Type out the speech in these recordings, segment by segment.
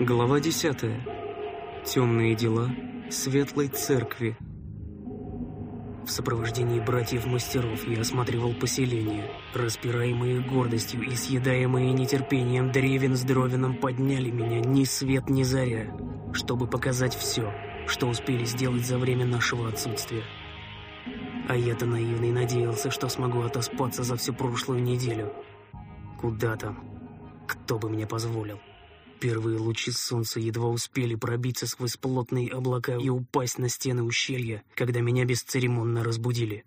Глава 10. Темные дела Светлой Церкви. В сопровождении братьев-мастеров я осматривал поселение. Распираемые гордостью и съедаемые нетерпением древен с дровином подняли меня ни свет ни заря, чтобы показать все, что успели сделать за время нашего отсутствия. А я-то наивный надеялся, что смогу отоспаться за всю прошлую неделю. Куда там? Кто бы мне позволил? Первые лучи солнца едва успели пробиться сквозь плотные облака и упасть на стены ущелья, когда меня бесцеремонно разбудили.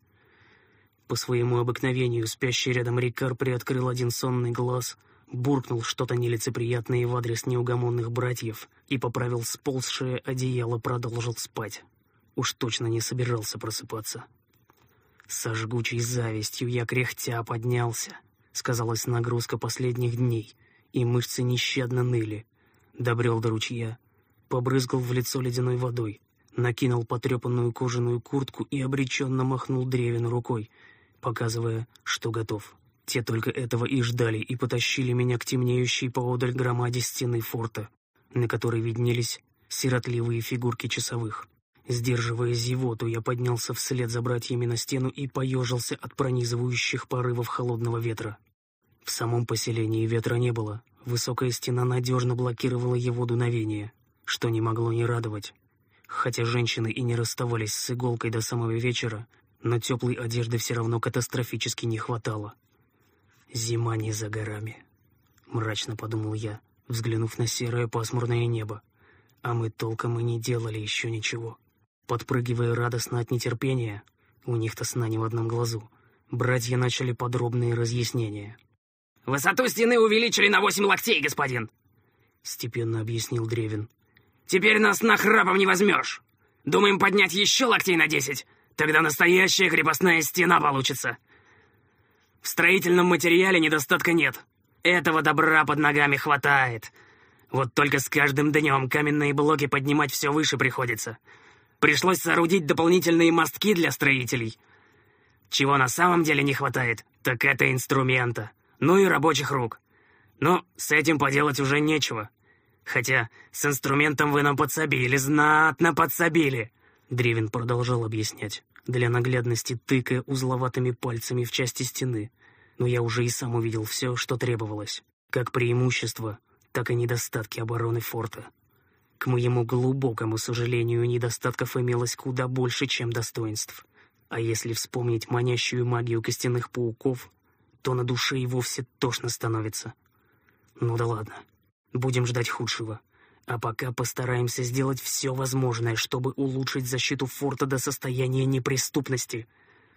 По своему обыкновению спящий рядом Рикар приоткрыл один сонный глаз, буркнул что-то нелицеприятное в адрес неугомонных братьев и поправил сползшее одеяло, продолжил спать. Уж точно не собирался просыпаться. Со жгучей завистью я кряхтя поднялся. Сказалась нагрузка последних дней — и мышцы нещадно ныли. Добрел до ручья, побрызгал в лицо ледяной водой, накинул потрепанную кожаную куртку и обреченно махнул древен рукой, показывая, что готов. Те только этого и ждали, и потащили меня к темнеющей поодаль громаде стены форта, на которой виднелись сиротливые фигурки часовых. Сдерживая зевоту, я поднялся вслед за братьями на стену и поежился от пронизывающих порывов холодного ветра. В самом поселении ветра не было. Высокая стена надежно блокировала его дуновение, что не могло не радовать. Хотя женщины и не расставались с иголкой до самого вечера, но теплой одежды все равно катастрофически не хватало. «Зима не за горами», — мрачно подумал я, взглянув на серое пасмурное небо. А мы толком и не делали еще ничего. Подпрыгивая радостно от нетерпения, у них-то сна не в одном глазу, братья начали подробные разъяснения — «Высоту стены увеличили на восемь локтей, господин!» Степенно объяснил Древин. «Теперь нас нахрапом не возьмешь. Думаем поднять еще локтей на десять. Тогда настоящая крепостная стена получится. В строительном материале недостатка нет. Этого добра под ногами хватает. Вот только с каждым днем каменные блоки поднимать все выше приходится. Пришлось соорудить дополнительные мостки для строителей. Чего на самом деле не хватает, так это инструмента ну и рабочих рук. Но с этим поделать уже нечего. Хотя с инструментом вы нам подсобили, знатно подсобили. Древин продолжал объяснять, для наглядности тыкая узловатыми пальцами в части стены. Но я уже и сам увидел все, что требовалось. Как преимущество, так и недостатки обороны форта. К моему глубокому сожалению, недостатков имелось куда больше, чем достоинств. А если вспомнить манящую магию костяных пауков, то на душе и вовсе тошно становится. Ну да ладно, будем ждать худшего. А пока постараемся сделать все возможное, чтобы улучшить защиту форта до состояния неприступности.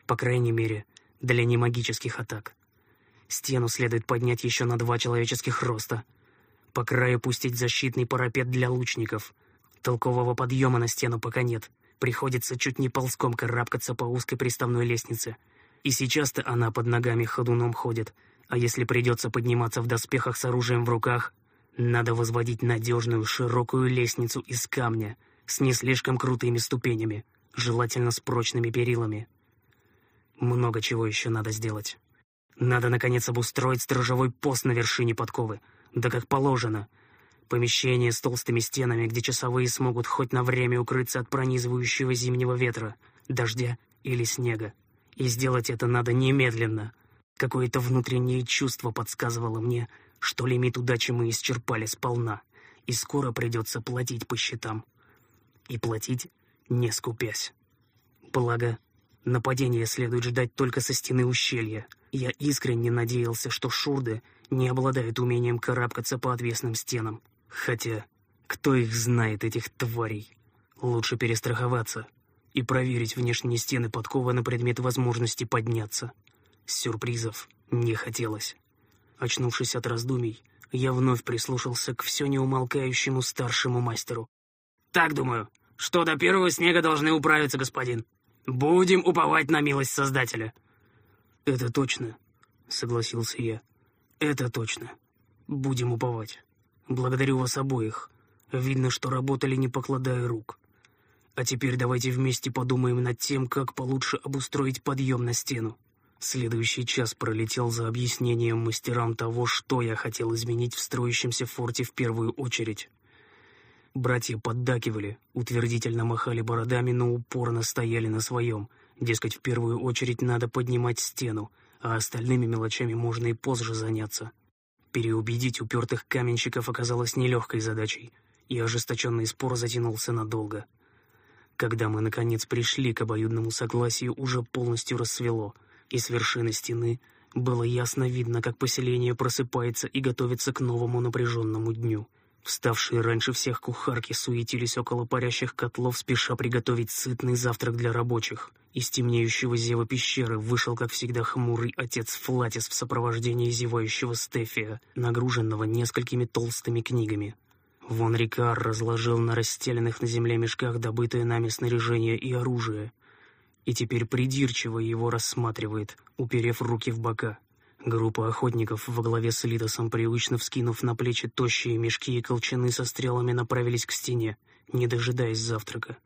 По крайней мере, для немагических атак. Стену следует поднять еще на два человеческих роста. По краю пустить защитный парапет для лучников. Толкового подъема на стену пока нет. Приходится чуть не ползком карабкаться по узкой приставной лестнице — и сейчас-то она под ногами ходуном ходит. А если придется подниматься в доспехах с оружием в руках, надо возводить надежную широкую лестницу из камня с не слишком крутыми ступенями, желательно с прочными перилами. Много чего еще надо сделать. Надо, наконец, обустроить сторожевой пост на вершине подковы, да как положено. Помещение с толстыми стенами, где часовые смогут хоть на время укрыться от пронизывающего зимнего ветра, дождя или снега. И сделать это надо немедленно. Какое-то внутреннее чувство подсказывало мне, что лимит удачи мы исчерпали сполна, и скоро придется платить по счетам. И платить, не скупясь. Благо, нападение следует ждать только со стены ущелья. Я искренне надеялся, что шурды не обладают умением карабкаться по отвесным стенам. Хотя, кто их знает, этих тварей? Лучше перестраховаться и проверить внешние стены подковы на предмет возможности подняться. Сюрпризов не хотелось. Очнувшись от раздумий, я вновь прислушался к все неумолкающему старшему мастеру. «Так думаю, что до первого снега должны управиться, господин. Будем уповать на милость Создателя». «Это точно», — согласился я. «Это точно. Будем уповать. Благодарю вас обоих. Видно, что работали, не покладая рук. А теперь давайте вместе подумаем над тем, как получше обустроить подъем на стену. Следующий час пролетел за объяснением мастерам того, что я хотел изменить в строящемся форте в первую очередь. Братья поддакивали, утвердительно махали бородами, но упорно стояли на своем. Дескать, в первую очередь надо поднимать стену, а остальными мелочами можно и позже заняться. Переубедить упертых каменщиков оказалось нелегкой задачей, и ожесточенный спор затянулся надолго. Когда мы, наконец, пришли к обоюдному согласию, уже полностью рассвело, и с вершины стены было ясно видно, как поселение просыпается и готовится к новому напряженному дню. Вставшие раньше всех кухарки суетились около парящих котлов, спеша приготовить сытный завтрак для рабочих — из темнеющего зева пещеры вышел, как всегда, хмурый отец Флатис в сопровождении зевающего Стефия, нагруженного несколькими толстыми книгами. Вон Рикар разложил на расстеленных на земле мешках добытое нами снаряжение и оружие, и теперь придирчиво его рассматривает, уперев руки в бока. Группа охотников во главе с Литосом, привычно вскинув на плечи тощие мешки и колчаны со стрелами, направились к стене, не дожидаясь завтрака.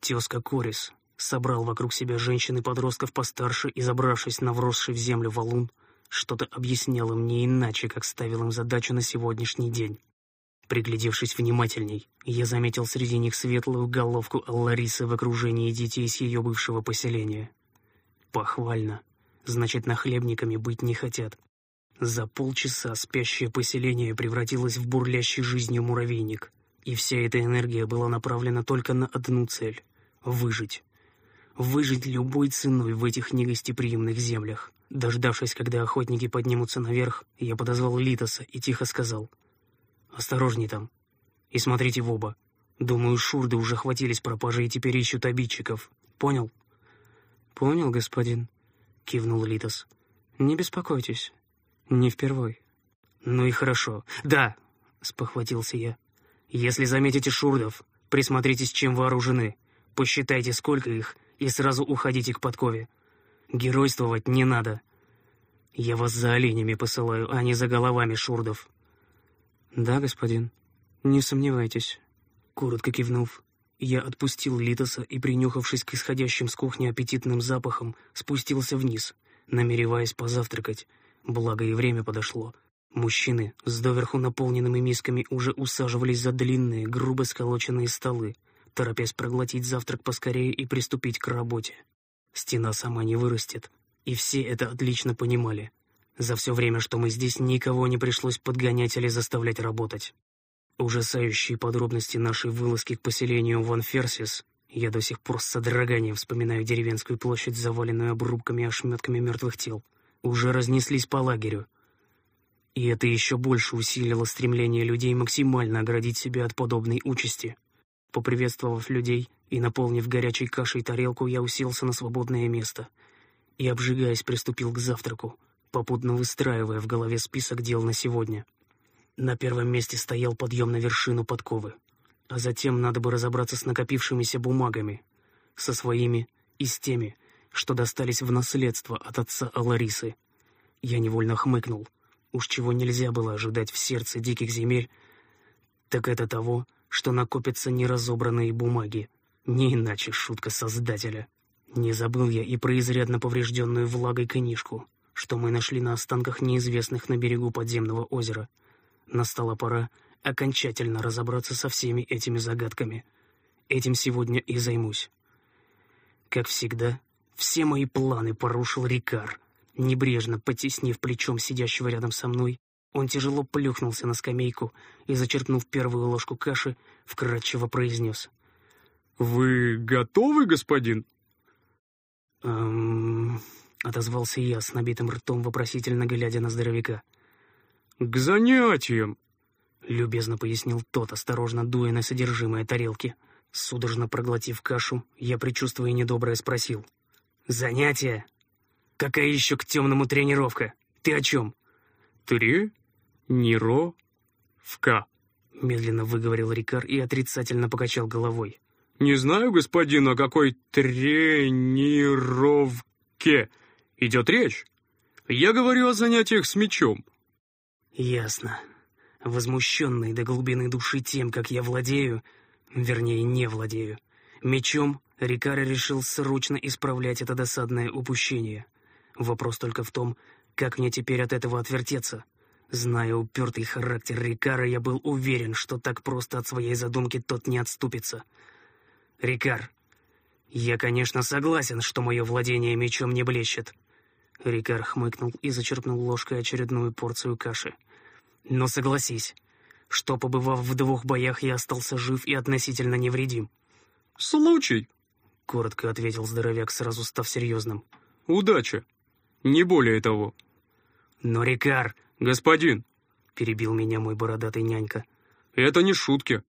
Тезка Корис, собрал вокруг себя женщин и подростков постарше и, забравшись на вросший в землю валун, что-то объяснял им не иначе, как ставил им задачу на сегодняшний день. Приглядевшись внимательней, я заметил среди них светлую головку Алларисы в окружении детей с ее бывшего поселения. Похвально. Значит, нахлебниками быть не хотят. За полчаса спящее поселение превратилось в бурлящий жизнью муравейник, и вся эта энергия была направлена только на одну цель — выжить выжить любой ценой в этих негостеприимных землях. Дождавшись, когда охотники поднимутся наверх, я подозвал Литоса и тихо сказал. «Осторожней там. И смотрите в оба. Думаю, шурды уже хватились пропажи и теперь ищут обидчиков. Понял?» «Понял, господин», — кивнул Литос. «Не беспокойтесь. Не впервой». «Ну и хорошо. Да!» — спохватился я. «Если заметите шурдов, присмотритесь, чем вооружены. Посчитайте, сколько их, и сразу уходите к подкове. Геройствовать не надо. Я вас за оленями посылаю, а не за головами шурдов». «Да, господин, не сомневайтесь». Коротко кивнув, я отпустил Литоса и, принюхавшись к исходящим с кухни аппетитным запахам, спустился вниз, намереваясь позавтракать, благо и время подошло. Мужчины с доверху наполненными мисками уже усаживались за длинные, грубо сколоченные столы, торопясь проглотить завтрак поскорее и приступить к работе. Стена сама не вырастет, и все это отлично понимали. За все время, что мы здесь, никого не пришлось подгонять или заставлять работать. Ужасающие подробности нашей вылазки к поселению Ван Ферсис я до сих пор с содроганием вспоминаю деревенскую площадь, заваленную обрубками и ошметками мертвых тел. Уже разнеслись по лагерю. И это еще больше усилило стремление людей максимально оградить себя от подобной участи. Поприветствовав людей и наполнив горячей кашей тарелку, я уселся на свободное место и, обжигаясь, приступил к завтраку, попутно выстраивая в голове список дел на сегодня. На первом месте стоял подъем на вершину подковы, а затем надо бы разобраться с накопившимися бумагами, со своими и с теми, что достались в наследство от отца Аларисы. Я невольно хмыкнул. Уж чего нельзя было ожидать в сердце диких земель, так это того, что накопятся неразобранные бумаги. Не иначе шутка создателя. Не забыл я и про изрядно поврежденную влагой книжку, что мы нашли на останках неизвестных на берегу подземного озера. Настала пора окончательно разобраться со всеми этими загадками. Этим сегодня и займусь. Как всегда, все мои планы порушил Рикар, небрежно потеснив плечом сидящего рядом со мной он тяжело плюхнулся на скамейку и, зачерпнув первую ложку каши, вкратчиво произнес. «Вы готовы, господин?» «Эм...» — отозвался я с набитым ртом, вопросительно глядя на здоровяка. «К занятиям!» — любезно пояснил тот, осторожно дуя на содержимое тарелки. Судорожно проглотив кашу, я, предчувствуя недоброе, спросил. «Занятия? Какая еще к темному тренировка? Ты о чем?» «Тре? «Нировка», — медленно выговорил Рикар и отрицательно покачал головой. «Не знаю, господин, о какой тренировке идет речь. Я говорю о занятиях с мечом». «Ясно. Возмущенный до глубины души тем, как я владею, вернее, не владею, мечом, Рикар решил срочно исправлять это досадное упущение. Вопрос только в том, как мне теперь от этого отвертеться». Зная упертый характер Рикара, я был уверен, что так просто от своей задумки тот не отступится. «Рикар, я, конечно, согласен, что мое владение мечом не блещет». Рикар хмыкнул и зачерпнул ложкой очередную порцию каши. «Но согласись, что, побывав в двух боях, я остался жив и относительно невредим». «Случай», — коротко ответил здоровяк, сразу став серьезным. «Удача. Не более того». «Но, Рикар...» «Господин!» — перебил меня мой бородатый нянька. «Это не шутки.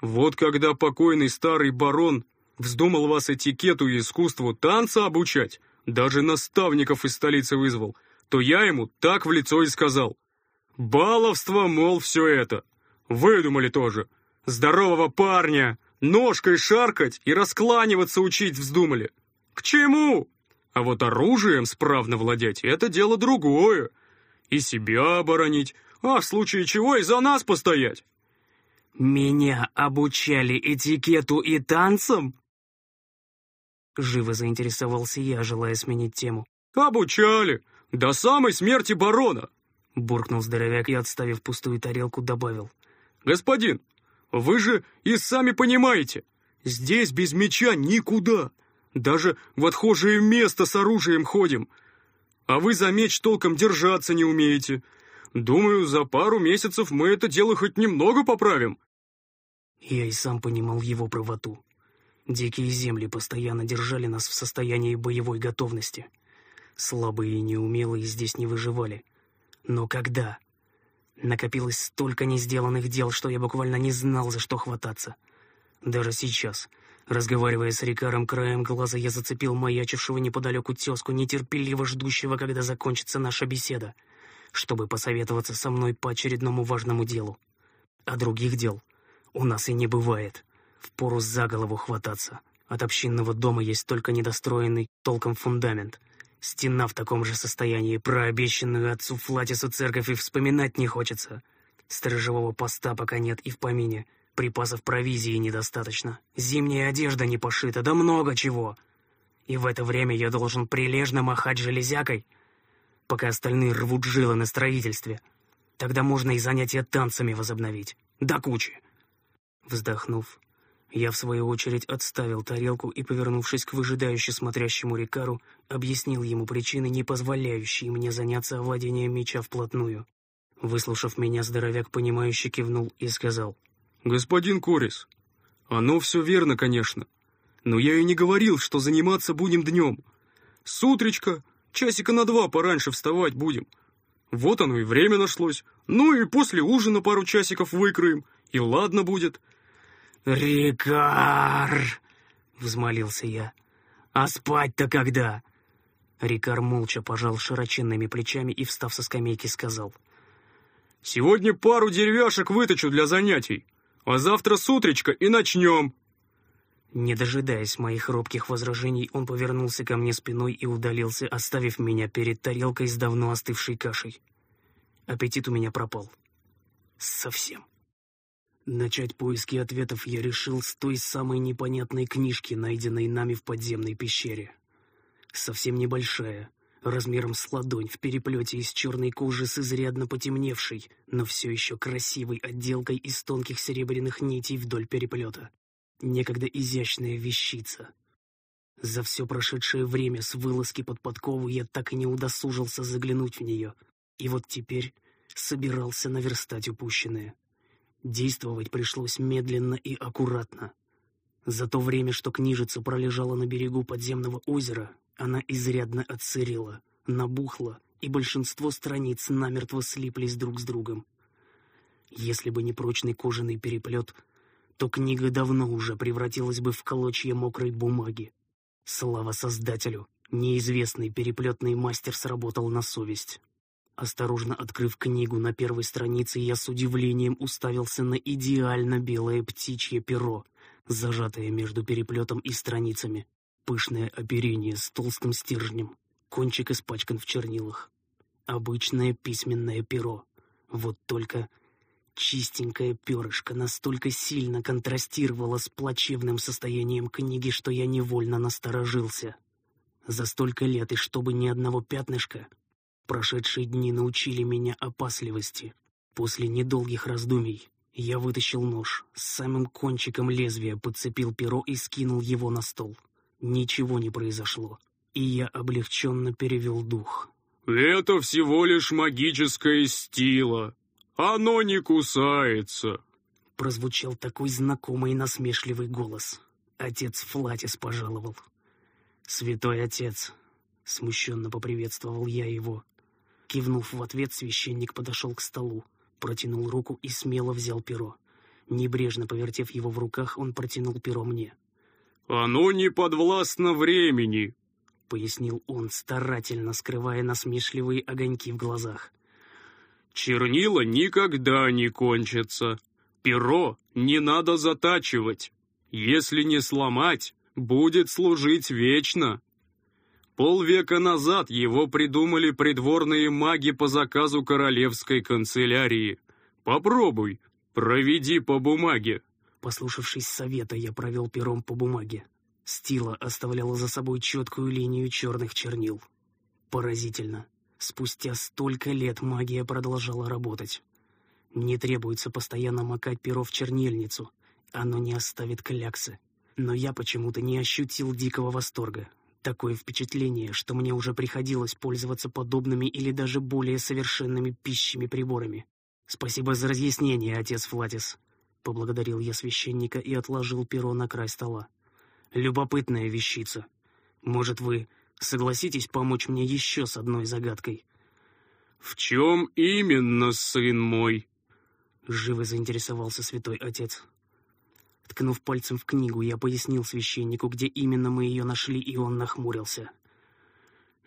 Вот когда покойный старый барон вздумал вас этикету и искусству танца обучать, даже наставников из столицы вызвал, то я ему так в лицо и сказал. Баловство, мол, все это. Выдумали тоже. Здорового парня, ножкой шаркать и раскланиваться учить вздумали. К чему? А вот оружием справно владеть — это дело другое и себя оборонить, а в случае чего и за нас постоять. Меня обучали этикету и танцам? Живо заинтересовался я, желая сменить тему. «Обучали! До самой смерти барона!» Буркнул здоровяк и, отставив пустую тарелку, добавил. «Господин, вы же и сами понимаете, здесь без меча никуда. Даже в отхожее место с оружием ходим. А вы за меч толком держаться не умеете. Думаю, за пару месяцев мы это дело хоть немного поправим». Я и сам понимал его правоту. Дикие земли постоянно держали нас в состоянии боевой готовности. Слабые и неумелые здесь не выживали. Но когда? Накопилось столько несделанных дел, что я буквально не знал, за что хвататься. Даже сейчас, Разговаривая с Рикаром, краем глаза я зацепил маячившего неподалеку тезку, нетерпеливо ждущего, когда закончится наша беседа, чтобы посоветоваться со мной по очередному важному делу. А других дел у нас и не бывает. Впору за голову хвататься. От общинного дома есть только недостроенный толком фундамент. Стена в таком же состоянии, про обещанную отцу Флатису церковь и вспоминать не хочется. Сторожевого поста пока нет и в помине — Припасов провизии недостаточно. Зимняя одежда не пошита, да много чего. И в это время я должен прилежно махать железякой, пока остальные рвут жилы на строительстве. Тогда можно и занятия танцами возобновить. До кучи. Вздохнув, я, в свою очередь, отставил тарелку и, повернувшись к выжидающе смотрящему Рикару, объяснил ему причины, не позволяющие мне заняться овладением меча вплотную. Выслушав меня, здоровяк, понимающе кивнул и сказал — «Господин Корис, оно все верно, конечно, но я и не говорил, что заниматься будем днем. С утречка, часика на два пораньше вставать будем. Вот оно и время нашлось. Ну и после ужина пару часиков выкроем, и ладно будет». «Рикар!» — взмолился я. «А спать-то когда?» Рикар молча пожал широченными плечами и, встав со скамейки, сказал. «Сегодня пару деревяшек выточу для занятий. А завтра с утречка и начнем!» Не дожидаясь моих робких возражений, он повернулся ко мне спиной и удалился, оставив меня перед тарелкой с давно остывшей кашей. Аппетит у меня пропал. Совсем. Начать поиски ответов я решил с той самой непонятной книжки, найденной нами в подземной пещере. Совсем небольшая, размером с ладонь, в переплете из черной кожи с изрядно потемневшей, но все еще красивой отделкой из тонких серебряных нитей вдоль переплета. Некогда изящная вещица. За все прошедшее время с вылазки под подкову я так и не удосужился заглянуть в нее, и вот теперь собирался наверстать упущенное. Действовать пришлось медленно и аккуратно. За то время, что книжица пролежала на берегу подземного озера, она изрядно отсырела, набухла, и большинство страниц намертво слиплись друг с другом. Если бы не прочный кожаный переплет, то книга давно уже превратилась бы в клочья мокрой бумаги. Слава Создателю! Неизвестный переплетный мастер сработал на совесть. Осторожно открыв книгу на первой странице, я с удивлением уставился на идеально белое птичье перо, зажатое между переплетом и страницами. Пышное оперение с толстым стержнем, кончик испачкан в чернилах. Обычное письменное перо. Вот только чистенькое перышко настолько сильно контрастировало с плачевным состоянием книги, что я невольно насторожился. За столько лет и чтобы ни одного пятнышка, Прошедшие дни научили меня опасливости. После недолгих раздумий я вытащил нож, с самым кончиком лезвия подцепил перо и скинул его на стол. Ничего не произошло, и я облегченно перевел дух. «Это всего лишь магическое стило. Оно не кусается», — прозвучал такой знакомый и насмешливый голос. Отец Флатис пожаловал. «Святой отец!» — смущенно поприветствовал я его. Кивнув в ответ, священник подошел к столу, протянул руку и смело взял перо. Небрежно повертев его в руках, он протянул перо мне. «Оно не подвластно времени», — пояснил он, старательно скрывая насмешливые огоньки в глазах. «Чернила никогда не кончатся. Перо не надо затачивать. Если не сломать, будет служить вечно». Полвека назад его придумали придворные маги по заказу королевской канцелярии. Попробуй, проведи по бумаге. Послушавшись совета, я провел пером по бумаге. Стила оставляла за собой четкую линию черных чернил. Поразительно. Спустя столько лет магия продолжала работать. Не требуется постоянно макать перо в чернильницу. Оно не оставит кляксы. Но я почему-то не ощутил дикого восторга. Такое впечатление, что мне уже приходилось пользоваться подобными или даже более совершенными пищими приборами. «Спасибо за разъяснение, отец Флатис», — поблагодарил я священника и отложил перо на край стола. «Любопытная вещица. Может, вы согласитесь помочь мне еще с одной загадкой?» «В чем именно, сын мой?» — живо заинтересовался святой отец. Ткнув пальцем в книгу, я пояснил священнику, где именно мы ее нашли, и он нахмурился.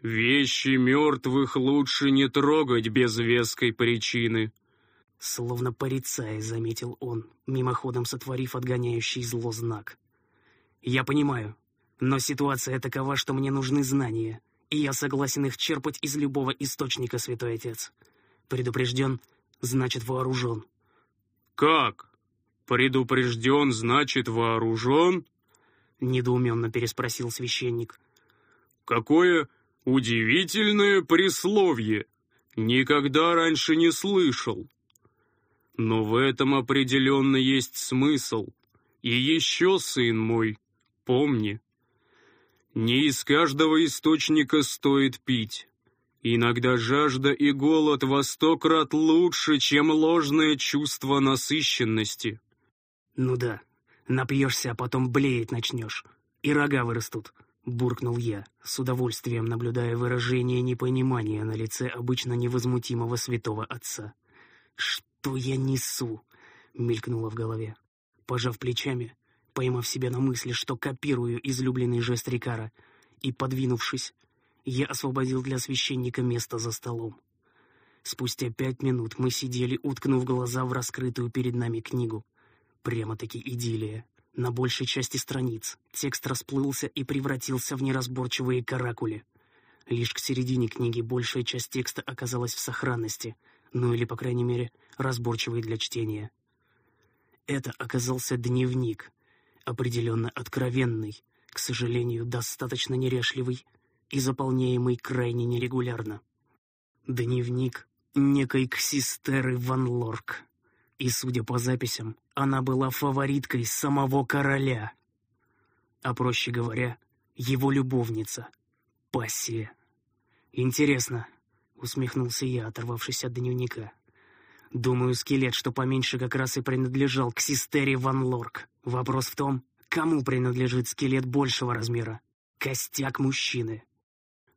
«Вещи мертвых лучше не трогать без веской причины», Словно порицая, заметил он, мимоходом сотворив отгоняющий зло знак. «Я понимаю, но ситуация такова, что мне нужны знания, и я согласен их черпать из любого источника, святой отец. Предупрежден, значит вооружен». «Как?» «Предупрежден, значит, вооружен?» — недоуменно переспросил священник. «Какое удивительное присловие! Никогда раньше не слышал. Но в этом определенно есть смысл. И еще, сын мой, помни, не из каждого источника стоит пить. Иногда жажда и голод во сто крат лучше, чем ложное чувство насыщенности». «Ну да, напьешься, а потом блеять начнешь, и рога вырастут», — буркнул я, с удовольствием наблюдая выражение непонимания на лице обычно невозмутимого святого отца. «Что я несу?» — мелькнуло в голове. Пожав плечами, поймав себя на мысли, что копирую излюбленный жест Рикара, и, подвинувшись, я освободил для священника место за столом. Спустя пять минут мы сидели, уткнув глаза в раскрытую перед нами книгу — Прямо-таки идиллия. На большей части страниц текст расплылся и превратился в неразборчивые каракули. Лишь к середине книги большая часть текста оказалась в сохранности, ну или, по крайней мере, разборчивой для чтения. Это оказался дневник, определенно откровенный, к сожалению, достаточно нерешливый и заполняемый крайне нерегулярно. Дневник некой Ксистеры Ван Лорк. И, судя по записям, она была фавориткой самого короля. А проще говоря, его любовница. Пассия. «Интересно», — усмехнулся я, оторвавшись от дневника. «Думаю, скелет, что поменьше, как раз и принадлежал к Систере Ван Лорк. Вопрос в том, кому принадлежит скелет большего размера? Костяк мужчины».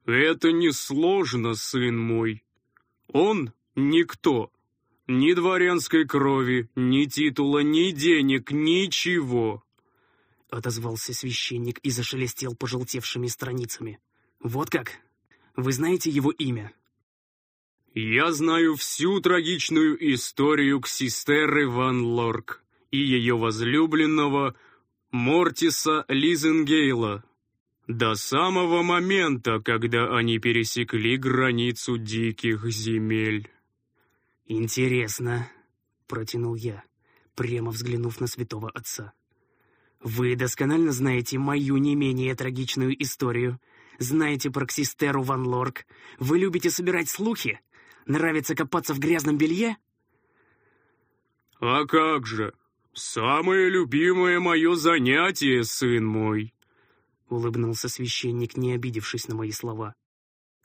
«Это несложно, сын мой. Он никто». Ни дворянской крови, ни титула, ни денег, ничего!» Отозвался священник и зашелестел пожелтевшими страницами. «Вот как? Вы знаете его имя?» «Я знаю всю трагичную историю Ксистеры Ван Лорк и ее возлюбленного Мортиса Лизенгейла до самого момента, когда они пересекли границу диких земель». «Интересно», — протянул я, прямо взглянув на святого отца. «Вы досконально знаете мою не менее трагичную историю. Знаете про Ксистеру Ван Лорк? Вы любите собирать слухи? Нравится копаться в грязном белье?» «А как же! Самое любимое мое занятие, сын мой!» — улыбнулся священник, не обидевшись на мои слова.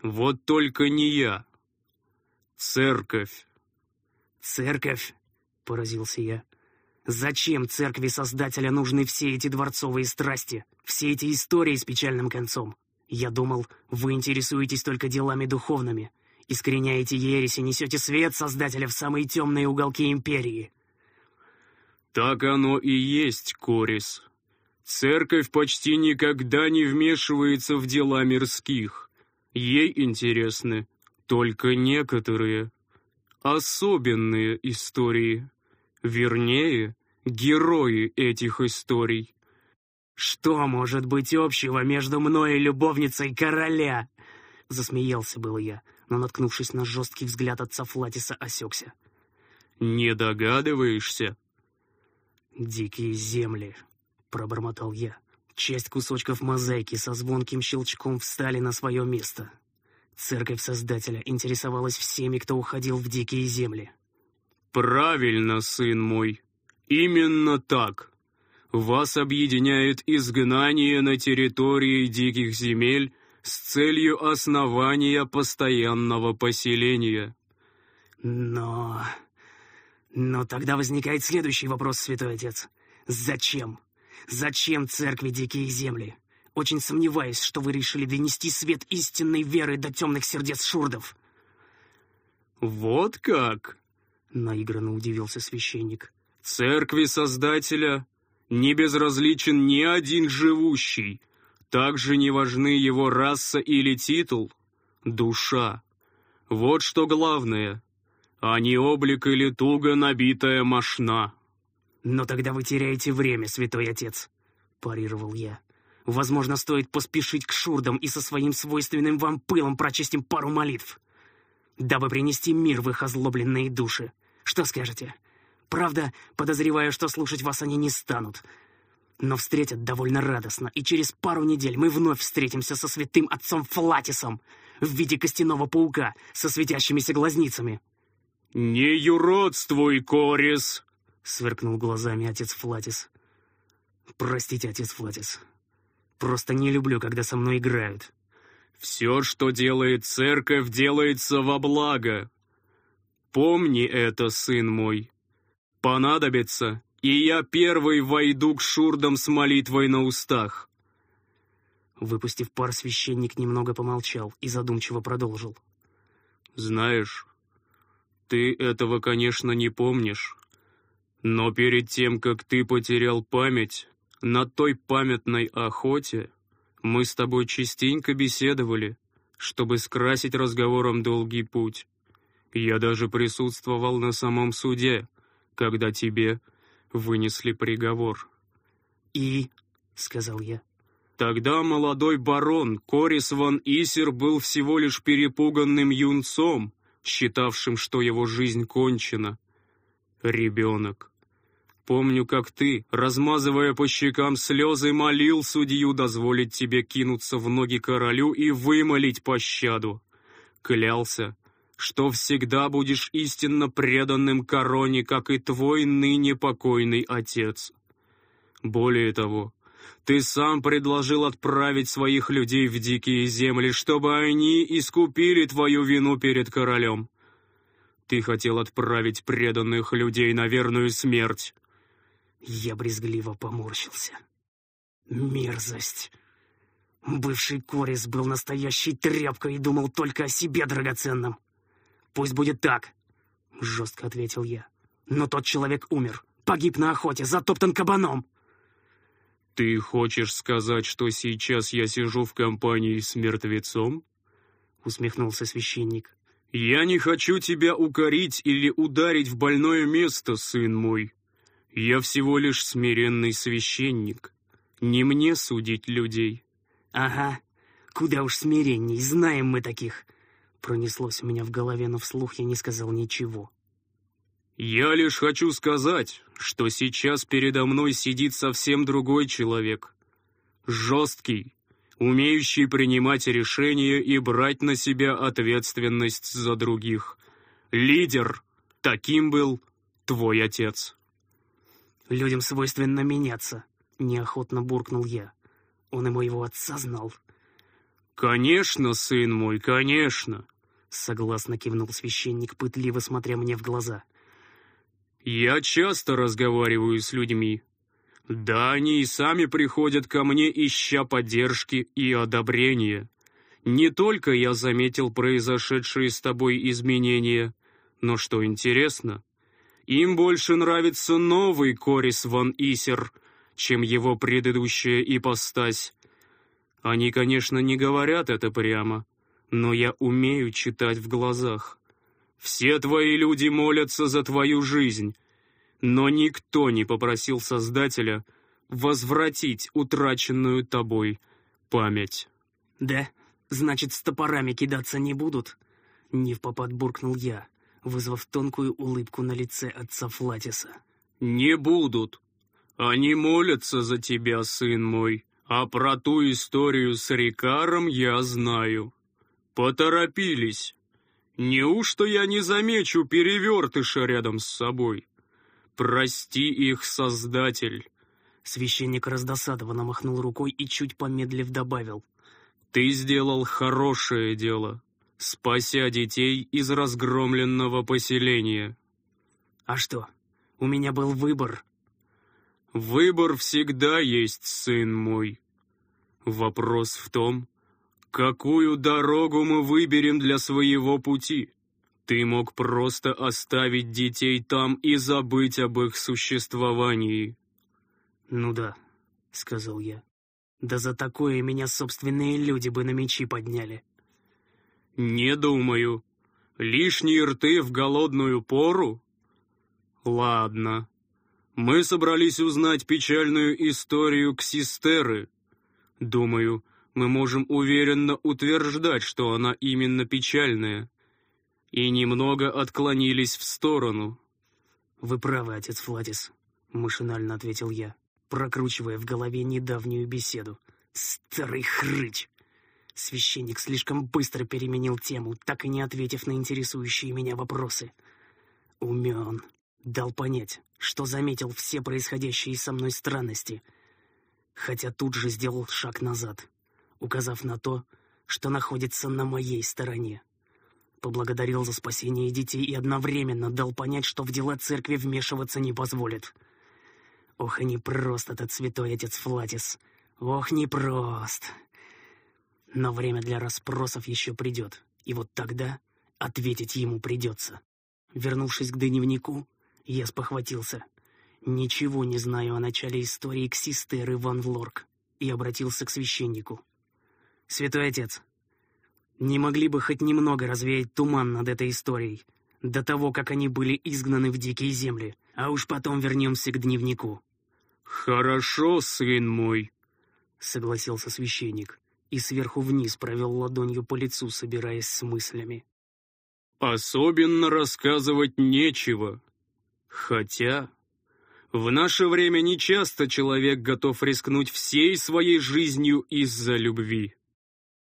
«Вот только не я. Церковь». «Церковь?» — поразился я. «Зачем церкви Создателя нужны все эти дворцовые страсти, все эти истории с печальным концом? Я думал, вы интересуетесь только делами духовными, искореняете ересь и несете свет Создателя в самые темные уголки Империи». «Так оно и есть, Корис. Церковь почти никогда не вмешивается в дела мирских. Ей интересны только некоторые, особенные истории. Вернее, герои этих историй. «Что может быть общего между мной и любовницей короля?» Засмеялся был я, но, наткнувшись на жесткий взгляд отца Флатиса, осекся. «Не догадываешься?» «Дикие земли», — пробормотал я. Часть кусочков мозаики со звонким щелчком встали на свое место. Церковь Создателя интересовалась всеми, кто уходил в дикие земли. «Правильно, сын мой. Именно так. Вас объединяет изгнание на территории диких земель с целью основания постоянного поселения». «Но...» Но тогда возникает следующий вопрос, святой отец. Зачем? Зачем церкви дикие земли? Очень сомневаюсь, что вы решили донести свет истинной веры до темных сердец шурдов. «Вот как?» — наигранно удивился священник. «Церкви Создателя не безразличен ни один живущий. Также не важны его раса или титул. Душа. Вот что главное а не облик или туго набитая мошна». «Но тогда вы теряете время, святой отец», — парировал я. «Возможно, стоит поспешить к шурдам и со своим свойственным вам пылом прочесть им пару молитв, дабы принести мир в их озлобленные души. Что скажете? Правда, подозреваю, что слушать вас они не станут, но встретят довольно радостно, и через пару недель мы вновь встретимся со святым отцом Флатисом в виде костяного паука со светящимися глазницами». «Не юродствуй, Корис!» — сверкнул глазами отец Флатис. «Простите, отец Флатис. Просто не люблю, когда со мной играют». «Все, что делает церковь, делается во благо. Помни это, сын мой. Понадобится, и я первый войду к шурдам с молитвой на устах». Выпустив пар, священник немного помолчал и задумчиво продолжил. «Знаешь, ты этого, конечно, не помнишь. Но перед тем, как ты потерял память, на той памятной охоте мы с тобой частенько беседовали, чтобы скрасить разговором долгий путь. Я даже присутствовал на самом суде, когда тебе вынесли приговор. «И?» — сказал я. Тогда молодой барон Корис ван Исер был всего лишь перепуганным юнцом, считавшим, что его жизнь кончена. Ребенок. Помню, как ты, размазывая по щекам слезы, молил судью дозволить тебе кинуться в ноги королю и вымолить пощаду. Клялся, что всегда будешь истинно преданным короне, как и твой ныне покойный отец. Более того, ты сам предложил отправить своих людей в дикие земли, чтобы они искупили твою вину перед королем. Ты хотел отправить преданных людей на верную смерть. Я брезгливо поморщился. Мерзость. Бывший Корис был настоящей тряпкой и думал только о себе драгоценном. «Пусть будет так», — жестко ответил я. «Но тот человек умер, погиб на охоте, затоптан кабаном». «Ты хочешь сказать, что сейчас я сижу в компании с мертвецом?» — усмехнулся священник. «Я не хочу тебя укорить или ударить в больное место, сын мой. Я всего лишь смиренный священник. Не мне судить людей». «Ага, куда уж смиренней, знаем мы таких». Пронеслось у меня в голове, но вслух я не сказал ничего. «Я лишь хочу сказать, что сейчас передо мной сидит совсем другой человек. Жесткий, умеющий принимать решения и брать на себя ответственность за других. Лидер. Таким был твой отец. «Людям свойственно меняться», — неохотно буркнул я. Он и моего отца знал. «Конечно, сын мой, конечно», — согласно кивнул священник, пытливо смотря мне в глаза. «Я часто разговариваю с людьми. Да, они и сами приходят ко мне, ища поддержки и одобрения. Не только я заметил произошедшие с тобой изменения, но что интересно, им больше нравится новый Корис ван Исер, чем его предыдущая ипостась. Они, конечно, не говорят это прямо, но я умею читать в глазах. Все твои люди молятся за твою жизнь, но никто не попросил Создателя возвратить утраченную тобой память. «Да? Значит, с топорами кидаться не будут?» Не в попад буркнул я вызвав тонкую улыбку на лице отца Флатиса. «Не будут. Они молятся за тебя, сын мой, а про ту историю с Рикаром я знаю. Поторопились. Неужто я не замечу перевертыша рядом с собой? Прости их, Создатель». Священник раздосадованно махнул рукой и, чуть помедлив, добавил. «Ты сделал хорошее дело спася детей из разгромленного поселения. А что, у меня был выбор? Выбор всегда есть, сын мой. Вопрос в том, какую дорогу мы выберем для своего пути. Ты мог просто оставить детей там и забыть об их существовании. «Ну да», — сказал я. «Да за такое меня собственные люди бы на мечи подняли». «Не думаю. Лишние рты в голодную пору?» «Ладно. Мы собрались узнать печальную историю Ксистеры. Думаю, мы можем уверенно утверждать, что она именно печальная. И немного отклонились в сторону». «Вы правы, отец Флатис», — машинально ответил я, прокручивая в голове недавнюю беседу. «Старый хрыч!» Священник слишком быстро переменил тему, так и не ответив на интересующие меня вопросы. Умен. Дал понять, что заметил все происходящие со мной странности. Хотя тут же сделал шаг назад, указав на то, что находится на моей стороне. Поблагодарил за спасение детей и одновременно дал понять, что в дела церкви вмешиваться не позволит. Ох, и непрост этот святой отец Флатис. Ох, непрост. Но время для расспросов еще придет, и вот тогда ответить ему придется. Вернувшись к дневнику, я спохватился. Ничего не знаю о начале истории Ксистеры Ван Влорк и обратился к священнику. «Святой отец, не могли бы хоть немного развеять туман над этой историей, до того, как они были изгнаны в дикие земли, а уж потом вернемся к дневнику». «Хорошо, сын мой», — согласился священник и сверху вниз провел ладонью по лицу, собираясь с мыслями. «Особенно рассказывать нечего. Хотя в наше время нечасто человек готов рискнуть всей своей жизнью из-за любви.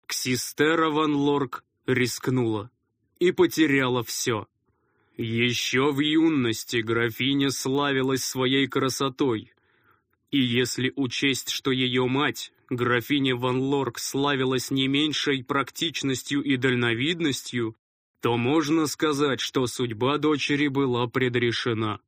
Ксистера Ван Лорк рискнула и потеряла все. Еще в юности графиня славилась своей красотой, и если учесть, что ее мать, графиня Ван Лорк, славилась не меньшей практичностью и дальновидностью, то можно сказать, что судьба дочери была предрешена.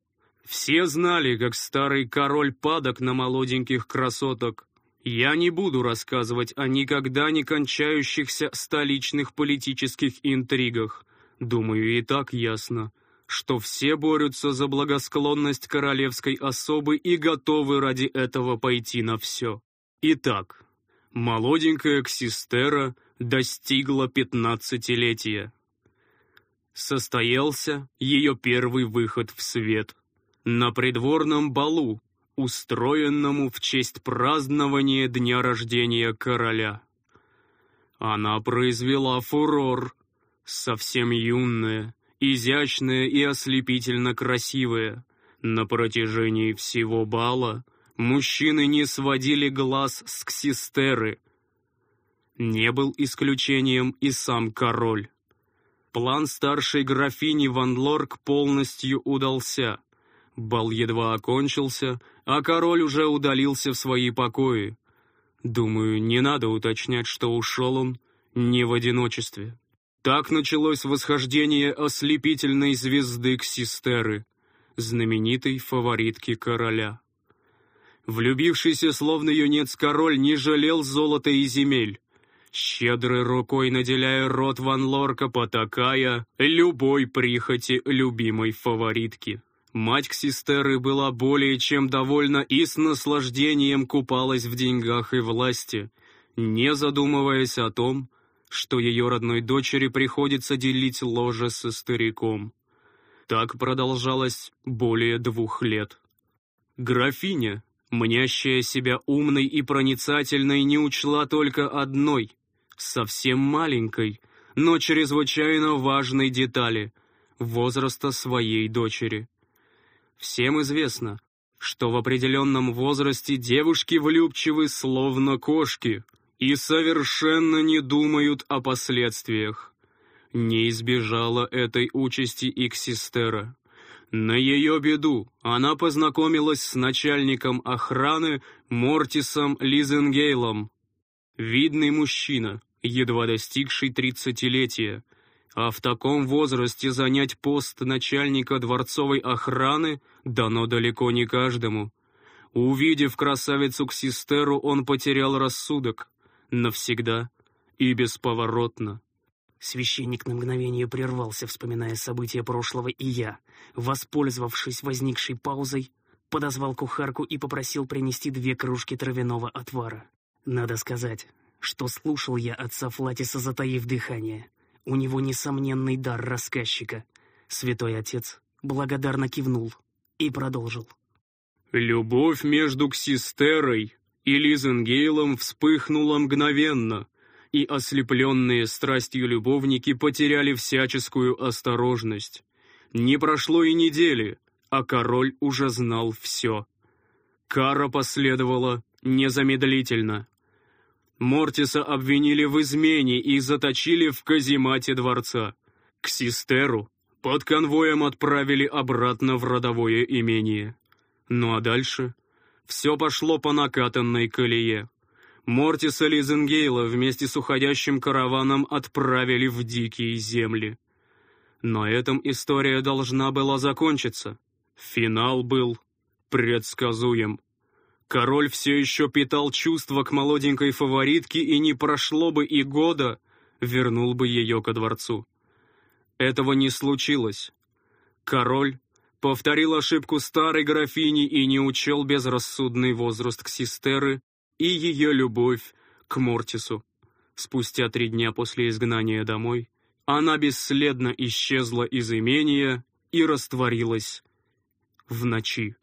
Все знали, как старый король падок на молоденьких красоток. Я не буду рассказывать о никогда не кончающихся столичных политических интригах. Думаю, и так ясно что все борются за благосклонность королевской особы и готовы ради этого пойти на все. Итак, молоденькая Ксистера достигла пятнадцатилетия. Состоялся ее первый выход в свет. На придворном балу, устроенному в честь празднования дня рождения короля. Она произвела фурор, совсем юная, изящная и ослепительно красивая. На протяжении всего бала мужчины не сводили глаз с Ксистеры. Не был исключением и сам король. План старшей графини Ван Лорк полностью удался. Бал едва окончился, а король уже удалился в свои покои. Думаю, не надо уточнять, что ушел он не в одиночестве. Так началось восхождение ослепительной звезды Ксистеры, знаменитой фаворитки короля. Влюбившийся словно юнец король не жалел золота и земель, щедрой рукой наделяя рот Ван Лорка, потакая любой прихоти любимой фаворитки. Мать Ксистеры была более чем довольна и с наслаждением купалась в деньгах и власти, не задумываясь о том, что ее родной дочери приходится делить ложе со стариком. Так продолжалось более двух лет. Графиня, мнящая себя умной и проницательной, не учла только одной, совсем маленькой, но чрезвычайно важной детали — возраста своей дочери. Всем известно, что в определенном возрасте девушки влюбчивы словно кошки и совершенно не думают о последствиях. Не избежала этой участи Иксистера. На ее беду она познакомилась с начальником охраны Мортисом Лизенгейлом. Видный мужчина, едва достигший тридцатилетия, а в таком возрасте занять пост начальника дворцовой охраны дано далеко не каждому. Увидев красавицу Ксистеру, он потерял рассудок. Навсегда и бесповоротно. Священник на мгновение прервался, вспоминая события прошлого, и я, воспользовавшись возникшей паузой, подозвал кухарку и попросил принести две кружки травяного отвара. Надо сказать, что слушал я отца Флатиса, затаив дыхание. У него несомненный дар рассказчика. Святой отец благодарно кивнул и продолжил. «Любовь между Ксистерой и Лизенгейлом вспыхнула мгновенно, и ослепленные страстью любовники потеряли всяческую осторожность. Не прошло и недели, а король уже знал все. Кара последовала незамедлительно. Мортиса обвинили в измене и заточили в каземате дворца. К Систеру под конвоем отправили обратно в родовое имение. Ну а дальше все пошло по накатанной колее. Мортиса Лизенгейла вместе с уходящим караваном отправили в дикие земли. Но этом история должна была закончиться. Финал был предсказуем. Король все еще питал чувства к молоденькой фаворитке, и не прошло бы и года, вернул бы ее ко дворцу. Этого не случилось. Король повторил ошибку старой графини и не учел безрассудный возраст Ксистеры и ее любовь к Мортису. Спустя три дня после изгнания домой она бесследно исчезла из имения и растворилась в ночи.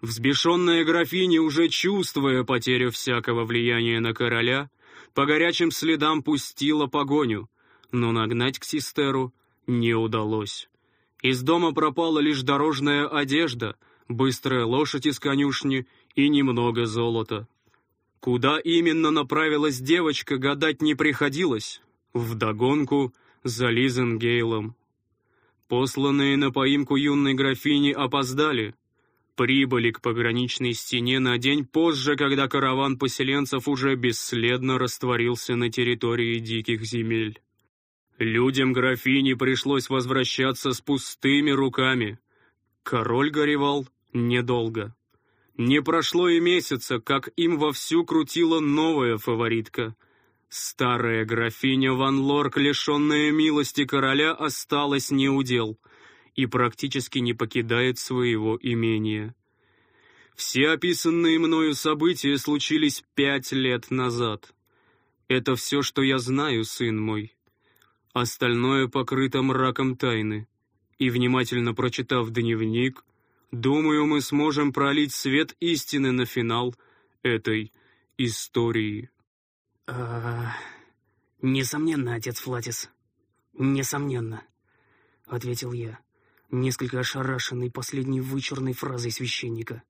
Взбешенная графиня, уже чувствуя потерю всякого влияния на короля, по горячим следам пустила погоню, но нагнать к Систеру не удалось. Из дома пропала лишь дорожная одежда, быстрая лошадь из конюшни и немного золота. Куда именно направилась девочка, гадать не приходилось. Вдогонку за Лизенгейлом. Посланные на поимку юной графини опоздали. Прибыли к пограничной стене на день позже, когда караван поселенцев уже бесследно растворился на территории диких земель. Людям графини пришлось возвращаться с пустыми руками. Король горевал недолго. Не прошло и месяца, как им вовсю крутила новая фаворитка. Старая графиня Ван Лорк, лишенная милости короля, осталась неудел и практически не покидает своего имения. Все описанные мною события случились пять лет назад. Это все, что я знаю, сын мой. Остальное покрыто мраком тайны. И, внимательно прочитав дневник, думаю, мы сможем пролить свет истины на финал этой истории. А, несомненно, отец Флатис. Несомненно, ответил я, несколько ошарашенный последней вычурной фразой священника.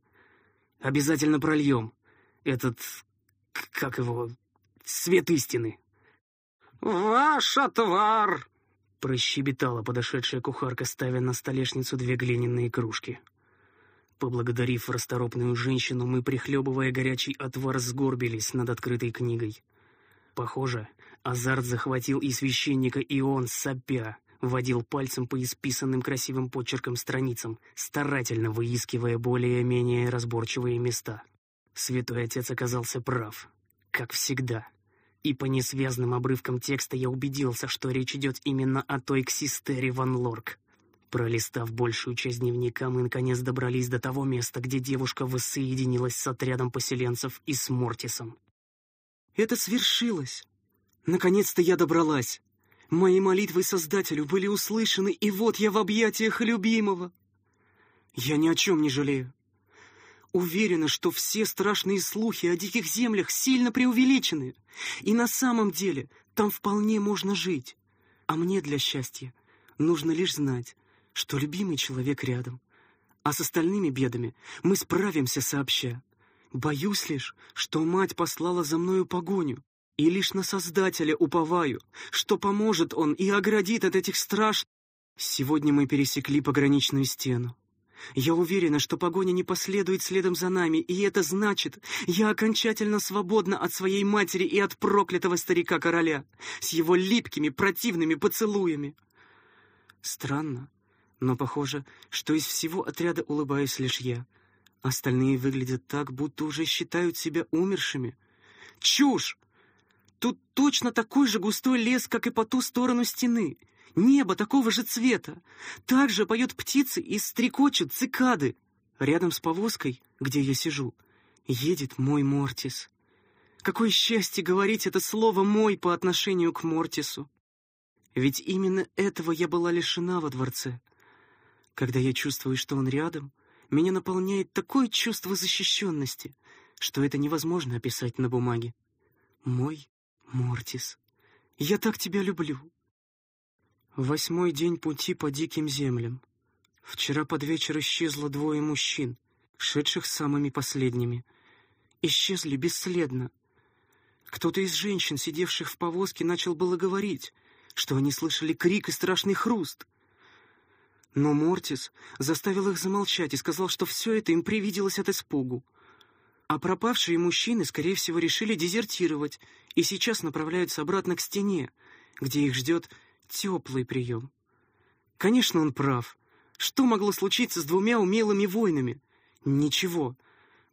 Обязательно прольем этот, как его, свет истины. «Ваш отвар!» — прощебетала подошедшая кухарка, ставя на столешницу две глиняные кружки. Поблагодарив расторопную женщину, мы, прихлебывая горячий отвар, сгорбились над открытой книгой. Похоже, азарт захватил и священника, и он, сопя, водил пальцем по исписанным красивым почерком страницам, старательно выискивая более-менее разборчивые места. Святой Отец оказался прав, как всегда. И по несвязным обрывкам текста я убедился, что речь идет именно о той Ксистере Ван Лорк. Пролистав большую часть дневника, мы наконец добрались до того места, где девушка воссоединилась с отрядом поселенцев и с Мортисом. «Это свершилось! Наконец-то я добралась! Мои молитвы Создателю были услышаны, и вот я в объятиях любимого! Я ни о чем не жалею. Уверена, что все страшные слухи о диких землях сильно преувеличены, и на самом деле там вполне можно жить. А мне для счастья нужно лишь знать, что любимый человек рядом, а с остальными бедами мы справимся сообща. Боюсь лишь, что мать послала за мною погоню, и лишь на Создателя уповаю, что поможет он и оградит от этих страшных... Сегодня мы пересекли пограничную стену. Я уверена, что погоня не последует следом за нами, и это значит, я окончательно свободна от своей матери и от проклятого старика-короля с его липкими противными поцелуями. Странно, но похоже, что из всего отряда улыбаюсь лишь я. Остальные выглядят так, будто уже считают себя умершими. Чушь! Тут точно такой же густой лес, как и по ту сторону стены. Небо такого же цвета. Так же поют птицы и стрекочут цикады. Рядом с повозкой, где я сижу, едет мой Мортис. Какое счастье говорить это слово «мой» по отношению к Мортису. Ведь именно этого я была лишена во дворце. Когда я чувствую, что он рядом, меня наполняет такое чувство защищенности, что это невозможно описать на бумаге. Мой Мортис, я так тебя люблю. Восьмой день пути по диким землям. Вчера под вечер исчезло двое мужчин, шедших самыми последними. Исчезли бесследно. Кто-то из женщин, сидевших в повозке, начал было говорить, что они слышали крик и страшный хруст. Но Мортис заставил их замолчать и сказал, что все это им привиделось от испугу. А пропавшие мужчины, скорее всего, решили дезертировать и сейчас направляются обратно к стене, где их ждет теплый прием. Конечно, он прав. Что могло случиться с двумя умелыми воинами? Ничего.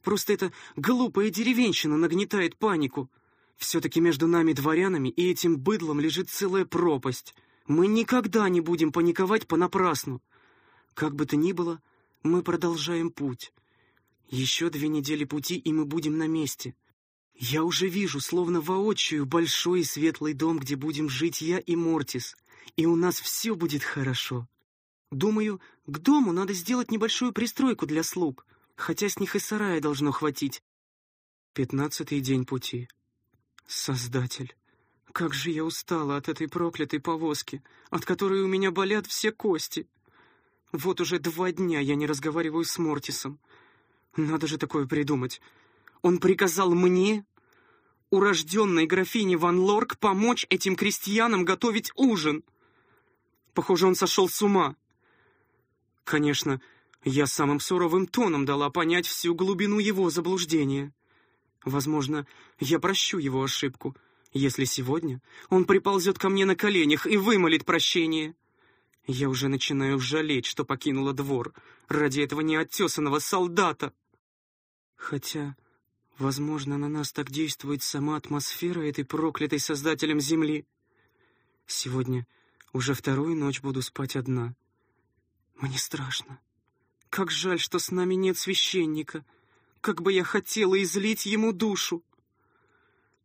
Просто эта глупая деревенщина нагнетает панику. Все-таки между нами, дворянами, и этим быдлом лежит целая пропасть. Мы никогда не будем паниковать понапрасну. Как бы то ни было, мы продолжаем путь. Еще две недели пути, и мы будем на месте. Я уже вижу, словно воочию, большой и светлый дом, где будем жить я и Мортис, и у нас все будет хорошо. Думаю, к дому надо сделать небольшую пристройку для слуг, хотя с них и сарая должно хватить. Пятнадцатый день пути. Создатель, как же я устала от этой проклятой повозки, от которой у меня болят все кости. Вот уже два дня я не разговариваю с Мортисом. Надо же такое придумать. Он приказал мне, урожденной графине Ван Лорк, помочь этим крестьянам готовить ужин. Похоже, он сошел с ума. Конечно, я самым суровым тоном дала понять всю глубину его заблуждения. Возможно, я прощу его ошибку, если сегодня он приползет ко мне на коленях и вымолит прощение. Я уже начинаю жалеть, что покинула двор ради этого неоттесанного солдата. Хотя, возможно, на нас так действует сама атмосфера этой проклятой создателем земли. Сегодня уже вторую ночь буду спать одна. Мне страшно. Как жаль, что с нами нет священника. Как бы я хотела излить ему душу.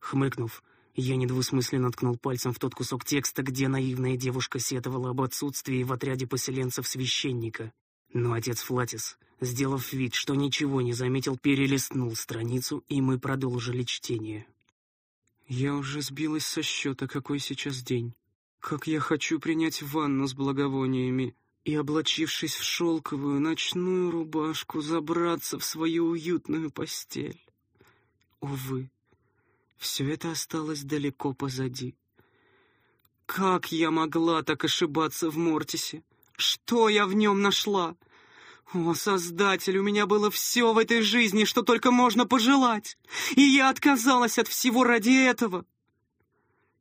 Хмыкнув, я недвусмысленно ткнул пальцем в тот кусок текста, где наивная девушка сетовала об отсутствии в отряде поселенцев священника. Но отец Флатис, сделав вид, что ничего не заметил, перелистнул страницу, и мы продолжили чтение. Я уже сбилась со счета, какой сейчас день. Как я хочу принять ванну с благовониями и, облачившись в шелковую ночную рубашку, забраться в свою уютную постель. Увы, Все это осталось далеко позади. Как я могла так ошибаться в Мортисе? Что я в нем нашла? О, Создатель, у меня было все в этой жизни, что только можно пожелать, и я отказалась от всего ради этого.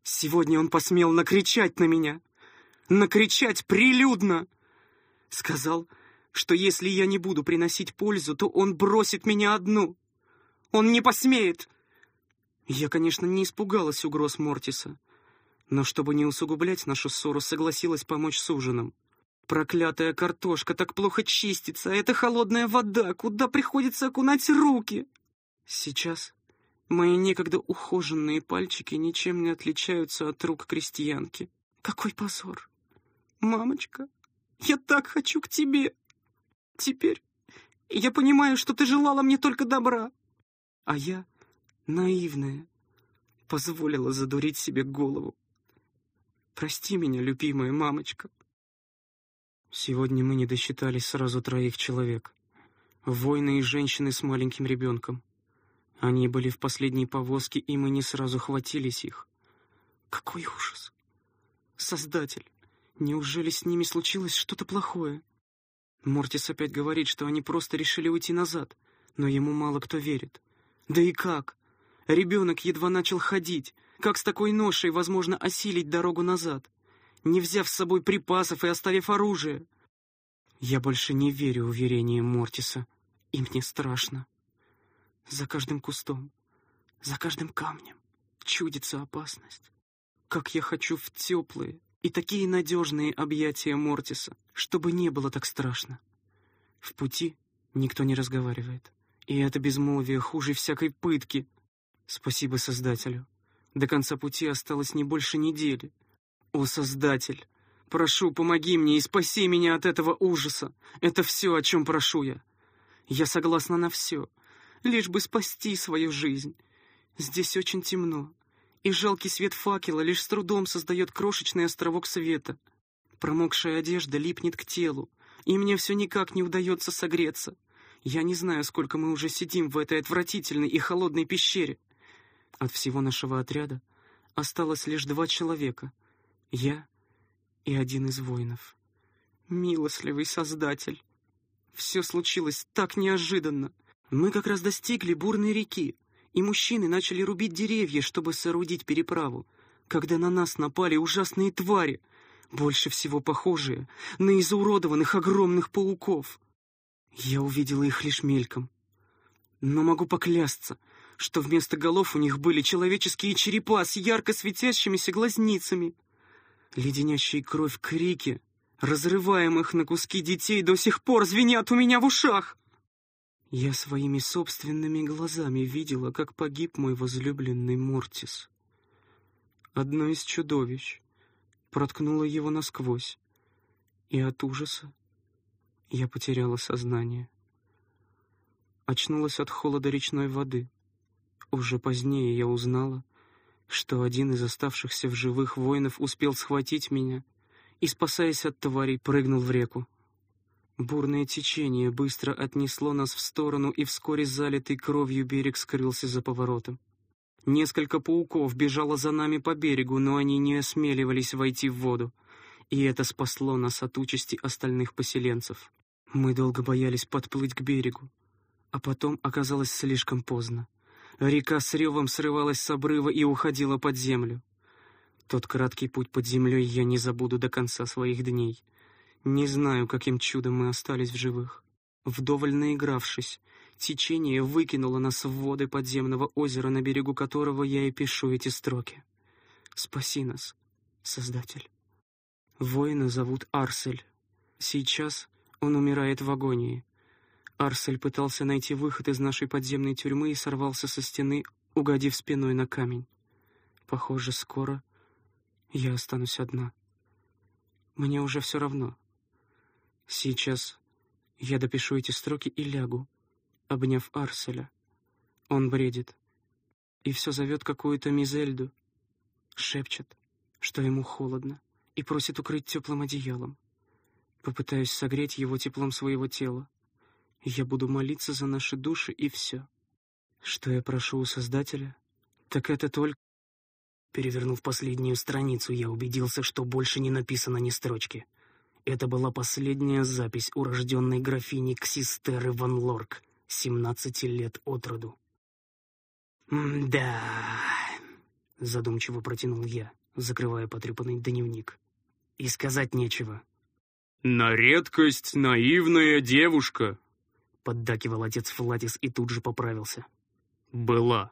Сегодня он посмел накричать на меня, накричать прилюдно. Сказал, что если я не буду приносить пользу, то он бросит меня одну. Он не посмеет. Я, конечно, не испугалась угроз Мортиса, но чтобы не усугублять нашу ссору, согласилась помочь с ужином. Проклятая картошка так плохо чистится, а это холодная вода, куда приходится окунать руки. Сейчас Мои некогда ухоженные пальчики ничем не отличаются от рук крестьянки. Какой позор! Мамочка, я так хочу к тебе. Теперь я понимаю, что ты желала мне только добра. А я, наивная, позволила задурить себе голову. Прости меня, любимая мамочка. Сегодня мы не досчитались сразу троих человек. Воины и женщины с маленьким ребенком. Они были в последней повозке, и мы не сразу хватились их. Какой ужас! Создатель! Неужели с ними случилось что-то плохое? Мортис опять говорит, что они просто решили уйти назад, но ему мало кто верит. Да и как? Ребенок едва начал ходить. Как с такой ношей возможно осилить дорогу назад, не взяв с собой припасов и оставив оружие? Я больше не верю уверениям Мортиса, и мне страшно. За каждым кустом, за каждым камнем чудится опасность. Как я хочу в теплые и такие надежные объятия Мортиса, чтобы не было так страшно. В пути никто не разговаривает, и это безмолвие хуже всякой пытки. Спасибо Создателю. До конца пути осталось не больше недели. О, Создатель, прошу, помоги мне и спаси меня от этого ужаса. Это все, о чем прошу я. Я согласна на все, лишь бы спасти свою жизнь. Здесь очень темно, и жалкий свет факела лишь с трудом создает крошечный островок света. Промокшая одежда липнет к телу, и мне все никак не удается согреться. Я не знаю, сколько мы уже сидим в этой отвратительной и холодной пещере. От всего нашего отряда осталось лишь два человека — я и один из воинов. Милостливый Создатель! Все случилось так неожиданно — мы как раз достигли бурной реки, и мужчины начали рубить деревья, чтобы соорудить переправу, когда на нас напали ужасные твари, больше всего похожие на изуродованных огромных пауков. Я увидела их лишь мельком, но могу поклясться, что вместо голов у них были человеческие черепа с ярко светящимися глазницами. Леденящие кровь крики, разрываемых на куски детей, до сих пор звенят у меня в ушах. Я своими собственными глазами видела, как погиб мой возлюбленный Мортис. Одно из чудовищ проткнуло его насквозь, и от ужаса я потеряла сознание. Очнулась от холода речной воды. Уже позднее я узнала, что один из оставшихся в живых воинов успел схватить меня и, спасаясь от тварей, прыгнул в реку. Бурное течение быстро отнесло нас в сторону, и вскоре залитый кровью берег скрылся за поворотом. Несколько пауков бежало за нами по берегу, но они не осмеливались войти в воду, и это спасло нас от участи остальных поселенцев. Мы долго боялись подплыть к берегу, а потом оказалось слишком поздно. Река с ревом срывалась с обрыва и уходила под землю. Тот краткий путь под землей я не забуду до конца своих дней — не знаю, каким чудом мы остались в живых. Вдоволь наигравшись, течение выкинуло нас в воды подземного озера, на берегу которого я и пишу эти строки. Спаси нас, Создатель. Воина зовут Арсель. Сейчас он умирает в агонии. Арсель пытался найти выход из нашей подземной тюрьмы и сорвался со стены, угодив спиной на камень. Похоже, скоро я останусь одна. Мне уже все равно. Сейчас я допишу эти строки и лягу, обняв Арселя. Он бредит. И все зовет какую-то Мизельду. Шепчет, что ему холодно, и просит укрыть теплым одеялом. Попытаюсь согреть его теплом своего тела. Я буду молиться за наши души, и все. Что я прошу у Создателя, Так это только... Перевернув последнюю страницу, я убедился, что больше не написано ни строчки. Это была последняя запись урожденной графини Ксистеры Ван Лорк, 17 лет от роду. «Да...» — задумчиво протянул я, закрывая потрепанный дневник. «И сказать нечего». «На редкость наивная девушка», — поддакивал отец Флатис и тут же поправился. «Была».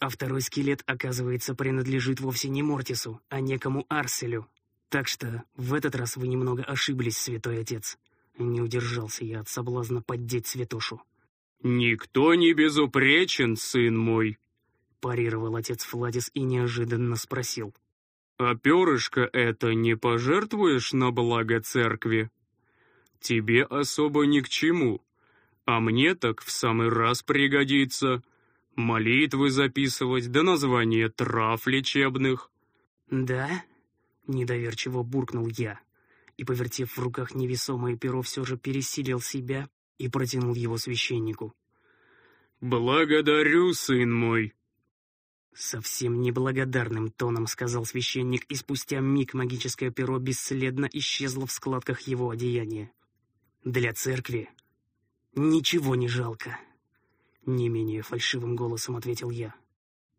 А второй скелет, оказывается, принадлежит вовсе не Мортису, а некому Арселю. Так что в этот раз вы немного ошиблись, святой отец. Не удержался я от соблазна поддеть святошу. «Никто не безупречен, сын мой», — парировал отец Фладис и неожиданно спросил. «А перышко это не пожертвуешь на благо церкви? Тебе особо ни к чему, а мне так в самый раз пригодится. Молитвы записывать, да название трав лечебных». «Да?» — недоверчиво буркнул я, и, повертев в руках невесомое перо, все же пересилил себя и протянул его священнику. «Благодарю, сын мой!» Совсем неблагодарным тоном сказал священник, и спустя миг магическое перо бесследно исчезло в складках его одеяния. «Для церкви ничего не жалко», — не менее фальшивым голосом ответил я.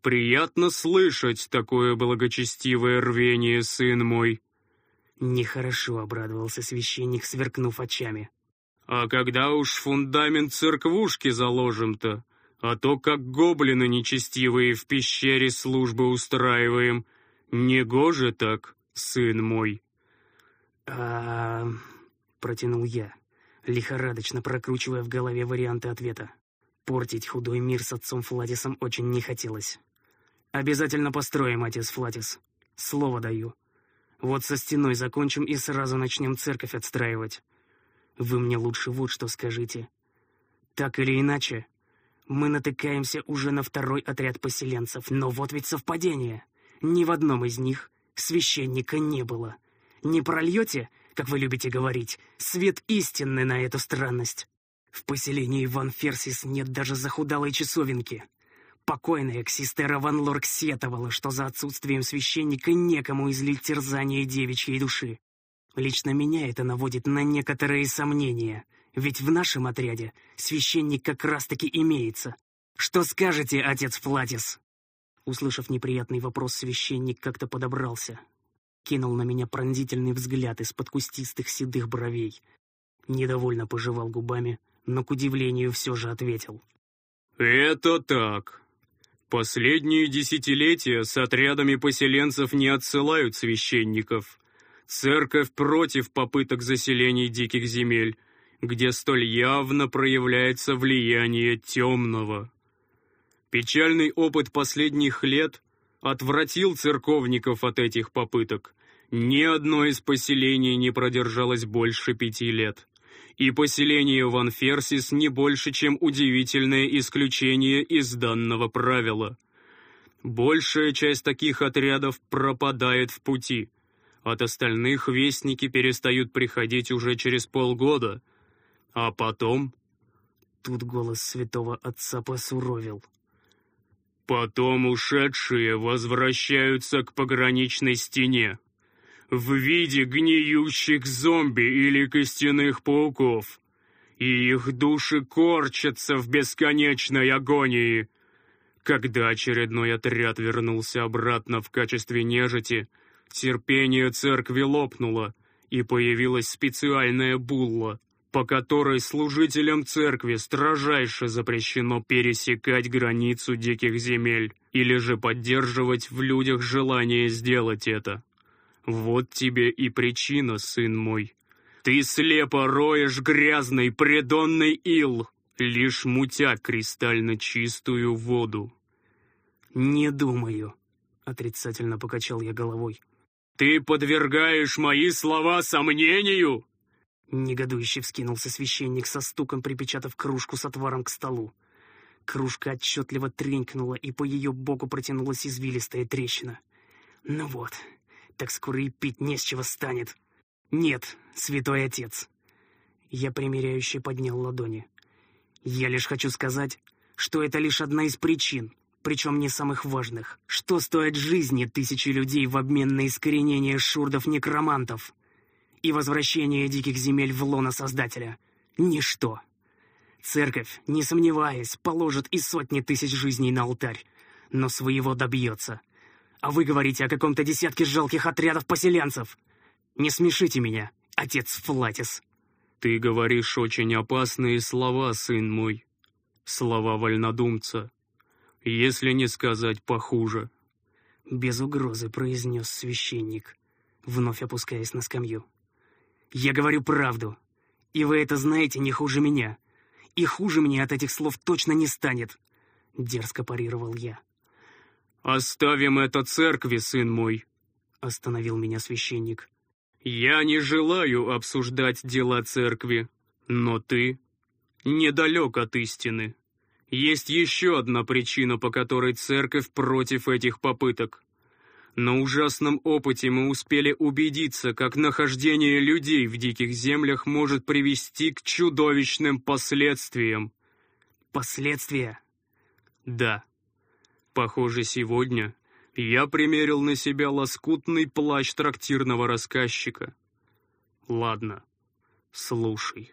«Приятно слышать такое благочестивое рвение, сын мой!» Нехорошо обрадовался священник, сверкнув очами. А когда уж фундамент церквушки заложим-то, а то как гоблины нечестивые в пещере службы устраиваем, негоже так, сын мой. А, протянул я, лихорадочно прокручивая в голове варианты ответа. Портить худой мир с отцом Флатисом очень не хотелось. Обязательно построим, отец Флатис. Слово даю. Вот со стеной закончим и сразу начнем церковь отстраивать. Вы мне лучше вот что скажите. Так или иначе, мы натыкаемся уже на второй отряд поселенцев, но вот ведь совпадение. Ни в одном из них священника не было. Не прольете, как вы любите говорить, свет истинный на эту странность? В поселении Ван Ферсис нет даже захудалой часовенки. Покойная Ксистера Ван Лорк сетовала, что за отсутствием священника некому излить терзание девичьей души. Лично меня это наводит на некоторые сомнения, ведь в нашем отряде священник как раз-таки имеется. Что скажете, отец Флатис?» Услышав неприятный вопрос, священник как-то подобрался. Кинул на меня пронзительный взгляд из-под кустистых седых бровей. Недовольно пожевал губами, но, к удивлению, все же ответил. «Это так. Последние десятилетия с отрядами поселенцев не отсылают священников. Церковь против попыток заселения диких земель, где столь явно проявляется влияние темного. Печальный опыт последних лет отвратил церковников от этих попыток. Ни одно из поселений не продержалось больше пяти лет. И поселение Ван Ферсис не больше, чем удивительное исключение из данного правила. Большая часть таких отрядов пропадает в пути – от остальных вестники перестают приходить уже через полгода. А потом... Тут голос святого отца посуровил. Потом ушедшие возвращаются к пограничной стене. В виде гниющих зомби или костяных пауков. И их души корчатся в бесконечной агонии. Когда очередной отряд вернулся обратно в качестве нежити, Терпение церкви лопнуло, и появилась специальная булла, по которой служителям церкви строжайше запрещено пересекать границу диких земель или же поддерживать в людях желание сделать это. Вот тебе и причина, сын мой. Ты слепо роешь грязный предонный ил, лишь мутя кристально чистую воду. «Не думаю», — отрицательно покачал я головой. «Ты подвергаешь мои слова сомнению?» Негодующе вскинулся священник со стуком, припечатав кружку с отваром к столу. Кружка отчетливо тренькнула, и по ее боку протянулась извилистая трещина. «Ну вот, так скоро и пить не с чего станет. Нет, святой отец!» Я примиряюще поднял ладони. «Я лишь хочу сказать, что это лишь одна из причин, причем не самых важных. Что стоит жизни тысячи людей в обмен на искоренение шурдов-некромантов и возвращение диких земель в лоно Создателя? Ничто. Церковь, не сомневаясь, положит и сотни тысяч жизней на алтарь, но своего добьется. А вы говорите о каком-то десятке жалких отрядов поселенцев. Не смешите меня, отец Флатис. Ты говоришь очень опасные слова, сын мой. Слова вольнодумца. Если не сказать похуже. Без угрозы произнес священник, вновь опускаясь на скамью. Я говорю правду, и вы это знаете не хуже меня. И хуже мне от этих слов точно не станет, дерзко парировал я. «Оставим это церкви, сын мой», — остановил меня священник. «Я не желаю обсуждать дела церкви, но ты недалек от истины. Есть еще одна причина, по которой церковь против этих попыток. На ужасном опыте мы успели убедиться, как нахождение людей в диких землях может привести к чудовищным последствиям. Последствия? Да. Похоже, сегодня я примерил на себя лоскутный плащ трактирного рассказчика. Ладно, слушай.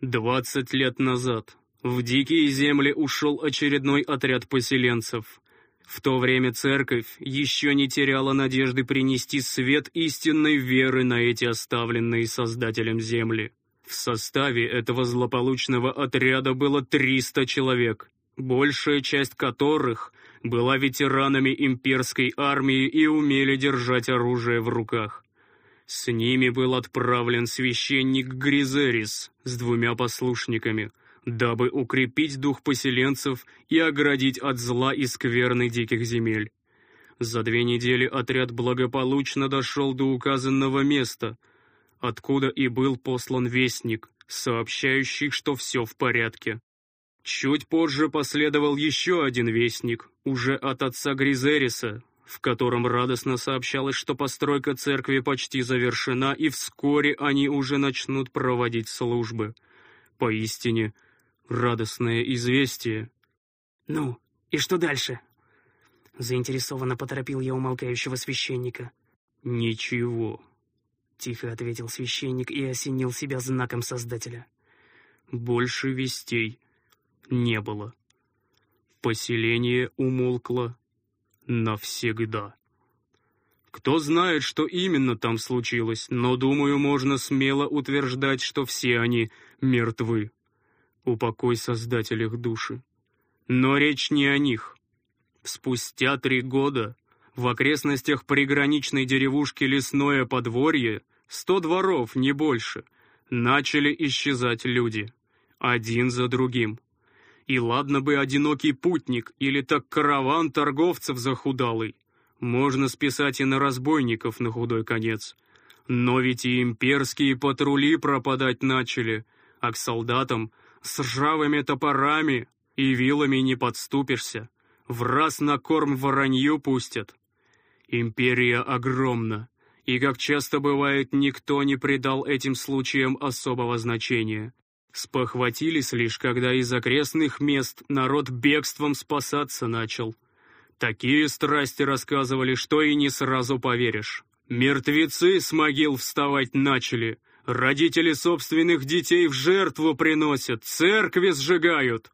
Двадцать лет назад в дикие земли ушел очередной отряд поселенцев. В то время церковь еще не теряла надежды принести свет истинной веры на эти оставленные Создателем земли. В составе этого злополучного отряда было 300 человек, большая часть которых была ветеранами имперской армии и умели держать оружие в руках. С ними был отправлен священник Гризерис с двумя послушниками, дабы укрепить дух поселенцев и оградить от зла и скверны диких земель. За две недели отряд благополучно дошел до указанного места, откуда и был послан вестник, сообщающий, что все в порядке. Чуть позже последовал еще один вестник, уже от отца Гризериса, в котором радостно сообщалось, что постройка церкви почти завершена, и вскоре они уже начнут проводить службы. Поистине, радостное известие. «Ну, и что дальше?» Заинтересованно поторопил я умолкающего священника. «Ничего», — тихо ответил священник и осенил себя знаком Создателя. «Больше вестей не было. Поселение умолкло навсегда. Кто знает, что именно там случилось, но, думаю, можно смело утверждать, что все они мертвы. Упокой Создатель их души. Но речь не о них. Спустя три года в окрестностях приграничной деревушки Лесное подворье, сто дворов, не больше, начали исчезать люди, один за другим. И ладно бы одинокий путник или так караван торговцев захудалый. Можно списать и на разбойников на худой конец. Но ведь и имперские патрули пропадать начали, а к солдатам с ржавыми топорами и вилами не подступишься. В раз на корм воронью пустят. Империя огромна, и, как часто бывает, никто не придал этим случаям особого значения. Спохватились лишь, когда из окрестных мест народ бегством спасаться начал. Такие страсти рассказывали, что и не сразу поверишь. Мертвецы с могил вставать начали, родители собственных детей в жертву приносят, церкви сжигают.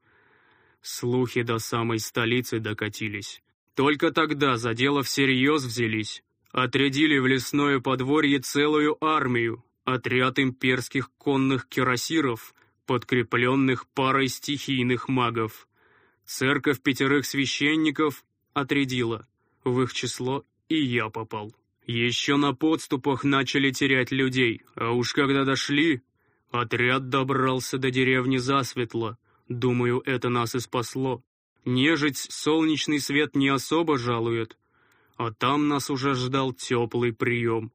Слухи до самой столицы докатились. Только тогда за дело всерьез взялись. Отрядили в лесное подворье целую армию, отряд имперских конных кирасиров, подкрепленных парой стихийных магов. Церковь пятерых священников отрядила, в их число и я попал. Еще на подступах начали терять людей, а уж когда дошли, отряд добрался до деревни засветло. Думаю, это нас и спасло. Нежить солнечный свет не особо жалует, а там нас уже ждал теплый прием.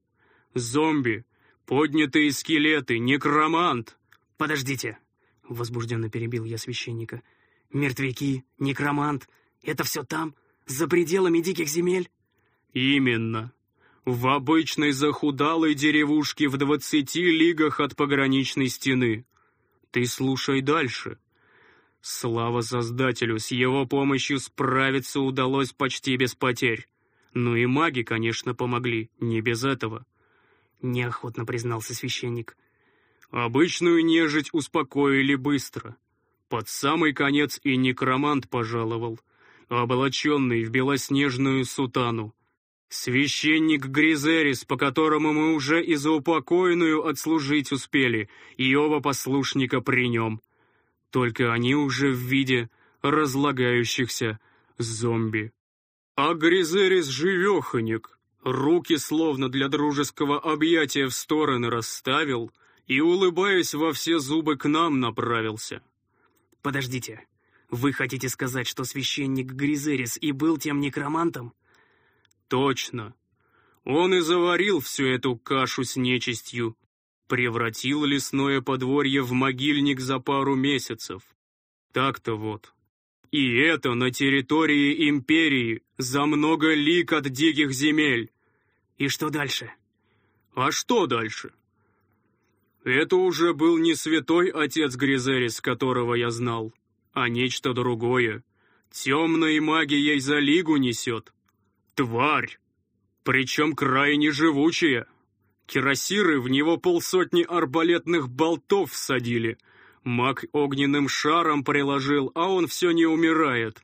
Зомби, поднятые скелеты, некромант. Подождите, — возбужденно перебил я священника. «Мертвяки, некромант — это все там, за пределами диких земель?» «Именно. В обычной захудалой деревушке в двадцати лигах от пограничной стены. Ты слушай дальше. Слава Создателю, с его помощью справиться удалось почти без потерь. Ну и маги, конечно, помогли, не без этого. Неохотно признался священник. Обычную нежить успокоили быстро. Под самый конец и некромант пожаловал, облаченный в белоснежную сутану. Священник Гризерис, по которому мы уже и за упокойную отслужить успели, и оба послушника при нем — только они уже в виде разлагающихся зомби. А Гризерис живеханик, руки словно для дружеского объятия в стороны расставил и, улыбаясь во все зубы, к нам направился. «Подождите, вы хотите сказать, что священник Гризерис и был тем некромантом?» «Точно. Он и заварил всю эту кашу с нечистью, превратил лесное подворье в могильник за пару месяцев. Так-то вот. И это на территории империи, за много лик от диких земель. И что дальше? А что дальше? Это уже был не святой отец Гризерис, которого я знал, а нечто другое. Темной магией за лигу несет. Тварь! Причем крайне живучая. Кирасиры в него полсотни арбалетных болтов всадили. Маг огненным шаром приложил, а он все не умирает.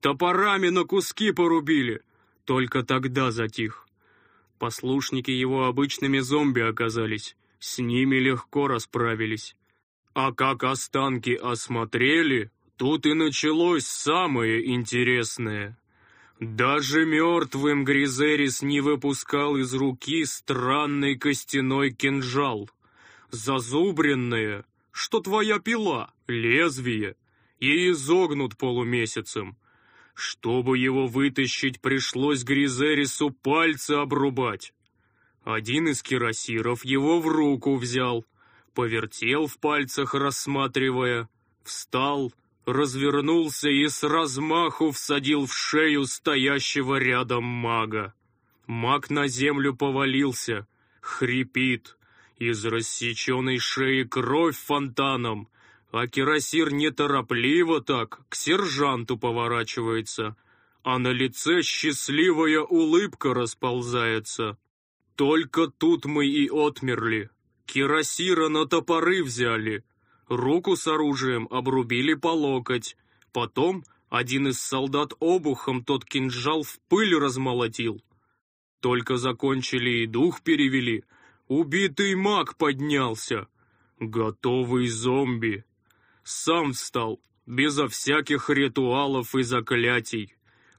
Топорами на куски порубили. Только тогда затих. Послушники его обычными зомби оказались. С ними легко расправились. А как останки осмотрели, тут и началось самое интересное. Даже мертвым Гризерис не выпускал из руки странный костяной кинжал. Зазубренное, что твоя пила, лезвие, и изогнут полумесяцем. Чтобы его вытащить, пришлось Гризерису пальцы обрубать. Один из кирасиров его в руку взял, повертел в пальцах, рассматривая, встал — развернулся и с размаху всадил в шею стоящего рядом мага. Маг на землю повалился, хрипит, из рассеченной шеи кровь фонтаном, а кирасир неторопливо так к сержанту поворачивается, а на лице счастливая улыбка расползается. Только тут мы и отмерли. Кирасира на топоры взяли, Руку с оружием обрубили по локоть. Потом один из солдат обухом тот кинжал в пыль размолотил. Только закончили и дух перевели. Убитый маг поднялся. Готовый зомби. Сам встал, безо всяких ритуалов и заклятий.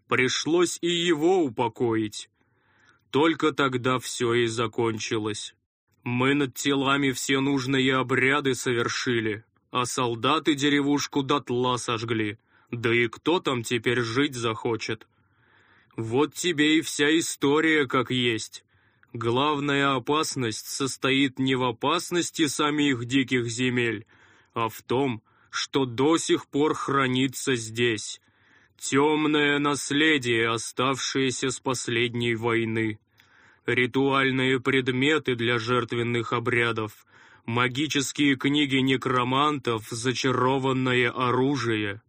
Пришлось и его упокоить. Только тогда все и закончилось. Мы над телами все нужные обряды совершили, а солдаты деревушку дотла сожгли. Да и кто там теперь жить захочет? Вот тебе и вся история как есть. Главная опасность состоит не в опасности самих диких земель, а в том, что до сих пор хранится здесь. Темное наследие, оставшееся с последней войны ритуальные предметы для жертвенных обрядов, магические книги некромантов, зачарованное оружие.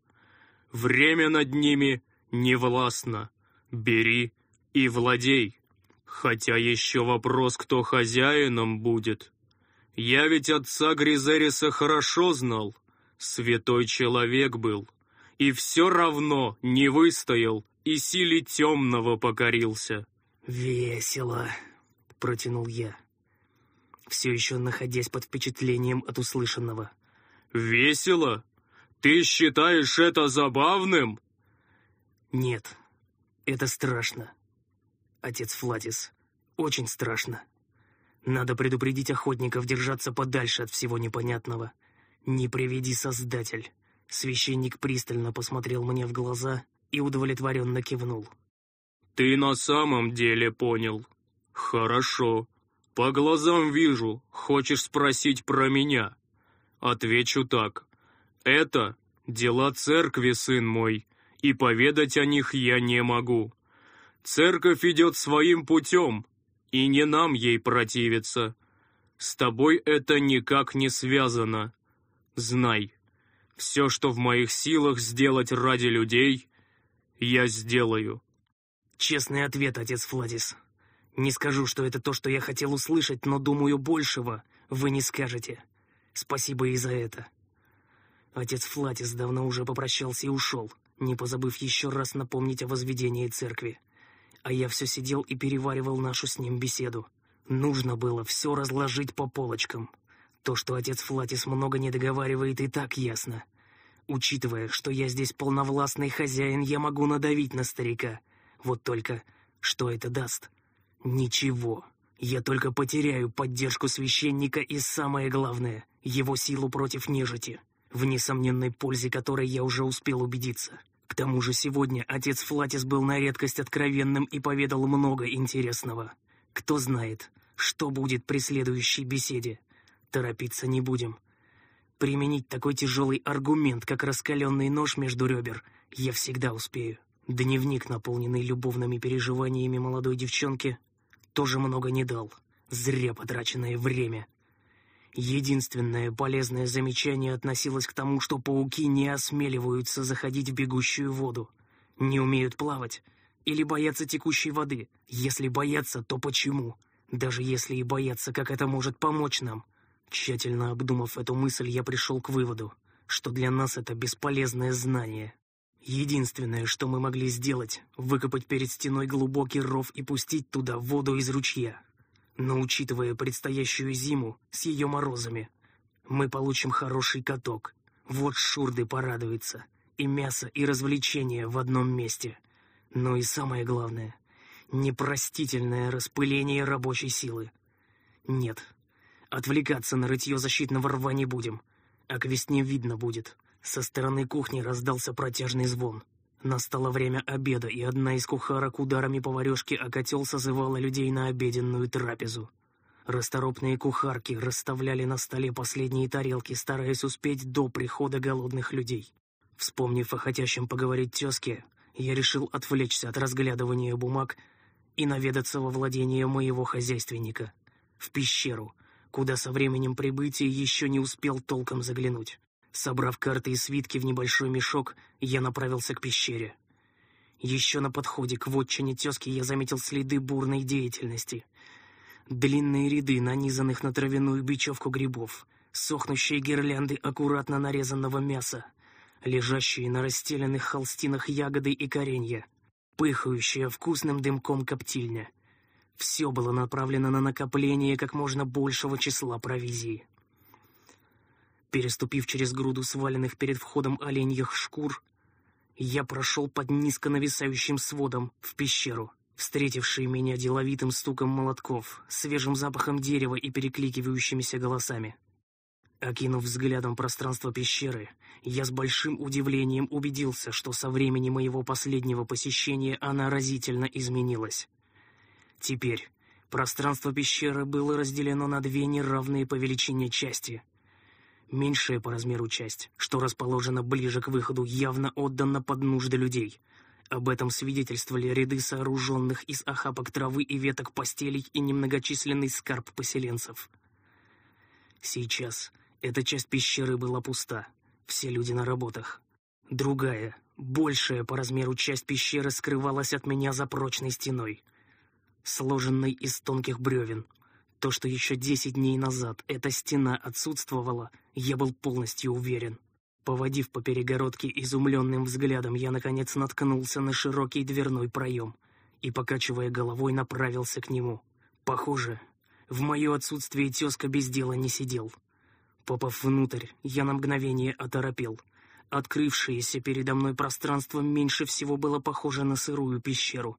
Время над ними не властно. Бери и владей. Хотя еще вопрос, кто хозяином будет. Я ведь отца Гризериса хорошо знал. Святой человек был. И все равно не выстоял и силе темного покорился. «Весело», — протянул я, все еще находясь под впечатлением от услышанного. «Весело? Ты считаешь это забавным?» «Нет, это страшно, отец Флатис, очень страшно. Надо предупредить охотников держаться подальше от всего непонятного. Не приведи Создатель». Священник пристально посмотрел мне в глаза и удовлетворенно кивнул. «Ты на самом деле понял. Хорошо. По глазам вижу, хочешь спросить про меня. Отвечу так. Это дела церкви, сын мой, и поведать о них я не могу. Церковь идет своим путем, и не нам ей противиться. С тобой это никак не связано. Знай, Все, что в моих силах сделать ради людей, я сделаю. Честный ответ, отец Фладис. Не скажу, что это то, что я хотел услышать, но думаю, большего вы не скажете. Спасибо и за это. Отец Флатис давно уже попрощался и ушел, не позабыв еще раз напомнить о возведении церкви. А я все сидел и переваривал нашу с ним беседу. Нужно было все разложить по полочкам. То, что отец Флатис много не договаривает, и так ясно. Учитывая, что я здесь полновластный хозяин, я могу надавить на старика. Вот только, что это даст? Ничего. Я только потеряю поддержку священника и, самое главное, его силу против нежити, в несомненной пользе которой я уже успел убедиться. К тому же сегодня отец Флатис был на редкость откровенным и поведал много интересного. Кто знает, что будет при следующей беседе. Торопиться не будем. Применить такой тяжелый аргумент, как раскаленный нож между ребер, я всегда успею. Дневник, наполненный любовными переживаниями молодой девчонки, тоже много не дал. Зря потраченное время. Единственное полезное замечание относилось к тому, что пауки не осмеливаются заходить в бегущую воду, не умеют плавать или боятся текущей воды. Если боятся, то почему? Даже если и боятся, как это может помочь нам? Тщательно обдумав эту мысль, я пришел к выводу, что для нас это бесполезное знание. Единственное, что мы могли сделать, выкопать перед стеной глубокий ров и пустить туда воду из ручья. Но учитывая предстоящую зиму с ее морозами, мы получим хороший каток. Вот Шурды порадуется. И мясо, и развлечения в одном месте. Но и самое главное — непростительное распыление рабочей силы. Нет, Отвлекаться на рытье защитного рва не будем. А к весне видно будет. Со стороны кухни раздался протяжный звон. Настало время обеда, и одна из кухарок ударами поварешки о котел созывала людей на обеденную трапезу. Расторопные кухарки расставляли на столе последние тарелки, стараясь успеть до прихода голодных людей. Вспомнив о хотящем поговорить тезке, я решил отвлечься от разглядывания бумаг и наведаться во владение моего хозяйственника. В пещеру, куда со временем прибытия еще не успел толком заглянуть. Собрав карты и свитки в небольшой мешок, я направился к пещере. Еще на подходе к вотчине тезки я заметил следы бурной деятельности. Длинные ряды, нанизанных на травяную бечевку грибов, сохнущие гирлянды аккуратно нарезанного мяса, лежащие на расстеленных холстинах ягоды и коренья, пыхающая вкусным дымком коптильня — все было направлено на накопление как можно большего числа провизии. Переступив через груду сваленных перед входом оленьих шкур, я прошел под низко нависающим сводом в пещеру, встретивший меня деловитым стуком молотков, свежим запахом дерева и перекликивающимися голосами. Окинув взглядом пространство пещеры, я с большим удивлением убедился, что со времени моего последнего посещения она разительно изменилась. Теперь пространство пещеры было разделено на две неравные по величине части. Меньшая по размеру часть, что расположена ближе к выходу, явно отдана под нужды людей. Об этом свидетельствовали ряды сооруженных из охапок травы и веток постелей и немногочисленный скарб поселенцев. Сейчас эта часть пещеры была пуста, все люди на работах. Другая, большая по размеру часть пещеры скрывалась от меня за прочной стеной сложенной из тонких бревен. То, что еще десять дней назад эта стена отсутствовала, я был полностью уверен. Поводив по перегородке изумленным взглядом, я, наконец, наткнулся на широкий дверной проем и, покачивая головой, направился к нему. Похоже, в мое отсутствие тезка без дела не сидел. Попав внутрь, я на мгновение оторопел. Открывшееся передо мной пространство меньше всего было похоже на сырую пещеру.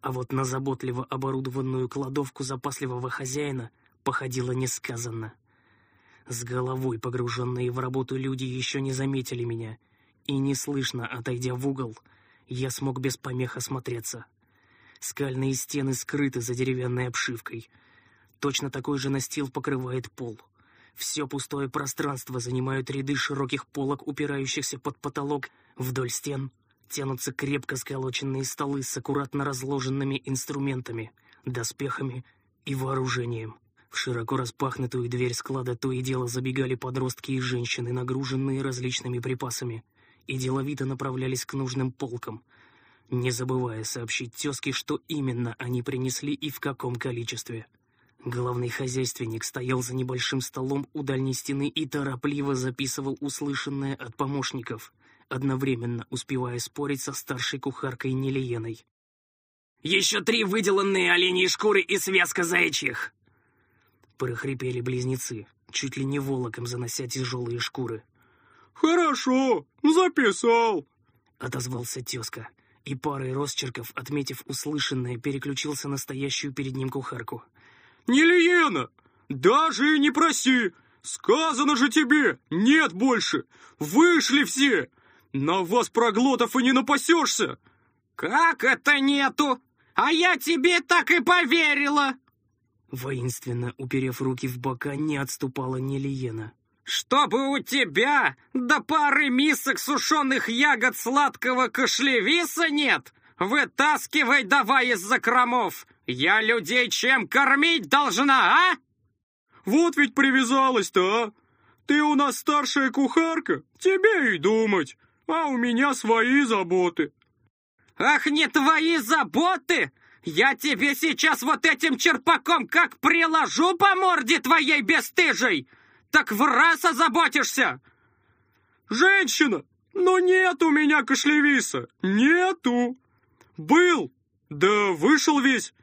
А вот на заботливо оборудованную кладовку запасливого хозяина походило несказанно. С головой погруженные в работу люди еще не заметили меня, и неслышно, отойдя в угол, я смог без помех осмотреться. Скальные стены скрыты за деревянной обшивкой. Точно такой же настил покрывает пол. Все пустое пространство занимают ряды широких полок, упирающихся под потолок вдоль стен тянутся крепко сколоченные столы с аккуратно разложенными инструментами, доспехами и вооружением. В широко распахнутую дверь склада то и дело забегали подростки и женщины, нагруженные различными припасами, и деловито направлялись к нужным полкам, не забывая сообщить тезке, что именно они принесли и в каком количестве. Главный хозяйственник стоял за небольшим столом у дальней стены и торопливо записывал услышанное от помощников, одновременно успевая спорить со старшей кухаркой Нелиеной. «Еще три выделанные оленьи шкуры и связка заячьих!» Прохрипели близнецы, чуть ли не волоком занося тяжелые шкуры. «Хорошо, записал!» — отозвался тезка, и парой росчерков, отметив услышанное, переключился на стоящую перед ним кухарку. «Не Лиена! Даже и не проси! Сказано же тебе! Нет больше! Вышли все! На вас проглотов и не напасешься!» «Как это нету? А я тебе так и поверила!» Воинственно уперев руки в бока, не отступала Нелиена. «Чтобы у тебя до пары мисок сушеных ягод сладкого кашлевиса нет, вытаскивай давай из закромов! Я людей чем кормить должна, а?» «Вот ведь привязалась-то, а! Ты у нас старшая кухарка, тебе и думать, а у меня свои заботы!» «Ах, не твои заботы! Я тебе сейчас вот этим черпаком как приложу по морде твоей бесстыжей! Так в раз озаботишься!» «Женщина, но нет у меня кашлевиса! Нету! Был, да вышел весь!»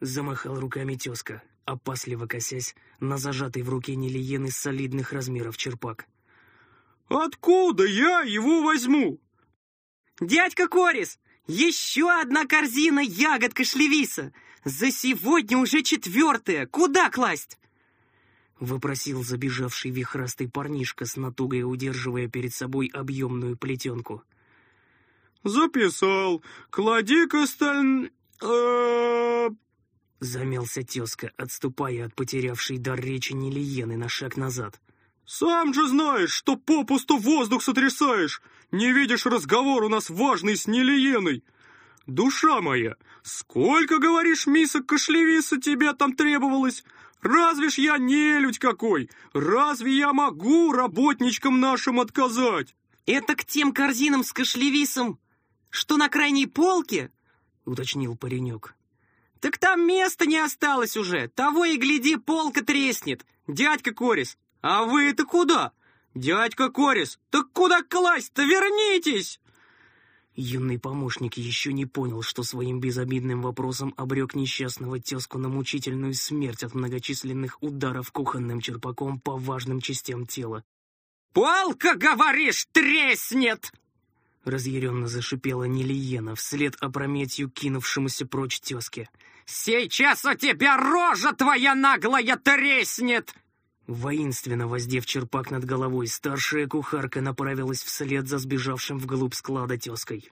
Замахал руками тезка, опасливо косясь на зажатый в руке Нелиены солидных размеров черпак. «Откуда я его возьму?» «Дядька Корис, еще одна корзина ягод кашлевиса! За сегодня уже четвертая! Куда класть?» Вопросил забежавший вихрастый парнишка с натугой удерживая перед собой объемную плетенку. «Записал. Клади-ка сталь... э Замялся тезка, отступая от потерявшей дар речи Нелиены на шаг назад. «Сам же знаешь, что попусту воздух сотрясаешь! Не видишь, разговор у нас важный с Нелиеной! Душа моя, сколько, говоришь, мисок кашлевиса тебе там требовалось? Разве ж я нелюдь какой? Разве я могу работничкам нашим отказать?» «Это к тем корзинам с кашлевисом, что на крайней полке?» — уточнил паренек. «Так там места не осталось уже, того и гляди, полка треснет. Дядька Корис, а вы это куда? Дядька Корис, так куда класть-то? Вернитесь!» Юный помощник еще не понял, что своим безобидным вопросом обрек несчастного тезку на мучительную смерть от многочисленных ударов кухонным черпаком по важным частям тела. «Полка, говоришь, треснет!» Разъяренно зашипела Нелиена вслед опрометью кинувшемуся прочь тезке. «Сейчас у тебя рожа твоя наглая треснет!» Воинственно воздев черпак над головой, старшая кухарка направилась вслед за сбежавшим вглубь склада тезкой.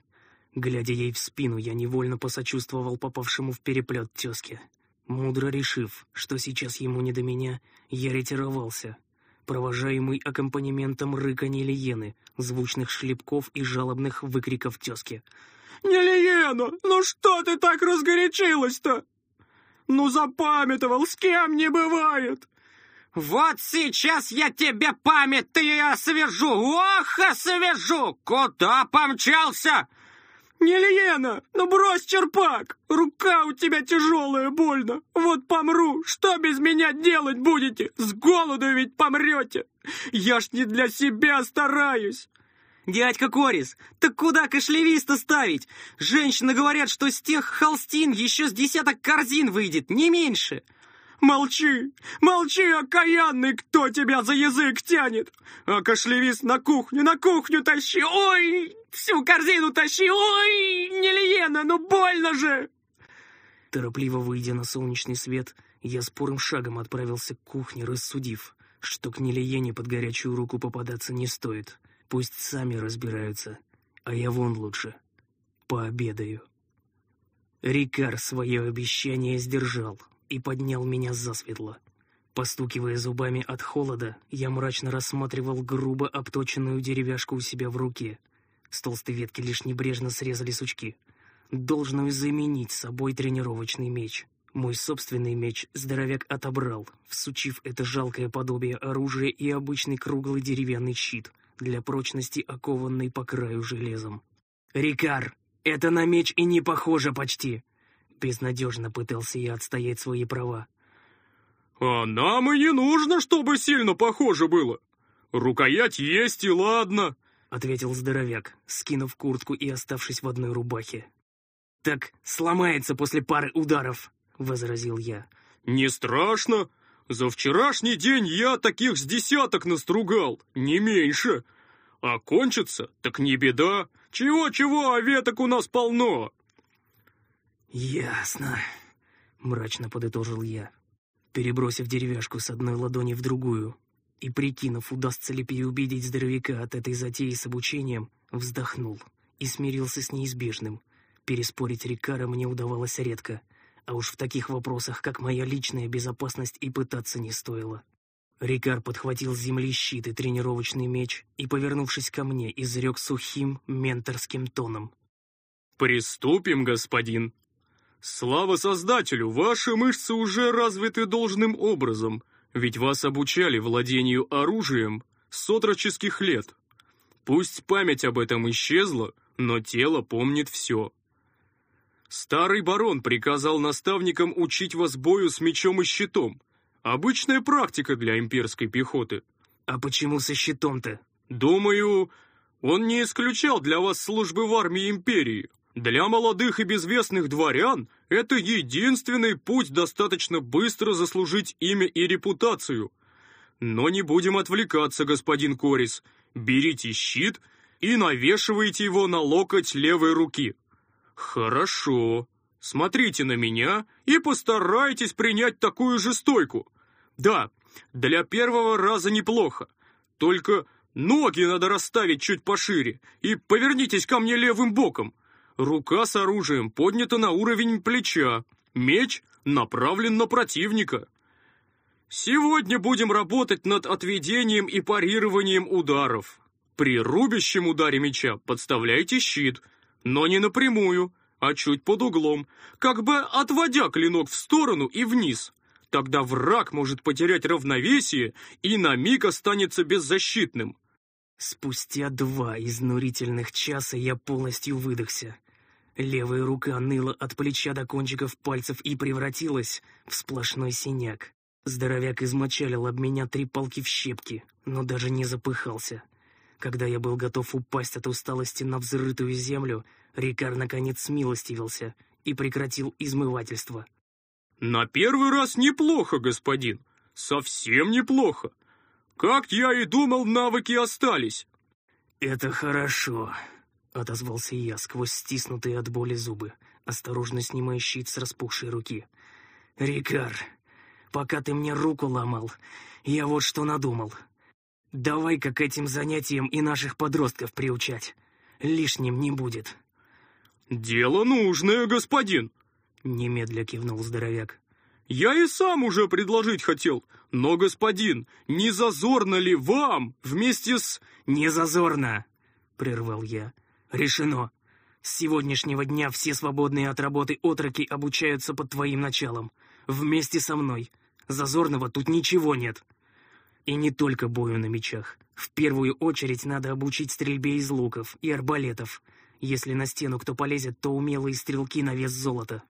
Глядя ей в спину, я невольно посочувствовал попавшему в переплет тезке. Мудро решив, что сейчас ему не до меня, я ретировался, провожаемый аккомпанементом рыка Нелиены, звучных шлепков и жалобных выкриков тезки. «Нелиена, ну что ты так разгорячилась-то? Ну запамятовал, с кем не бывает!» «Вот сейчас я тебе память-то освежу! Ох, освежу! Куда помчался?» «Нелиена, ну брось черпак! Рука у тебя тяжелая, больно! Вот помру! Что без меня делать будете? С голоду ведь помрете! Я ж не для себя стараюсь!» «Дядька Корис, так куда кашлевиста ставить? Женщины говорят, что с тех холстин еще с десяток корзин выйдет, не меньше!» Молчи! Молчи, окаянный, кто тебя за язык тянет! А кашлевис на кухню, на кухню тащи! Ой, всю корзину тащи! Ой, Нелиена, ну больно же!» Торопливо выйдя на солнечный свет, я спорым шагом отправился к кухне, рассудив, что к Нелиене под горячую руку попадаться не стоит. Пусть сами разбираются, а я вон лучше. Пообедаю. Рикар свое обещание сдержал и поднял меня засветло. Постукивая зубами от холода, я мрачно рассматривал грубо обточенную деревяшку у себя в руке. С толстой ветки лишь небрежно срезали сучки. Должную заменить собой тренировочный меч. Мой собственный меч здоровяк отобрал, всучив это жалкое подобие оружия и обычный круглый деревянный щит, для прочности окованный по краю железом. «Рикар, это на меч и не похоже почти!» Безнадежно пытался я отстоять свои права. «А нам и не нужно, чтобы сильно похоже было. Рукоять есть и ладно», — ответил здоровяк, скинув куртку и оставшись в одной рубахе. «Так сломается после пары ударов», — возразил я. «Не страшно. За вчерашний день я таких с десяток настругал, не меньше. А кончится, так не беда. Чего-чего, а веток у нас полно». «Ясно», — мрачно подытожил я, перебросив деревяшку с одной ладони в другую и, прикинув, удастся ли переубедить здоровяка от этой затеи с обучением, вздохнул и смирился с неизбежным. Переспорить Рикара мне удавалось редко — а уж в таких вопросах, как моя личная безопасность, и пытаться не стоило. Рикар подхватил с земли щит и тренировочный меч и, повернувшись ко мне, изрек сухим менторским тоном. «Приступим, господин. Слава Создателю, ваши мышцы уже развиты должным образом, ведь вас обучали владению оружием с отроческих лет. Пусть память об этом исчезла, но тело помнит все. Старый барон приказал наставникам учить вас бою с мечом и щитом. Обычная практика для имперской пехоты. А почему со щитом-то? Думаю, он не исключал для вас службы в армии империи. Для молодых и безвестных дворян это единственный путь достаточно быстро заслужить имя и репутацию. Но не будем отвлекаться, господин Корис. Берите щит и навешивайте его на локоть левой руки. «Хорошо. Смотрите на меня и постарайтесь принять такую же стойку. Да, для первого раза неплохо. Только ноги надо расставить чуть пошире и повернитесь ко мне левым боком. Рука с оружием поднята на уровень плеча, меч направлен на противника». Сегодня будем работать над отведением и парированием ударов. При рубящем ударе меча подставляйте щит – но не напрямую, а чуть под углом, как бы отводя клинок в сторону и вниз. Тогда враг может потерять равновесие и на миг останется беззащитным. Спустя два изнурительных часа я полностью выдохся. Левая рука ныла от плеча до кончиков пальцев и превратилась в сплошной синяк. Здоровяк измочалил об меня три палки в щепки, но даже не запыхался. Когда я был готов упасть от усталости на взрытую землю, Рикар наконец смилостивился и прекратил измывательство. «На первый раз неплохо, господин. Совсем неплохо. Как я и думал, навыки остались». «Это хорошо», — отозвался я сквозь стиснутые от боли зубы, осторожно снимая щит с распухшей руки. «Рикар, пока ты мне руку ломал, я вот что надумал. Давай-ка к этим занятиям и наших подростков приучать. Лишним не будет. «Дело нужное, господин!» Немедля кивнул здоровяк. «Я и сам уже предложить хотел, но, господин, не зазорно ли вам вместе с...» «Не зазорно!» — прервал я. «Решено. С сегодняшнего дня все свободные от работы отроки обучаются под твоим началом. Вместе со мной. Зазорного тут ничего нет». И не только бою на мечах. В первую очередь надо обучить стрельбе из луков и арбалетов. Если на стену кто полезет, то умелые стрелки на вес золота.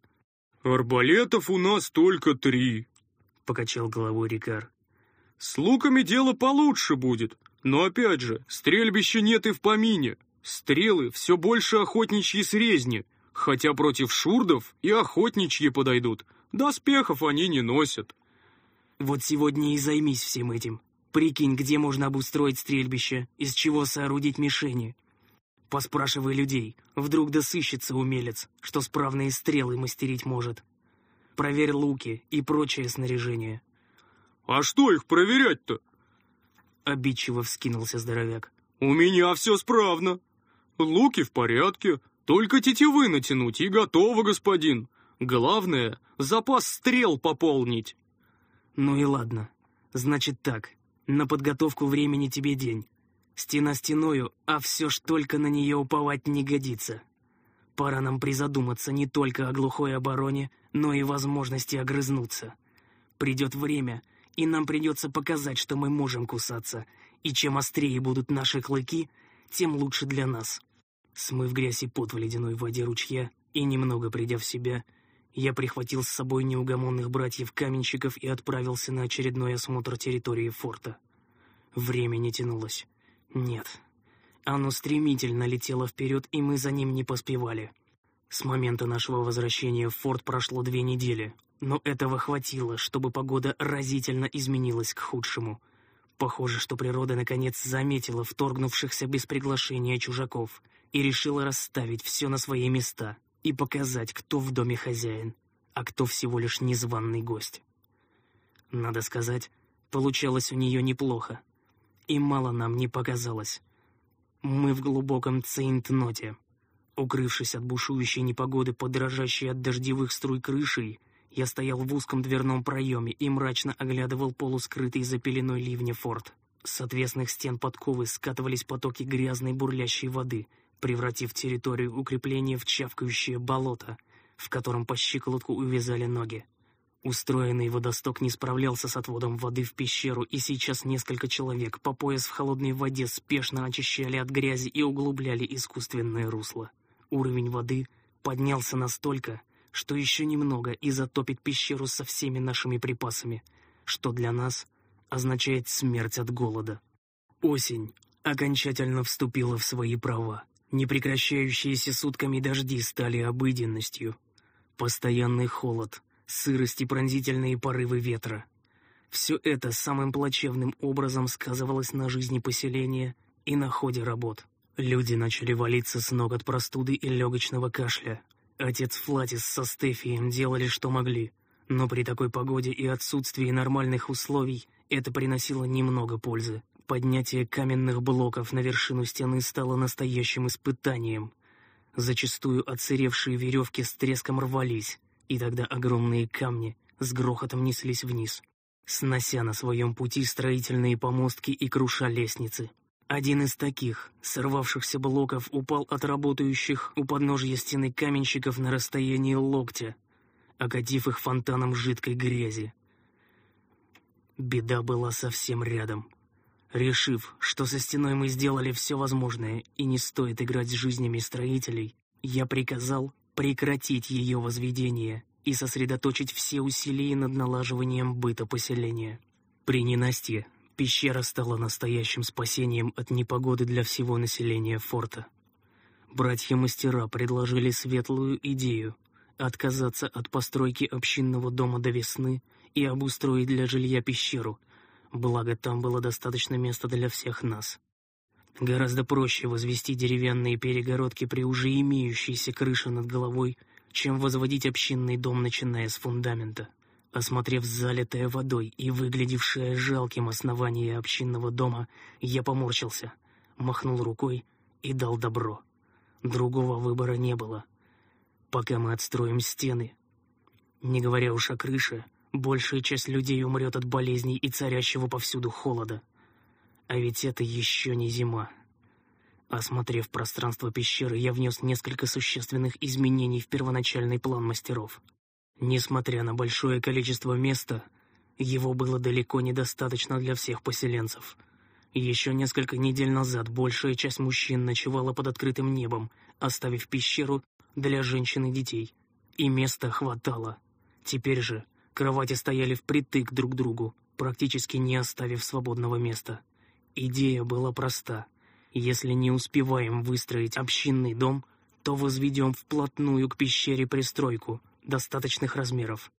«Арбалетов у нас только три», — покачал головой Рикар. «С луками дело получше будет, но опять же, стрельбища нет и в помине. Стрелы все больше охотничьи срезни, хотя против шурдов и охотничьи подойдут. Доспехов они не носят». «Вот сегодня и займись всем этим. Прикинь, где можно обустроить стрельбище, из чего соорудить мишени. Поспрашивай людей, вдруг да сыщется умелец, что справные стрелы мастерить может. Проверь луки и прочее снаряжение. «А что их проверять-то?» Обидчиво вскинулся здоровяк. «У меня все справно. Луки в порядке, только тетивы натянуть и готово, господин. Главное, запас стрел пополнить». «Ну и ладно. Значит так, на подготовку времени тебе день. Стена стеною, а все ж только на нее уповать не годится. Пора нам призадуматься не только о глухой обороне, но и возможности огрызнуться. Придет время, и нам придется показать, что мы можем кусаться, и чем острее будут наши клыки, тем лучше для нас. Смыв грязь и пот в ледяной воде ручья и немного придя в себя, я прихватил с собой неугомонных братьев-каменщиков и отправился на очередной осмотр территории форта. Время не тянулось. Нет. Оно стремительно летело вперед, и мы за ним не поспевали. С момента нашего возвращения в форт прошло две недели, но этого хватило, чтобы погода разительно изменилась к худшему. Похоже, что природа наконец заметила вторгнувшихся без приглашения чужаков и решила расставить все на свои места и показать, кто в доме хозяин, а кто всего лишь незваный гость. Надо сказать, получалось у нее неплохо, и мало нам не показалось. Мы в глубоком цейнтноте. Укрывшись от бушующей непогоды под дрожащей от дождевых струй крышей, я стоял в узком дверном проеме и мрачно оглядывал полускрытый за пеленой ливня форт. С отвесных стен подковы скатывались потоки грязной бурлящей воды, превратив территорию укрепления в чавкающее болото, в котором по щиколотку увязали ноги. Устроенный водосток не справлялся с отводом воды в пещеру, и сейчас несколько человек по пояс в холодной воде спешно очищали от грязи и углубляли искусственное русло. Уровень воды поднялся настолько, что еще немного и затопит пещеру со всеми нашими припасами, что для нас означает смерть от голода. Осень окончательно вступила в свои права. Непрекращающиеся сутками дожди стали обыденностью. Постоянный холод, сырость и пронзительные порывы ветра. Все это самым плачевным образом сказывалось на жизни поселения и на ходе работ. Люди начали валиться с ног от простуды и легочного кашля, Отец Флатис со Стефием делали, что могли, но при такой погоде и отсутствии нормальных условий это приносило немного пользы. Поднятие каменных блоков на вершину стены стало настоящим испытанием. Зачастую отсыревшие веревки с треском рвались, и тогда огромные камни с грохотом неслись вниз, снося на своем пути строительные помостки и круша лестницы. Один из таких, сорвавшихся блоков, упал от работающих у подножья стены каменщиков на расстоянии локтя, окатив их фонтаном жидкой грязи. Беда была совсем рядом. Решив, что со стеной мы сделали все возможное и не стоит играть с жизнями строителей, я приказал прекратить ее возведение и сосредоточить все усилия над налаживанием быта поселения. При ненастье Пещера стала настоящим спасением от непогоды для всего населения форта. Братья-мастера предложили светлую идею отказаться от постройки общинного дома до весны и обустроить для жилья пещеру, благо там было достаточно места для всех нас. Гораздо проще возвести деревянные перегородки при уже имеющейся крыше над головой, чем возводить общинный дом, начиная с фундамента. Осмотрев залитое водой и выглядевшее жалким основание общинного дома, я поморщился, махнул рукой и дал добро. Другого выбора не было. Пока мы отстроим стены, не говоря уж о крыше, большая часть людей умрет от болезней и царящего повсюду холода. А ведь это еще не зима. Осмотрев пространство пещеры, я внес несколько существенных изменений в первоначальный план мастеров — Несмотря на большое количество места, его было далеко недостаточно для всех поселенцев. Еще несколько недель назад большая часть мужчин ночевала под открытым небом, оставив пещеру для женщин и детей. И места хватало. Теперь же кровати стояли впритык друг к другу, практически не оставив свободного места. Идея была проста. Если не успеваем выстроить общинный дом, то возведем вплотную к пещере пристройку — достаточных размеров.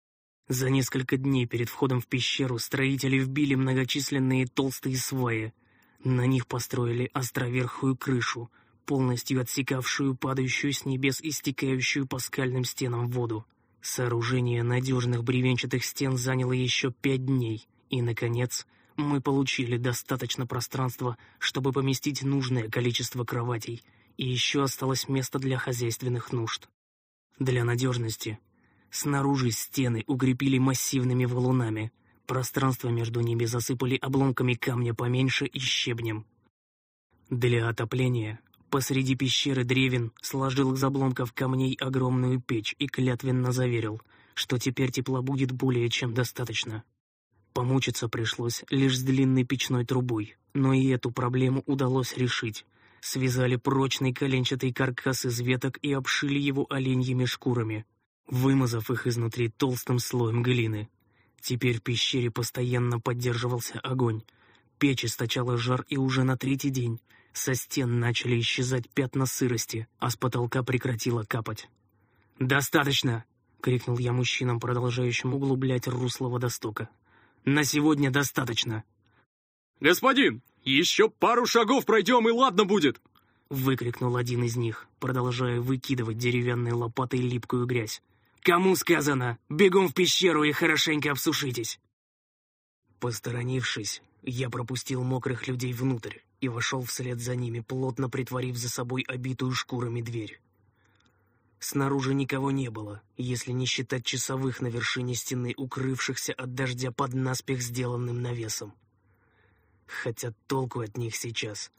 За несколько дней перед входом в пещеру строители вбили многочисленные толстые сваи. На них построили островерхую крышу, полностью отсекавшую падающую с небес и стекающую по скальным стенам воду. Сооружение надежных бревенчатых стен заняло еще пять дней, и, наконец, мы получили достаточно пространства, чтобы поместить нужное количество кроватей, и еще осталось место для хозяйственных нужд. Для надежности Снаружи стены укрепили массивными валунами. Пространство между ними засыпали обломками камня поменьше и щебнем. Для отопления Посреди пещеры древен сложил из обломков камней огромную печь и клятвенно заверил, что теперь тепла будет более чем достаточно. Помучиться пришлось лишь с длинной печной трубой, но и эту проблему удалось решить. Связали прочный коленчатый каркас из веток и обшили его оленьими шкурами, вымазав их изнутри толстым слоем глины. Теперь в пещере постоянно поддерживался огонь. Печь источала жар, и уже на третий день со стен начали исчезать пятна сырости, а с потолка прекратило капать. «Достаточно!» — крикнул я мужчинам, продолжающим углублять русло водостока. На сегодня достаточно». «Господин, еще пару шагов пройдем, и ладно будет!» Выкрикнул один из них, продолжая выкидывать деревянной лопатой липкую грязь. «Кому сказано? Бегом в пещеру и хорошенько обсушитесь!» Посторонившись, я пропустил мокрых людей внутрь и вошел вслед за ними, плотно притворив за собой обитую шкурами дверь. Снаружи никого не было, если не считать часовых на вершине стены, укрывшихся от дождя под наспех сделанным навесом. Хотя толку от них сейчас.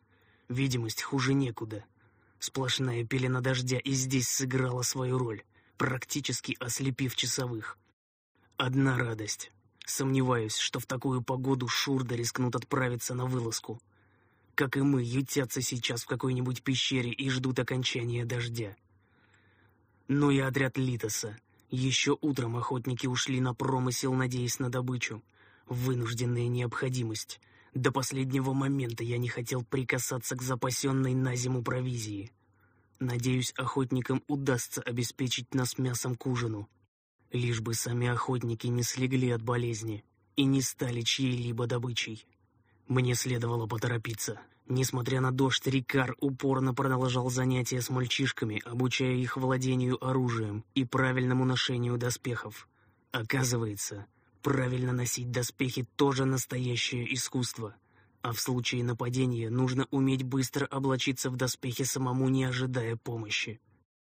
Видимость хуже некуда. Сплошная пелена дождя и здесь сыграла свою роль, практически ослепив часовых. Одна радость. Сомневаюсь, что в такую погоду шурда рискнут отправиться на вылазку. Как и мы, ютятся сейчас в какой-нибудь пещере и ждут окончания дождя но и отряд Литоса. Еще утром охотники ушли на промысел, надеясь на добычу. Вынужденная необходимость. До последнего момента я не хотел прикасаться к запасенной на зиму провизии. Надеюсь, охотникам удастся обеспечить нас мясом к ужину. Лишь бы сами охотники не слегли от болезни и не стали чьей-либо добычей. Мне следовало поторопиться. Несмотря на дождь, Рикар упорно продолжал занятия с мальчишками, обучая их владению оружием и правильному ношению доспехов. Оказывается, правильно носить доспехи тоже настоящее искусство. А в случае нападения нужно уметь быстро облачиться в доспехи самому, не ожидая помощи.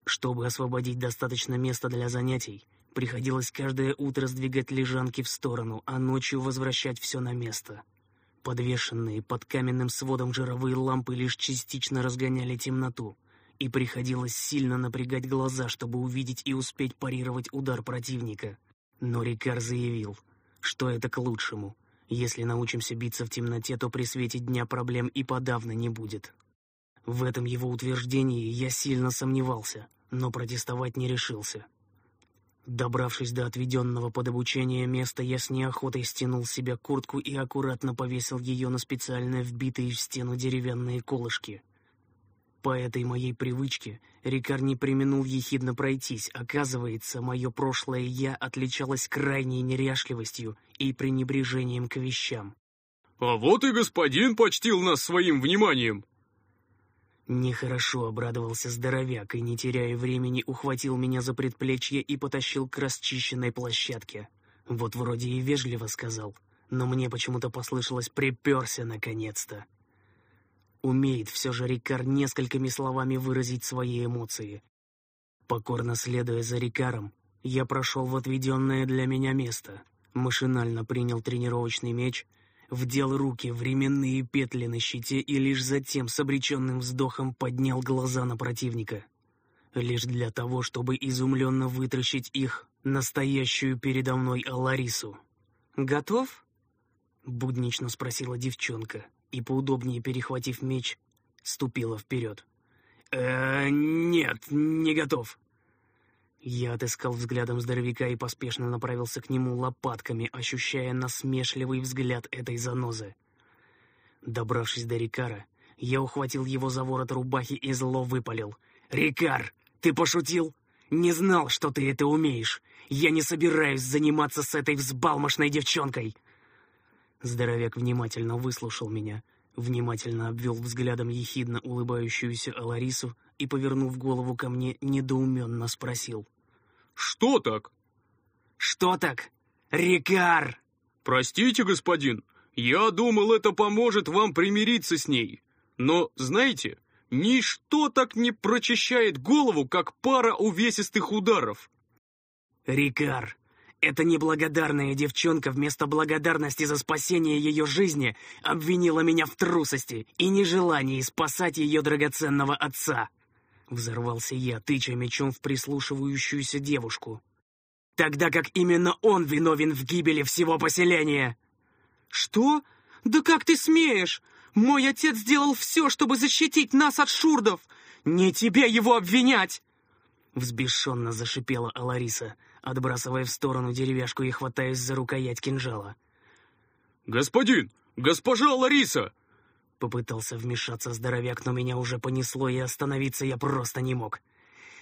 Чтобы освободить достаточно места для занятий, приходилось каждое утро сдвигать лежанки в сторону, а ночью возвращать все на место — Подвешенные под каменным сводом жировые лампы лишь частично разгоняли темноту, и приходилось сильно напрягать глаза, чтобы увидеть и успеть парировать удар противника. Но Рикар заявил, что это к лучшему. Если научимся биться в темноте, то при свете дня проблем и подавно не будет. В этом его утверждении я сильно сомневался, но протестовать не решился. Добравшись до отведенного под обучение места, я с неохотой стянул с себя куртку и аккуратно повесил ее на специально вбитые в стену деревянные колышки. По этой моей привычке Рикар не применул ехидно пройтись. Оказывается, мое прошлое «я» отличалось крайней неряшливостью и пренебрежением к вещам. «А вот и господин почтил нас своим вниманием!» Нехорошо обрадовался здоровяк и, не теряя времени, ухватил меня за предплечье и потащил к расчищенной площадке. Вот вроде и вежливо сказал, но мне почему-то послышалось «приперся наконец-то». Умеет все же Рикар несколькими словами выразить свои эмоции. Покорно следуя за Рикаром, я прошел в отведенное для меня место, машинально принял тренировочный меч — вдел руки временные петли на щите и лишь затем с обреченным вздохом поднял глаза на противника. Лишь для того, чтобы изумленно вытращить их, настоящую передо мной Аларису. «Готов?» — буднично спросила девчонка и, поудобнее перехватив меч, ступила вперед. «Э, нет, не готов», я отыскал взглядом здоровяка и поспешно направился к нему лопатками, ощущая насмешливый взгляд этой занозы. Добравшись до Рикара, я ухватил его за ворот рубахи и зло выпалил. «Рикар, ты пошутил? Не знал, что ты это умеешь. Я не собираюсь заниматься с этой взбалмошной девчонкой!» Здоровяк внимательно выслушал меня, внимательно обвел взглядом ехидно улыбающуюся Аларису и, повернув голову ко мне, недоуменно спросил. «Что так?» «Что так? Рикар!» «Простите, господин, я думал, это поможет вам примириться с ней. Но, знаете, ничто так не прочищает голову, как пара увесистых ударов». «Рикар, Эта неблагодарная девчонка вместо благодарности за спасение ее жизни обвинила меня в трусости и нежелании спасать ее драгоценного отца. Взорвался я, тыча мечом в прислушивающуюся девушку. Тогда как именно он виновен в гибели всего поселения. «Что? Да как ты смеешь? Мой отец сделал все, чтобы защитить нас от шурдов! Не тебе его обвинять!» Взбешенно зашипела Алариса, отбрасывая в сторону деревяшку и хватаясь за рукоять кинжала. «Господин! Госпожа Лариса!» Попытался вмешаться здоровяк, но меня уже понесло, и остановиться я просто не мог.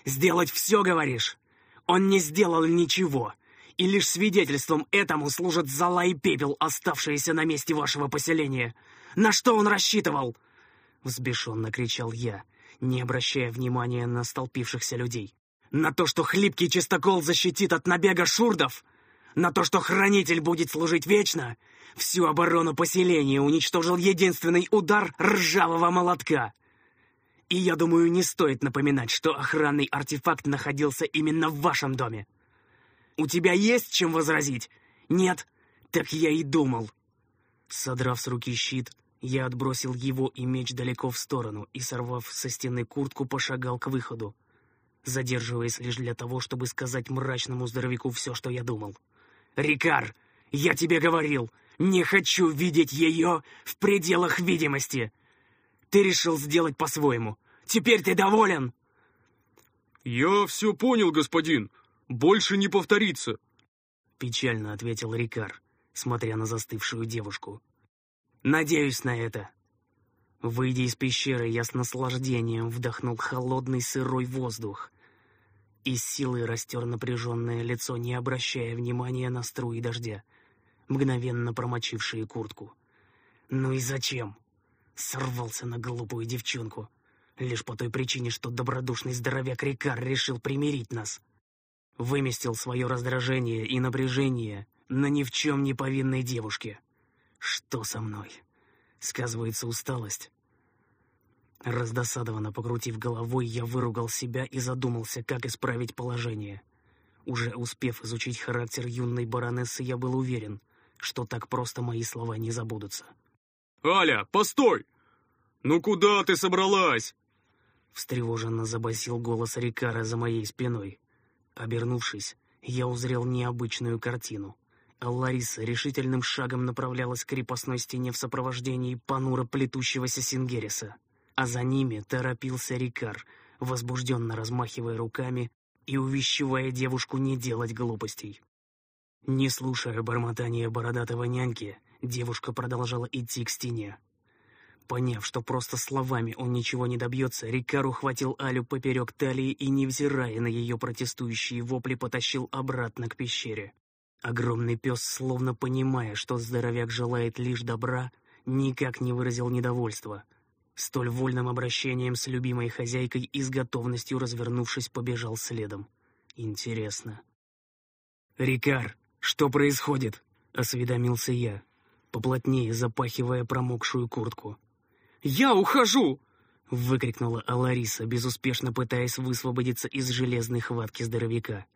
«Сделать все, говоришь? Он не сделал ничего, и лишь свидетельством этому служат зола и пепел, оставшиеся на месте вашего поселения. На что он рассчитывал?» Взбешенно кричал я, не обращая внимания на столпившихся людей. На то, что хлипкий чистокол защитит от набега шурдов? На то, что хранитель будет служить вечно? Всю оборону поселения уничтожил единственный удар ржавого молотка. И я думаю, не стоит напоминать, что охранный артефакт находился именно в вашем доме. У тебя есть чем возразить? Нет? Так я и думал. Содрав с руки щит, я отбросил его и меч далеко в сторону и, сорвав со стены куртку, пошагал к выходу задерживаясь лишь для того, чтобы сказать мрачному здоровяку все, что я думал. «Рикар, я тебе говорил, не хочу видеть ее в пределах видимости. Ты решил сделать по-своему. Теперь ты доволен?» «Я все понял, господин. Больше не повторится», — печально ответил Рикар, смотря на застывшую девушку. «Надеюсь на это». Выйдя из пещеры, я с наслаждением вдохнул холодный сырой воздух и с силой растер напряженное лицо, не обращая внимания на струи дождя, мгновенно промочившие куртку. «Ну и зачем?» Сорвался на глупую девчонку. Лишь по той причине, что добродушный здоровяк Рикар решил примирить нас. Выместил свое раздражение и напряжение на ни в чем не повинной девушке. Что со мной? Сказывается усталость. Раздосадованно покрутив головой, я выругал себя и задумался, как исправить положение. Уже успев изучить характер юной баронессы, я был уверен, что так просто мои слова не забудутся. «Аля, постой! Ну куда ты собралась?» Встревоженно забасил голос Рикара за моей спиной. Обернувшись, я узрел необычную картину. Лариса решительным шагом направлялась к крепостной стене в сопровождении понуро плетущегося Сингериса. А за ними торопился Рикар, возбужденно размахивая руками и увещевая девушку не делать глупостей. Не слушая бормотания бородатого няньки, девушка продолжала идти к стене. Поняв, что просто словами он ничего не добьется, Рикар ухватил Алю поперек талии и, невзирая на ее протестующие вопли, потащил обратно к пещере. Огромный пес, словно понимая, что здоровяк желает лишь добра, никак не выразил недовольства. Столь вольным обращением с любимой хозяйкой и с готовностью развернувшись, побежал следом. Интересно. «Рикар, что происходит?» — осведомился я, поплотнее запахивая промокшую куртку. «Я ухожу!» — выкрикнула Алариса, безуспешно пытаясь высвободиться из железной хватки здоровяка.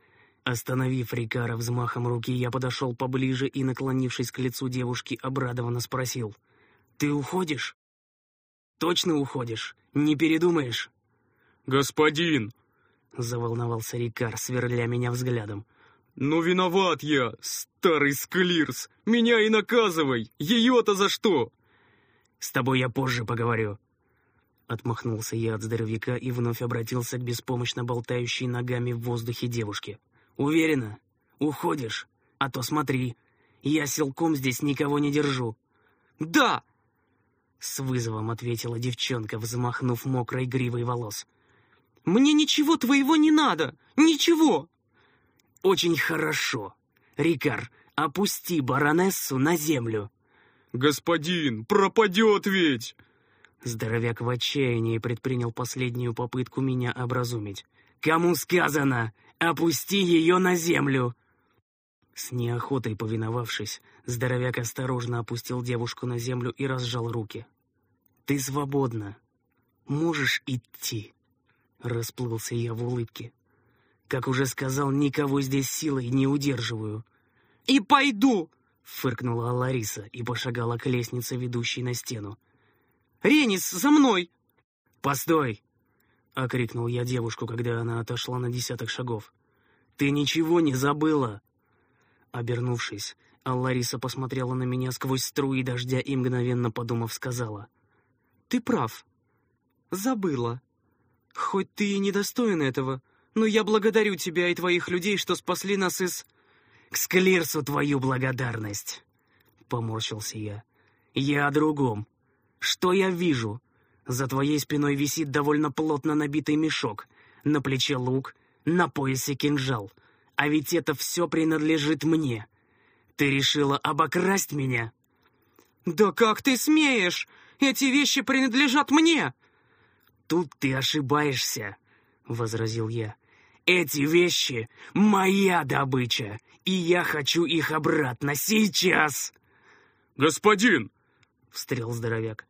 Остановив Рикара взмахом руки, я подошел поближе и, наклонившись к лицу девушки, обрадованно спросил. «Ты уходишь?» «Точно уходишь? Не передумаешь?» «Господин!» — заволновался Рикар, сверля меня взглядом. «Ну виноват я, старый склирс! Меня и наказывай! Ее-то за что?» «С тобой я позже поговорю». Отмахнулся я от здоровяка и вновь обратился к беспомощно болтающей ногами в воздухе девушке. «Уверена? Уходишь? А то смотри, я силком здесь никого не держу». «Да!» С вызовом ответила девчонка, взмахнув мокрой гривой волос. «Мне ничего твоего не надо! Ничего!» «Очень хорошо. Рикар, опусти баронессу на землю». «Господин, пропадет ведь!» Здоровяк в отчаянии предпринял последнюю попытку меня образумить. «Кому сказано? Опусти ее на землю!» С неохотой повиновавшись, здоровяк осторожно опустил девушку на землю и разжал руки. «Ты свободна. Можешь идти», — расплылся я в улыбке. «Как уже сказал, никого здесь силой не удерживаю. и пойду!» — фыркнула Лариса и пошагала к лестнице, ведущей на стену. «Ренис, за мной!» «Постой!» — окрикнул я девушку, когда она отошла на десяток шагов. «Ты ничего не забыла!» Обернувшись, Лариса посмотрела на меня сквозь струи дождя и, мгновенно подумав, сказала. «Ты прав. Забыла. Хоть ты и недостоин этого, но я благодарю тебя и твоих людей, что спасли нас из...» «К Склирсу твою благодарность!» — поморщился я. «Я о другом. Что я вижу? За твоей спиной висит довольно плотно набитый мешок. На плече лук, на поясе кинжал. А ведь это все принадлежит мне. Ты решила обокрасть меня?» «Да как ты смеешь? Эти вещи принадлежат мне!» «Тут ты ошибаешься», — возразил я. «Эти вещи — моя добыча, и я хочу их обратно сейчас!» «Господин!» — встрял здоровяк.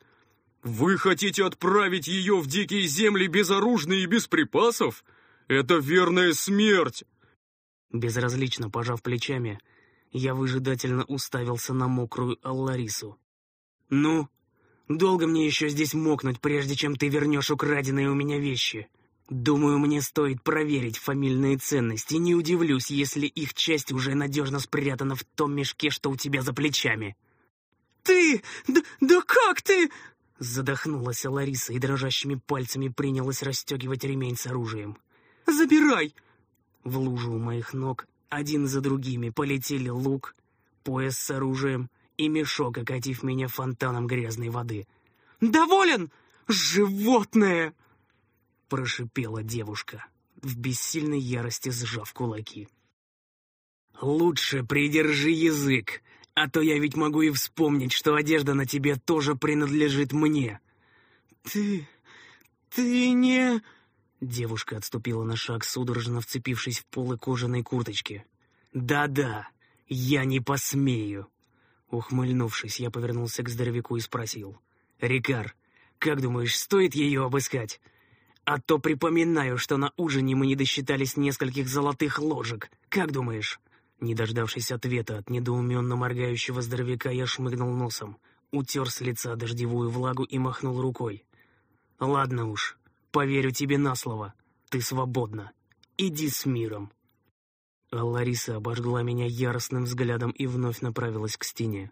«Вы хотите отправить ее в дикие земли безоружной и без припасов? Это верная смерть!» Безразлично пожав плечами, я выжидательно уставился на мокрую Алларису. «Ну, долго мне еще здесь мокнуть, прежде чем ты вернешь украденные у меня вещи?» Думаю, мне стоит проверить фамильные ценности. Не удивлюсь, если их часть уже надежно спрятана в том мешке, что у тебя за плечами. «Ты! Да, да как ты?» Задохнулась Лариса и дрожащими пальцами принялась расстегивать ремень с оружием. «Забирай!» В лужу у моих ног один за другими полетели лук, пояс с оружием и мешок, окатив меня фонтаном грязной воды. «Доволен? Животное!» — прошипела девушка, в бессильной ярости сжав кулаки. «Лучше придержи язык, а то я ведь могу и вспомнить, что одежда на тебе тоже принадлежит мне». «Ты... ты не...» Девушка отступила на шаг, судорожно вцепившись в полы кожаной курточки. «Да-да, я не посмею!» Ухмыльнувшись, я повернулся к здоровяку и спросил. «Рикар, как думаешь, стоит ее обыскать?» А то припоминаю, что на ужине мы не досчитались нескольких золотых ложек. Как думаешь?» Не дождавшись ответа от недоуменно моргающего здоровяка, я шмыгнул носом, утер с лица дождевую влагу и махнул рукой. «Ладно уж, поверю тебе на слово. Ты свободна. Иди с миром». А Лариса обожгла меня яростным взглядом и вновь направилась к стене.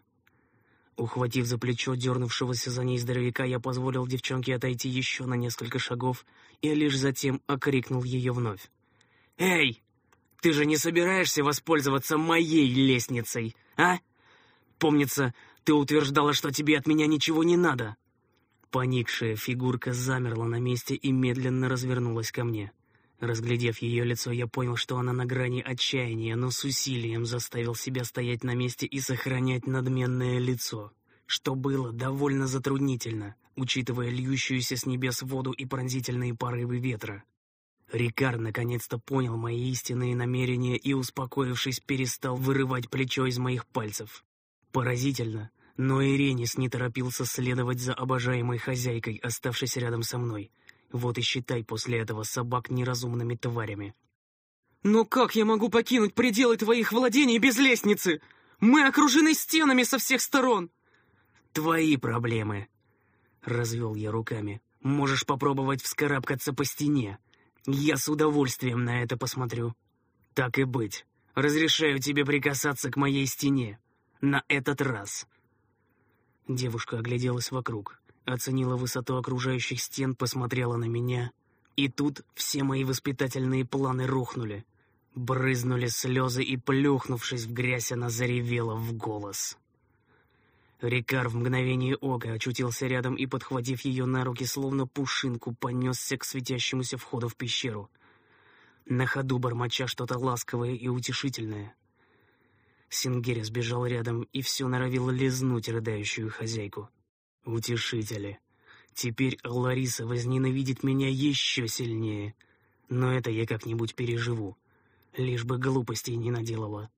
Ухватив за плечо дернувшегося за ней здоровяка, я позволил девчонке отойти еще на несколько шагов и лишь затем окрикнул ее вновь. «Эй, ты же не собираешься воспользоваться моей лестницей, а? Помнится, ты утверждала, что тебе от меня ничего не надо». Поникшая фигурка замерла на месте и медленно развернулась ко мне. Разглядев ее лицо, я понял, что она на грани отчаяния, но с усилием заставил себя стоять на месте и сохранять надменное лицо, что было довольно затруднительно, учитывая льющуюся с небес воду и пронзительные порывы ветра. Рикар наконец-то понял мои истинные намерения и, успокоившись, перестал вырывать плечо из моих пальцев. Поразительно, но Иренис не торопился следовать за обожаемой хозяйкой, оставшейся рядом со мной — вот и считай после этого собак неразумными тварями. «Но как я могу покинуть пределы твоих владений без лестницы? Мы окружены стенами со всех сторон!» «Твои проблемы!» — развел я руками. «Можешь попробовать вскарабкаться по стене. Я с удовольствием на это посмотрю. Так и быть. Разрешаю тебе прикасаться к моей стене. На этот раз». Девушка огляделась вокруг оценила высоту окружающих стен, посмотрела на меня. И тут все мои воспитательные планы рухнули. Брызнули слезы, и, плюхнувшись в грязь, она заревела в голос. Рикар в мгновение ока очутился рядом и, подхватив ее на руки, словно пушинку, понесся к светящемуся входу в пещеру. На ходу бормоча что-то ласковое и утешительное. Сингеря сбежал рядом и все норовил лизнуть рыдающую хозяйку. Утешители. Теперь Лариса возненавидит меня еще сильнее. Но это я как-нибудь переживу. Лишь бы глупостей не наделала.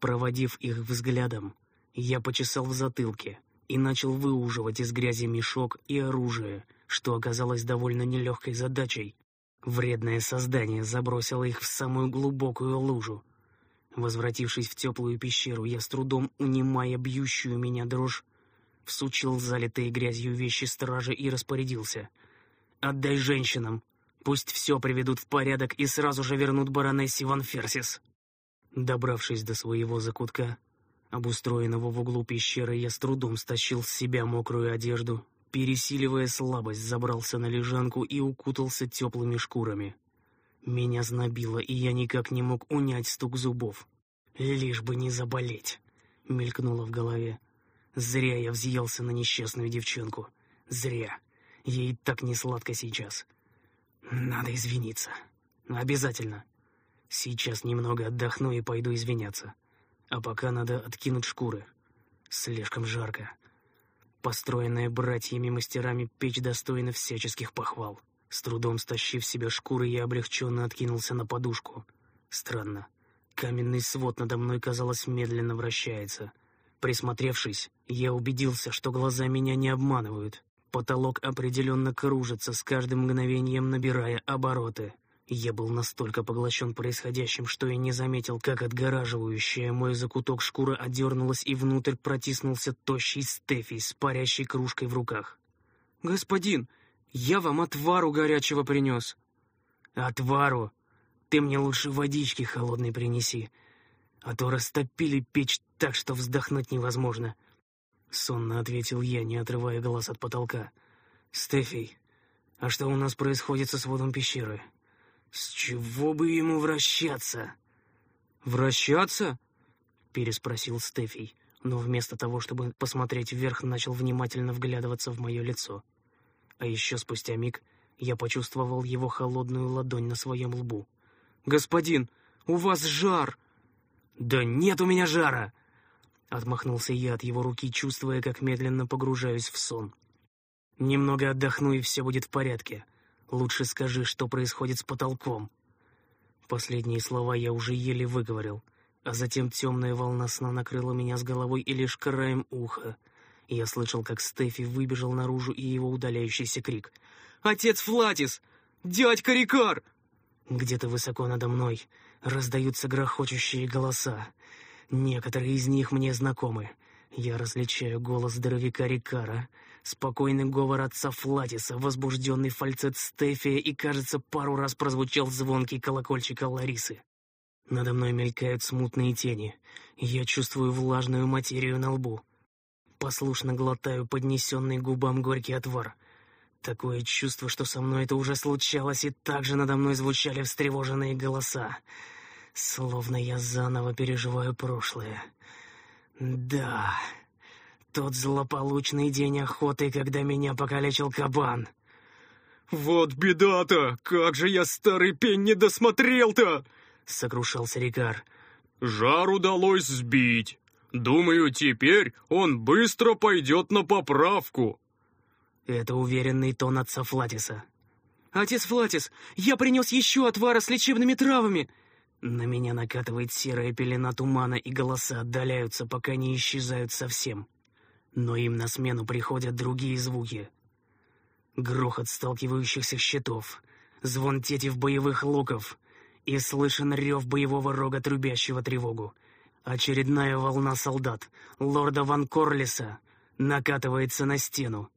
Проводив их взглядом, я почесал в затылке и начал выуживать из грязи мешок и оружие, что оказалось довольно нелегкой задачей. Вредное создание забросило их в самую глубокую лужу. Возвратившись в теплую пещеру, я с трудом, унимая бьющую меня дрожь, всучил залитые грязью вещи стражи и распорядился. «Отдай женщинам. Пусть все приведут в порядок и сразу же вернут баронессе Ван Ферсис». Добравшись до своего закутка, обустроенного в углу пещеры, я с трудом стащил с себя мокрую одежду, пересиливая слабость, забрался на лежанку и укутался теплыми шкурами. Меня знобило, и я никак не мог унять стук зубов. «Лишь бы не заболеть!» — мелькнуло в голове. Зря я взъелся на несчастную девчонку. Зря. Ей так не сладко сейчас. Надо извиниться. Обязательно. Сейчас немного отдохну и пойду извиняться. А пока надо откинуть шкуры. Слишком жарко. Построенная братьями-мастерами печь достойна всяческих похвал. С трудом стащив себе шкуры, я облегченно откинулся на подушку. Странно. Каменный свод надо мной, казалось, медленно вращается. Присмотревшись, я убедился, что глаза меня не обманывают. Потолок определенно кружится, с каждым мгновением набирая обороты. Я был настолько поглощен происходящим, что и не заметил, как отгораживающая мой закуток шкура одернулась и внутрь протиснулся тощий Стефи с парящей кружкой в руках. «Господин, я вам отвару горячего принес». «Отвару? Ты мне лучше водички холодной принеси, а то растопили печь так, что вздохнуть невозможно». Сонно ответил я, не отрывая глаз от потолка. «Стефий, а что у нас происходит со сводом пещеры? С чего бы ему вращаться?» «Вращаться?» — переспросил Стефий, но вместо того, чтобы посмотреть вверх, начал внимательно вглядываться в мое лицо. А еще спустя миг я почувствовал его холодную ладонь на своем лбу. «Господин, у вас жар!» «Да нет у меня жара!» Отмахнулся я от его руки, чувствуя, как медленно погружаюсь в сон. «Немного отдохну, и все будет в порядке. Лучше скажи, что происходит с потолком». Последние слова я уже еле выговорил, а затем темная волна сна накрыла меня с головой и лишь краем уха. Я слышал, как Стефи выбежал наружу и его удаляющийся крик. «Отец Флатис! Дядька Рикар!» Где-то высоко надо мной раздаются грохочущие голоса. Некоторые из них мне знакомы. Я различаю голос здоровяка Рикара, спокойный говор отца Флатиса, возбужденный фальцет Стефия и, кажется, пару раз прозвучал звонкий колокольчик Ларисы. Надо мной мелькают смутные тени. Я чувствую влажную материю на лбу. Послушно глотаю поднесенный губам горький отвар. Такое чувство, что со мной это уже случалось, и также надо мной звучали встревоженные голоса. Словно я заново переживаю прошлое. Да, тот злополучный день охоты, когда меня покалечил кабан. «Вот беда-то! Как же я, старый пень, не досмотрел-то!» — сокрушался Рикар. «Жар удалось сбить. Думаю, теперь он быстро пойдет на поправку». Это уверенный тон отца Флатиса. «Отец Флатис, я принес еще отвара с лечебными травами!» На меня накатывает серая пелена тумана, и голоса отдаляются, пока не исчезают совсем. Но им на смену приходят другие звуки. Грохот сталкивающихся щитов, звон тетив боевых луков, и слышен рев боевого рога, трубящего тревогу. Очередная волна солдат, лорда Ван Корлиса, накатывается на стену.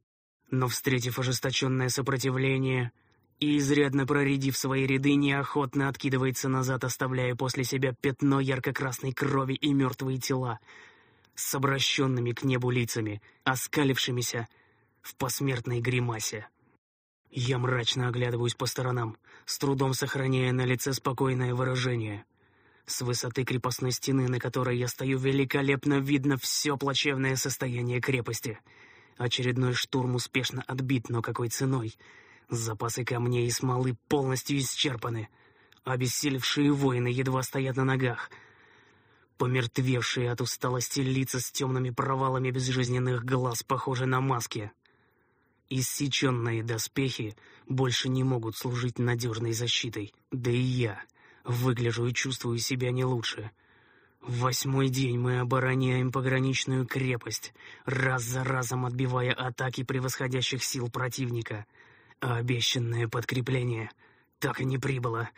Но, встретив ожесточенное сопротивление, и, изрядно проредив свои ряды, неохотно откидывается назад, оставляя после себя пятно ярко-красной крови и мертвые тела, с обращенными к небу лицами, оскалившимися в посмертной гримасе. Я мрачно оглядываюсь по сторонам, с трудом сохраняя на лице спокойное выражение. С высоты крепостной стены, на которой я стою, великолепно видно все плачевное состояние крепости. Очередной штурм успешно отбит, но какой ценой — Запасы камней и смолы полностью исчерпаны. Обессилевшие воины едва стоят на ногах. Помертвевшие от усталости лица с темными провалами безжизненных глаз похожи на маски. Иссеченные доспехи больше не могут служить надежной защитой. Да и я выгляжу и чувствую себя не лучше. В восьмой день мы обороняем пограничную крепость, раз за разом отбивая атаки превосходящих сил противника — а обещанное подкрепление так и не прибыло.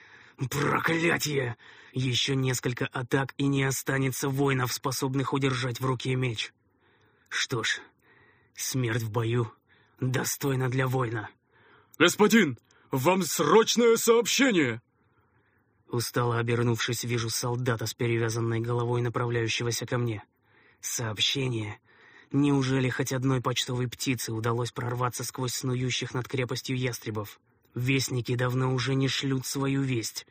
Проклятье! Еще несколько атак, и не останется воинов, способных удержать в руке меч. Что ж, смерть в бою достойна для воина. «Господин, вам срочное сообщение!» Устало обернувшись, вижу солдата с перевязанной головой, направляющегося ко мне. Сообщение. Неужели хоть одной почтовой птице удалось прорваться сквозь снующих над крепостью ястребов? Вестники давно уже не шлют свою весть.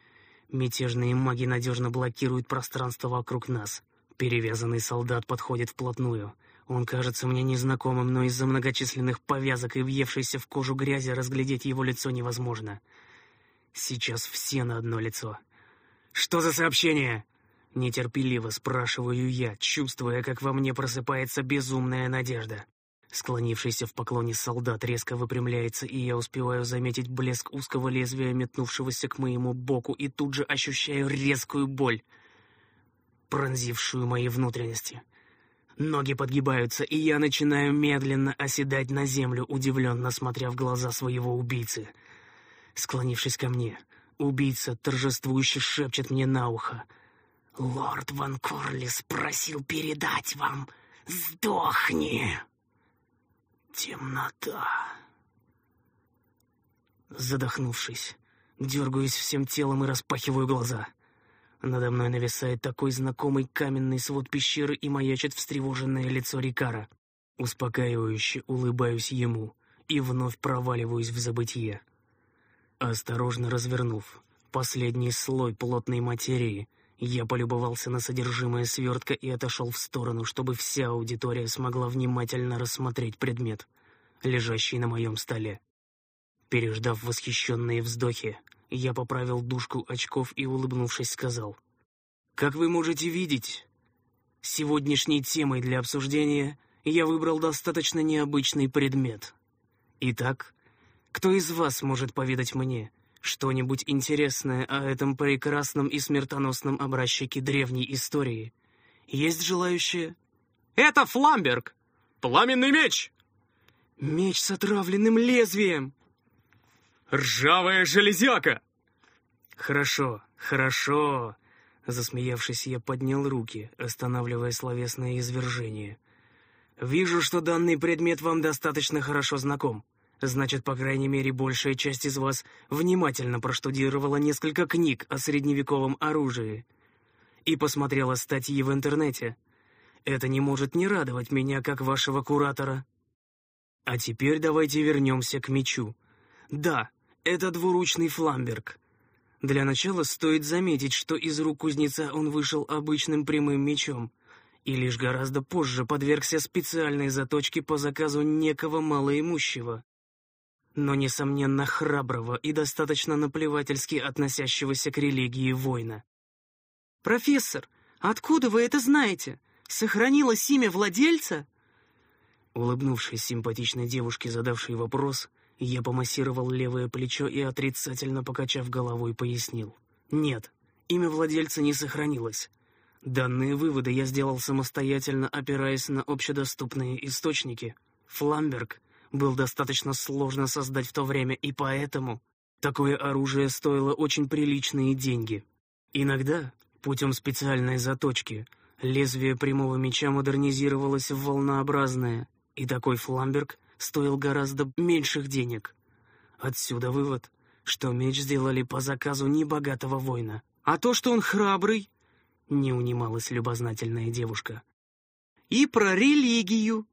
Мятежные маги надежно блокируют пространство вокруг нас. Перевязанный солдат подходит вплотную. Он кажется мне незнакомым, но из-за многочисленных повязок и въевшейся в кожу грязи разглядеть его лицо невозможно. Сейчас все на одно лицо. «Что за сообщение?» Нетерпеливо спрашиваю я, чувствуя, как во мне просыпается безумная надежда. Склонившийся в поклоне солдат резко выпрямляется, и я успеваю заметить блеск узкого лезвия, метнувшегося к моему боку, и тут же ощущаю резкую боль, пронзившую мои внутренности. Ноги подгибаются, и я начинаю медленно оседать на землю, удивленно смотря в глаза своего убийцы. Склонившись ко мне, убийца торжествующе шепчет мне на ухо. «Лорд Ван Корлис просил передать вам. Сдохни!» Темнота. Задохнувшись, дергаюсь всем телом и распахиваю глаза. Надо мной нависает такой знакомый каменный свод пещеры и маячит встревоженное лицо Рикара. Успокаивающе улыбаюсь ему и вновь проваливаюсь в забытье. Осторожно развернув последний слой плотной материи, я полюбовался на содержимое свертка и отошел в сторону, чтобы вся аудитория смогла внимательно рассмотреть предмет, лежащий на моем столе. Переждав восхищенные вздохи, я поправил дужку очков и, улыбнувшись, сказал. «Как вы можете видеть, сегодняшней темой для обсуждения я выбрал достаточно необычный предмет. Итак, кто из вас может поведать мне, что-нибудь интересное о этом прекрасном и смертоносном образчике древней истории? Есть желающие? «Это Фламберг! Пламенный меч!» «Меч с отравленным лезвием!» «Ржавая железяка!» «Хорошо, хорошо!» Засмеявшись, я поднял руки, останавливая словесное извержение. «Вижу, что данный предмет вам достаточно хорошо знаком. Значит, по крайней мере, большая часть из вас внимательно проштудировала несколько книг о средневековом оружии и посмотрела статьи в интернете. Это не может не радовать меня, как вашего куратора. А теперь давайте вернемся к мечу. Да, это двуручный фламберг. Для начала стоит заметить, что из рук кузнеца он вышел обычным прямым мечом и лишь гораздо позже подвергся специальной заточке по заказу некого малоимущего но, несомненно, храброго и достаточно наплевательски относящегося к религии воина. «Профессор, откуда вы это знаете? Сохранилось имя владельца?» Улыбнувшись симпатичной девушке, задавшей вопрос, я помассировал левое плечо и, отрицательно покачав головой, пояснил. «Нет, имя владельца не сохранилось. Данные выводы я сделал самостоятельно, опираясь на общедоступные источники. Фламберг был достаточно сложно создать в то время, и поэтому такое оружие стоило очень приличные деньги. Иногда, путем специальной заточки, лезвие прямого меча модернизировалось в волнообразное, и такой фламберг стоил гораздо меньших денег. Отсюда вывод, что меч сделали по заказу небогатого воина. А то, что он храбрый, не унималась любознательная девушка. И про религию.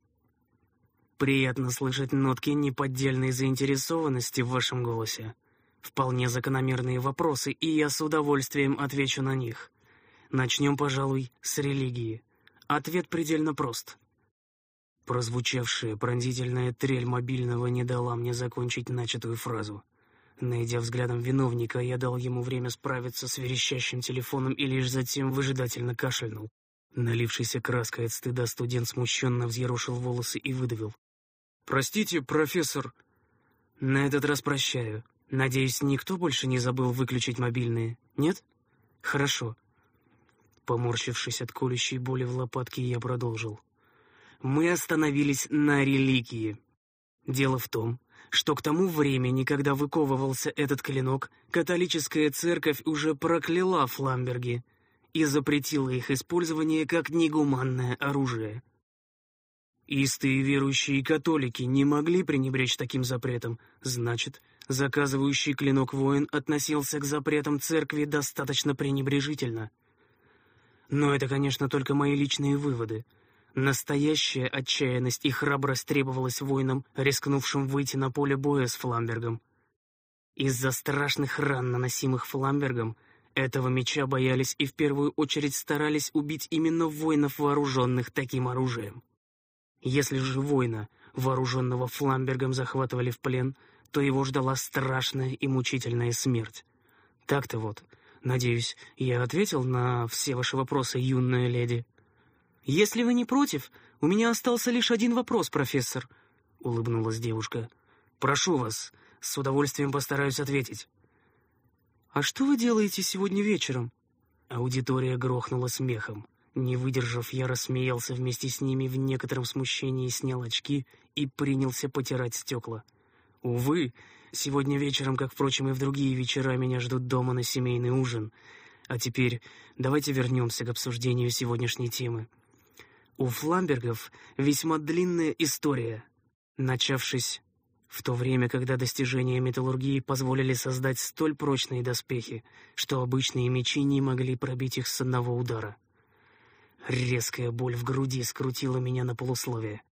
Приятно слышать нотки неподдельной заинтересованности в вашем голосе. Вполне закономерные вопросы, и я с удовольствием отвечу на них. Начнем, пожалуй, с религии. Ответ предельно прост. Прозвучавшая пронзительная трель мобильного не дала мне закончить начатую фразу. Найдя взглядом виновника, я дал ему время справиться с верещащим телефоном и лишь затем выжидательно кашлянул. Налившийся краской от стыда студент смущенно взъерошил волосы и выдавил. «Простите, профессор». «На этот раз прощаю. Надеюсь, никто больше не забыл выключить мобильные, нет? Хорошо». Поморщившись от колющей боли в лопатке, я продолжил. «Мы остановились на религии. Дело в том, что к тому времени, когда выковывался этот клинок, католическая церковь уже прокляла фламберги и запретила их использование как негуманное оружие. Истые верующие католики не могли пренебречь таким запретом, значит, заказывающий клинок воин относился к запретам церкви достаточно пренебрежительно. Но это, конечно, только мои личные выводы. Настоящая отчаянность и храбрость требовалась воинам, рискнувшим выйти на поле боя с Фламбергом. Из-за страшных ран, наносимых Фламбергом, этого меча боялись и в первую очередь старались убить именно воинов, вооруженных таким оружием. Если же воина, вооруженного Фламбергом, захватывали в плен, то его ждала страшная и мучительная смерть. Так-то вот. Надеюсь, я ответил на все ваши вопросы, юная леди. Если вы не против, у меня остался лишь один вопрос, профессор, — улыбнулась девушка. Прошу вас, с удовольствием постараюсь ответить. «А что вы делаете сегодня вечером?» Аудитория грохнула смехом. Не выдержав, я рассмеялся вместе с ними в некотором смущении, снял очки и принялся потирать стекла. Увы, сегодня вечером, как, впрочем, и в другие вечера, меня ждут дома на семейный ужин. А теперь давайте вернемся к обсуждению сегодняшней темы. У Фламбергов весьма длинная история, начавшись в то время, когда достижения металлургии позволили создать столь прочные доспехи, что обычные мечи не могли пробить их с одного удара. Резкая боль в груди скрутила меня на полусловие.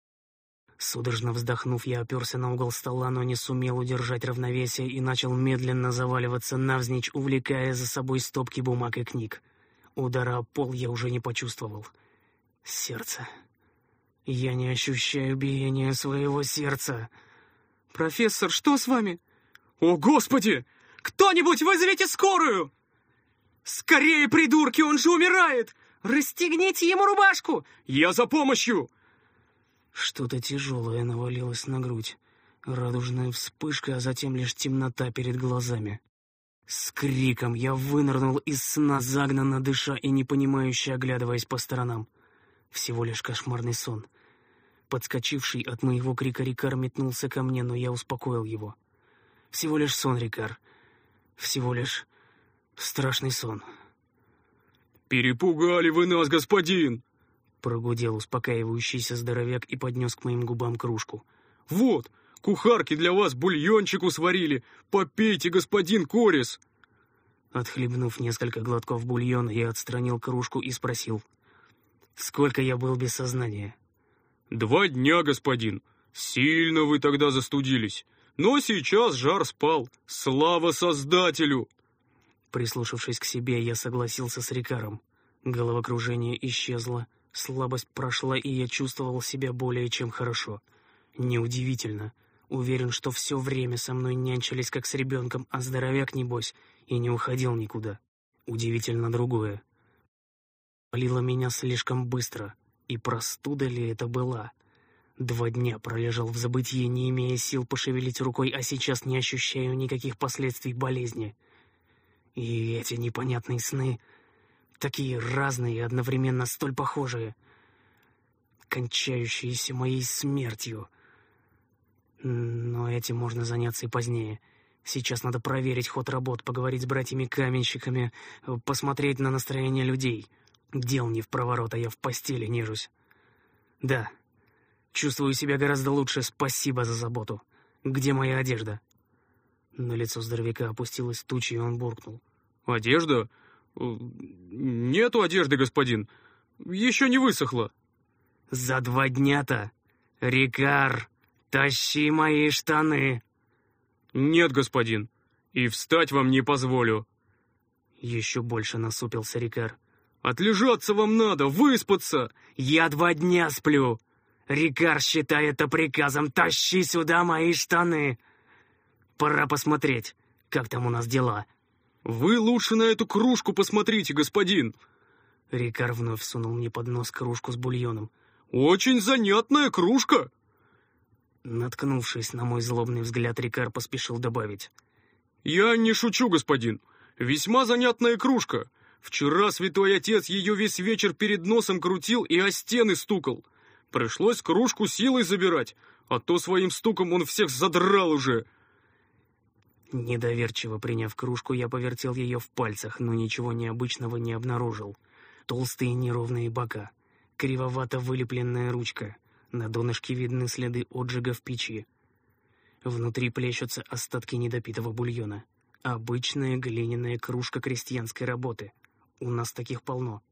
Судорожно вздохнув, я оперся на угол стола, но не сумел удержать равновесие и начал медленно заваливаться навзничь, увлекая за собой стопки бумаг и книг. Удара о пол я уже не почувствовал. Сердце. Я не ощущаю биения своего сердца. «Профессор, что с вами?» «О, Господи! Кто-нибудь вызовите скорую!» «Скорее, придурки, он же умирает! Расстегните ему рубашку! Я за помощью!» Что-то тяжелое навалилось на грудь. Радужная вспышка, а затем лишь темнота перед глазами. С криком я вынырнул из сна, загнанно дыша и непонимающе оглядываясь по сторонам. Всего лишь кошмарный сон. Подскочивший от моего крика Рикар метнулся ко мне, но я успокоил его. Всего лишь сон, Рикар. Всего лишь страшный сон. «Перепугали вы нас, господин!» Прогудел успокаивающийся здоровяк и поднес к моим губам кружку. «Вот, кухарки для вас бульончику сварили. Попейте, господин Корис!» Отхлебнув несколько глотков бульона, я отстранил кружку и спросил. «Сколько я был без сознания?» «Два дня, господин. Сильно вы тогда застудились. Но сейчас жар спал. Слава Создателю!» Прислушавшись к себе, я согласился с Рикаром. Головокружение исчезло, слабость прошла, и я чувствовал себя более чем хорошо. Неудивительно. Уверен, что все время со мной нянчились как с ребенком, а здоровяк, небось, и не уходил никуда. Удивительно другое. Полило меня слишком быстро, и простуда ли это была? Два дня пролежал в забытии, не имея сил пошевелить рукой, а сейчас не ощущаю никаких последствий болезни. И эти непонятные сны, такие разные и одновременно столь похожие, кончающиеся моей смертью. Но этим можно заняться и позднее. Сейчас надо проверить ход работ, поговорить с братьями-каменщиками, посмотреть на настроение людей. Дел не в проворот, а я в постели нежусь. Да, чувствую себя гораздо лучше, спасибо за заботу. Где моя одежда? На лицо здоровяка опустилась туча, и он буркнул. «Одежда? Э, Нету одежды, господин. Еще не высохла». «За два дня-то! Рикар, тащи мои штаны!» «Нет, господин, и встать вам не позволю». Еще больше насупился Рикар. «Отлежаться вам надо, выспаться!» «Я два дня сплю!» Рикар считает это приказом «Тащи сюда мои штаны!» Пора посмотреть, как там у нас дела. «Вы лучше на эту кружку посмотрите, господин!» Рикар вновь сунул мне под нос кружку с бульоном. «Очень занятная кружка!» Наткнувшись на мой злобный взгляд, Рикар поспешил добавить. «Я не шучу, господин. Весьма занятная кружка. Вчера святой отец ее весь вечер перед носом крутил и о стены стукал. Пришлось кружку силой забирать, а то своим стуком он всех задрал уже. Недоверчиво приняв кружку, я повертел ее в пальцах, но ничего необычного не обнаружил. Толстые неровные бока, кривовато вылепленная ручка, на донышке видны следы отжига в печи. Внутри плещутся остатки недопитого бульона. Обычная глиняная кружка крестьянской работы. У нас таких полно.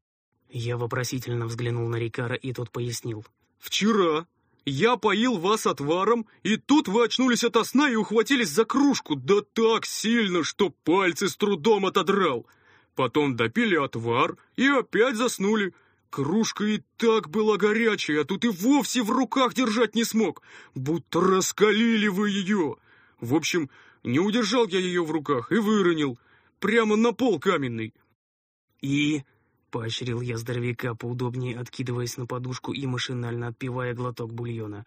Я вопросительно взглянул на Рикара, и тот пояснил. «Вчера я поил вас отваром, и тут вы очнулись ото сна и ухватились за кружку, да так сильно, что пальцы с трудом отодрал. Потом допили отвар и опять заснули. Кружка и так была горячая, а тут и вовсе в руках держать не смог, будто раскалили вы ее. В общем, не удержал я ее в руках и выронил, прямо на пол каменный. И Поощрил я здоровяка, поудобнее откидываясь на подушку и машинально отпивая глоток бульона.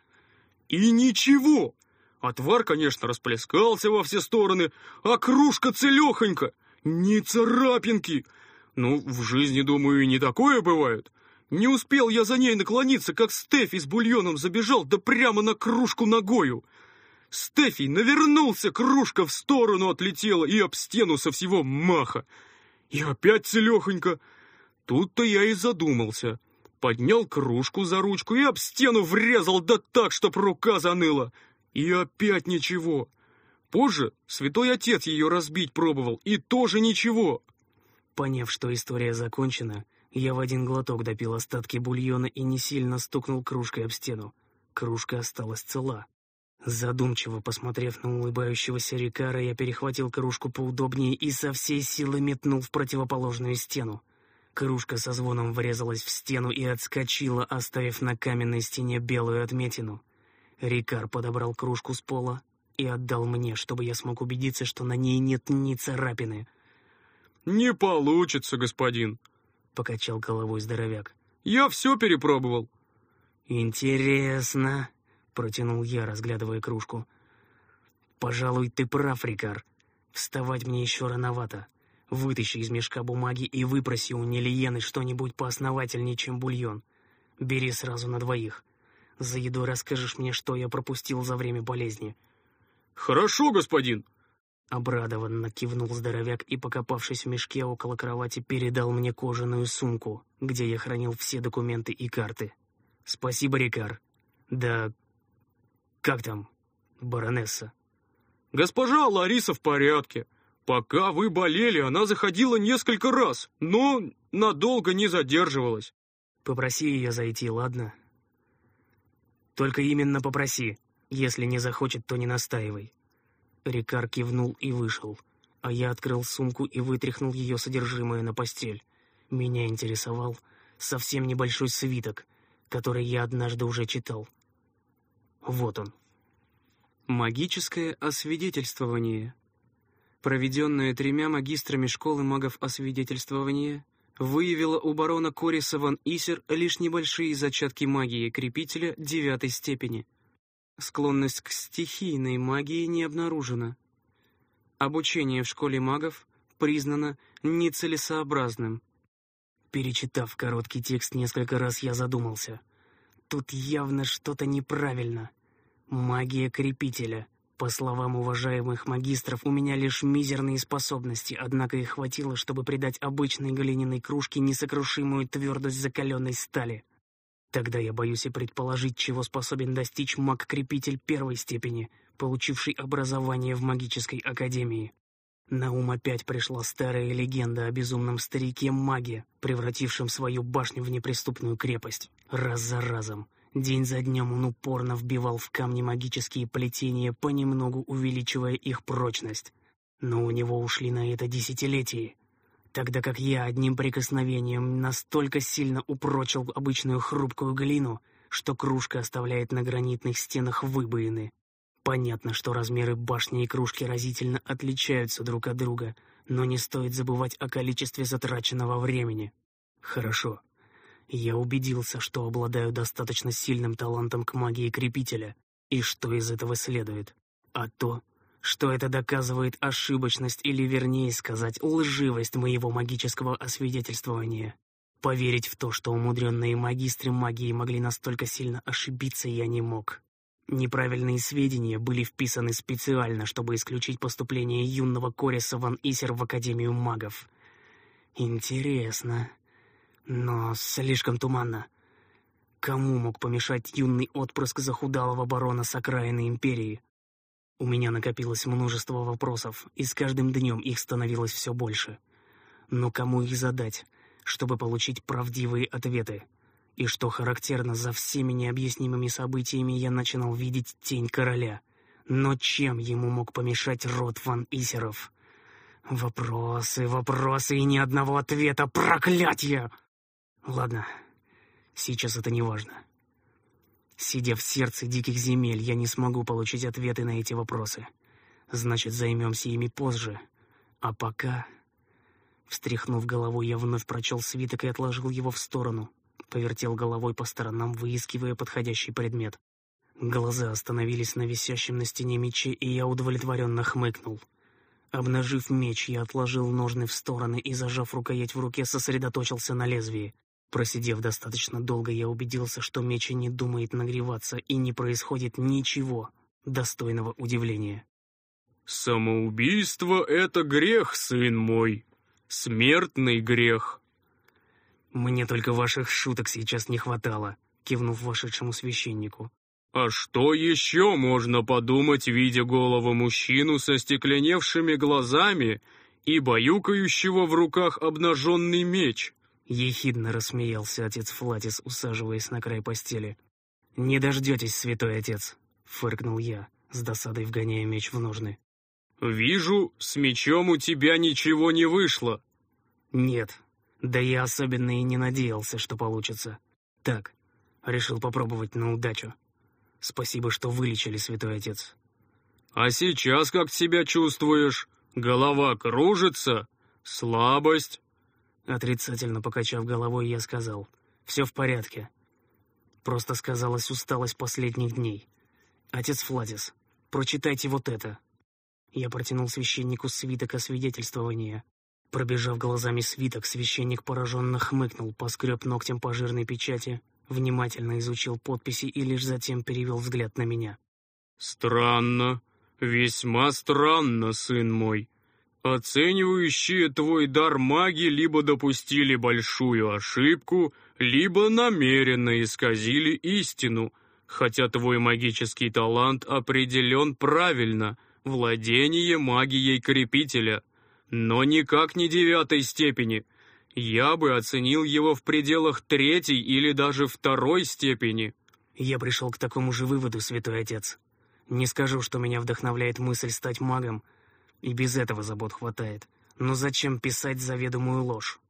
«И ничего! Отвар, конечно, расплескался во все стороны, а кружка целехонька, ни царапинки. Ну, в жизни, думаю, и не такое бывает. Не успел я за ней наклониться, как Стефи с бульоном забежал, да прямо на кружку ногою. Стефи навернулся, кружка в сторону отлетела и об стену со всего маха. И опять целехонько. Тут-то я и задумался. Поднял кружку за ручку и об стену врезал, да так, чтоб рука заныла. И опять ничего. Позже святой отец ее разбить пробовал, и тоже ничего. Поняв, что история закончена, я в один глоток допил остатки бульона и не сильно стукнул кружкой об стену. Кружка осталась цела. Задумчиво посмотрев на улыбающегося Рикара, я перехватил кружку поудобнее и со всей силы метнул в противоположную стену. Кружка со звоном врезалась в стену и отскочила, оставив на каменной стене белую отметину. Рикар подобрал кружку с пола и отдал мне, чтобы я смог убедиться, что на ней нет ни царапины. «Не получится, господин», — покачал головой здоровяк. «Я все перепробовал». «Интересно», — протянул я, разглядывая кружку. «Пожалуй, ты прав, Рикар. Вставать мне еще рановато. Вытащи из мешка бумаги и выпроси у Нелиены что-нибудь поосновательнее, чем бульон. Бери сразу на двоих. За едой расскажешь мне, что я пропустил за время болезни». «Хорошо, господин!» Обрадованно кивнул здоровяк и, покопавшись в мешке около кровати, передал мне кожаную сумку, где я хранил все документы и карты. «Спасибо, Рикар. Да... как там, баронесса?» «Госпожа Лариса в порядке. Пока вы болели, она заходила несколько раз, но надолго не задерживалась. Попроси ее зайти, ладно? Только именно попроси. Если не захочет, то не настаивай. Рикар кивнул и вышел, а я открыл сумку и вытряхнул ее содержимое на постель. Меня интересовал совсем небольшой свиток, который я однажды уже читал. Вот он. Магическое освидетельствование проведенная тремя магистрами школы магов освидетельствования, выявила у барона Кориса ван Исер лишь небольшие зачатки магии крепителя девятой степени. Склонность к стихийной магии не обнаружена. Обучение в школе магов признано нецелесообразным. Перечитав короткий текст несколько раз, я задумался. Тут явно что-то неправильно. Магия крепителя — по словам уважаемых магистров, у меня лишь мизерные способности, однако их хватило, чтобы придать обычной глиняной кружке несокрушимую твердость закаленной стали. Тогда я боюсь и предположить, чего способен достичь маг-крепитель первой степени, получивший образование в магической академии. На ум опять пришла старая легенда о безумном старике-маге, превратившем свою башню в неприступную крепость. Раз за разом, День за днем он упорно вбивал в камни магические плетения, понемногу увеличивая их прочность. Но у него ушли на это десятилетия, тогда как я одним прикосновением настолько сильно упрочил обычную хрупкую глину, что кружка оставляет на гранитных стенах выбоины. Понятно, что размеры башни и кружки разительно отличаются друг от друга, но не стоит забывать о количестве затраченного времени. Хорошо, я убедился, что обладаю достаточно сильным талантом к магии крепителя, и что из этого следует. А то, что это доказывает ошибочность или, вернее сказать, лживость моего магического освидетельствования. Поверить в то, что умудренные магистры магии могли настолько сильно ошибиться, я не мог. Неправильные сведения были вписаны специально, чтобы исключить поступление юного Кориса Ван Исер в Академию магов. Интересно, но слишком туманно. Кому мог помешать юный отпрыск захудалого барона с окраины Империи? У меня накопилось множество вопросов, и с каждым днем их становилось все больше. Но кому их задать, чтобы получить правдивые ответы? И что характерно, за всеми необъяснимыми событиями я начинал видеть тень короля. Но чем ему мог помешать род Ван Исеров? Вопросы, вопросы и ни одного ответа, проклятье! Ладно, Сейчас это не важно. Сидя в сердце диких земель, я не смогу получить ответы на эти вопросы. Значит, займемся ими позже. А пока... Встряхнув головой, я вновь прочел свиток и отложил его в сторону. Повертел головой по сторонам, выискивая подходящий предмет. Глаза остановились на висящем на стене мече, и я удовлетворенно хмыкнул. Обнажив меч, я отложил ножны в стороны и, зажав рукоять в руке, сосредоточился на лезвии. Просидев достаточно долго, я убедился, что меч не думает нагреваться, и не происходит ничего достойного удивления. «Самоубийство — это грех, сын мой. Смертный грех». «Мне только ваших шуток сейчас не хватало», — кивнув вошедшему священнику. «А что еще можно подумать, видя голову мужчину со стекленевшими глазами и баюкающего в руках обнаженный меч?» Ехидно рассмеялся отец Флатис, усаживаясь на край постели. «Не дождетесь, святой отец!» — фыркнул я, с досадой вгоняя меч в ножны. «Вижу, с мечом у тебя ничего не вышло!» «Нет, да я особенно и не надеялся, что получится. Так, решил попробовать на удачу. Спасибо, что вылечили, святой отец». «А сейчас как себя чувствуешь? Голова кружится? Слабость?» Отрицательно покачав головой, я сказал, «Все в порядке». Просто сказалась усталость последних дней. «Отец Фладис, прочитайте вот это». Я протянул священнику свиток освидетельствования. Пробежав глазами свиток, священник пораженно хмыкнул, поскреб ногтем по жирной печати, внимательно изучил подписи и лишь затем перевел взгляд на меня. «Странно, весьма странно, сын мой. Оценивающие твой дар маги либо допустили большую ошибку, либо намеренно исказили истину, хотя твой магический талант определен правильно — владение магией крепителя, но никак не девятой степени. Я бы оценил его в пределах третьей или даже второй степени. Я пришел к такому же выводу, святой отец. Не скажу, что меня вдохновляет мысль стать магом — и без этого забот хватает. Но зачем писать заведомую ложь?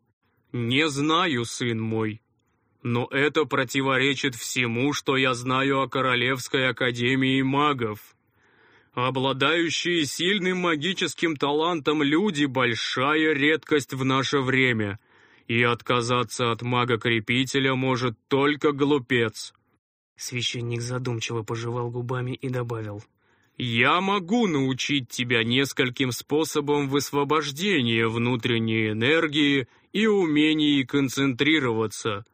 «Не знаю, сын мой. Но это противоречит всему, что я знаю о Королевской Академии магов. Обладающие сильным магическим талантом люди — большая редкость в наше время, и отказаться от мага-крепителя может только глупец». Священник задумчиво пожевал губами и добавил — я могу научить тебя нескольким способам высвобождения внутренней энергии и умений концентрироваться.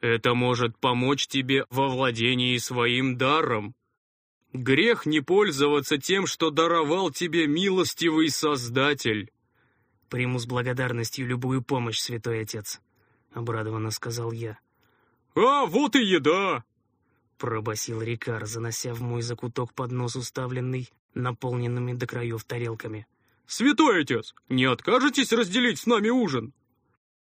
Это может помочь тебе во владении своим даром. Грех не пользоваться тем, что даровал тебе милостивый Создатель. «Приму с благодарностью любую помощь, святой отец», — обрадованно сказал я. «А, вот и еда!» — пробасил Рикар, занося в мой закуток поднос, уставленный наполненными до краев тарелками. «Святой отец, не откажетесь разделить с нами ужин?»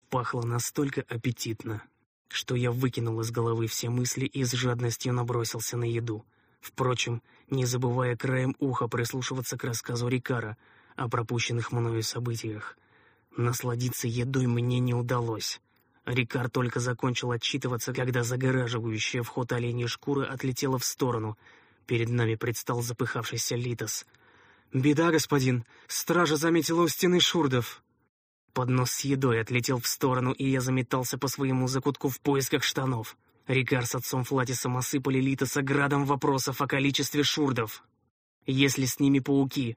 Пахло настолько аппетитно, что я выкинул из головы все мысли и с жадностью набросился на еду. Впрочем, не забывая краем уха прислушиваться к рассказу Рикара о пропущенных мною событиях. Насладиться едой мне не удалось. Рикар только закончил отчитываться, когда загораживающая вход оленья шкура отлетела в сторону. Перед нами предстал запыхавшийся Литос. «Беда, господин! Стража заметила у стены шурдов!» Поднос с едой отлетел в сторону, и я заметался по своему закутку в поисках штанов. Рикар с отцом Флатисом осыпали Литоса градом вопросов о количестве шурдов. Если с ними пауки,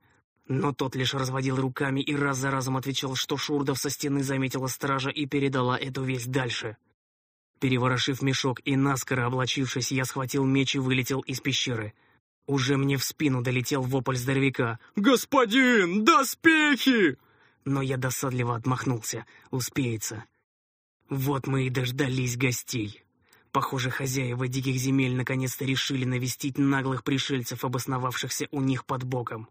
Но тот лишь разводил руками и раз за разом отвечал, что Шурдов со стены заметила стража и передала эту весть дальше. Переворошив мешок и наскоро облачившись, я схватил меч и вылетел из пещеры. Уже мне в спину долетел вопль здоровяка. «Господин, доспехи!» Но я досадливо отмахнулся. Успеется. Вот мы и дождались гостей. Похоже, хозяева диких земель наконец-то решили навестить наглых пришельцев, обосновавшихся у них под боком.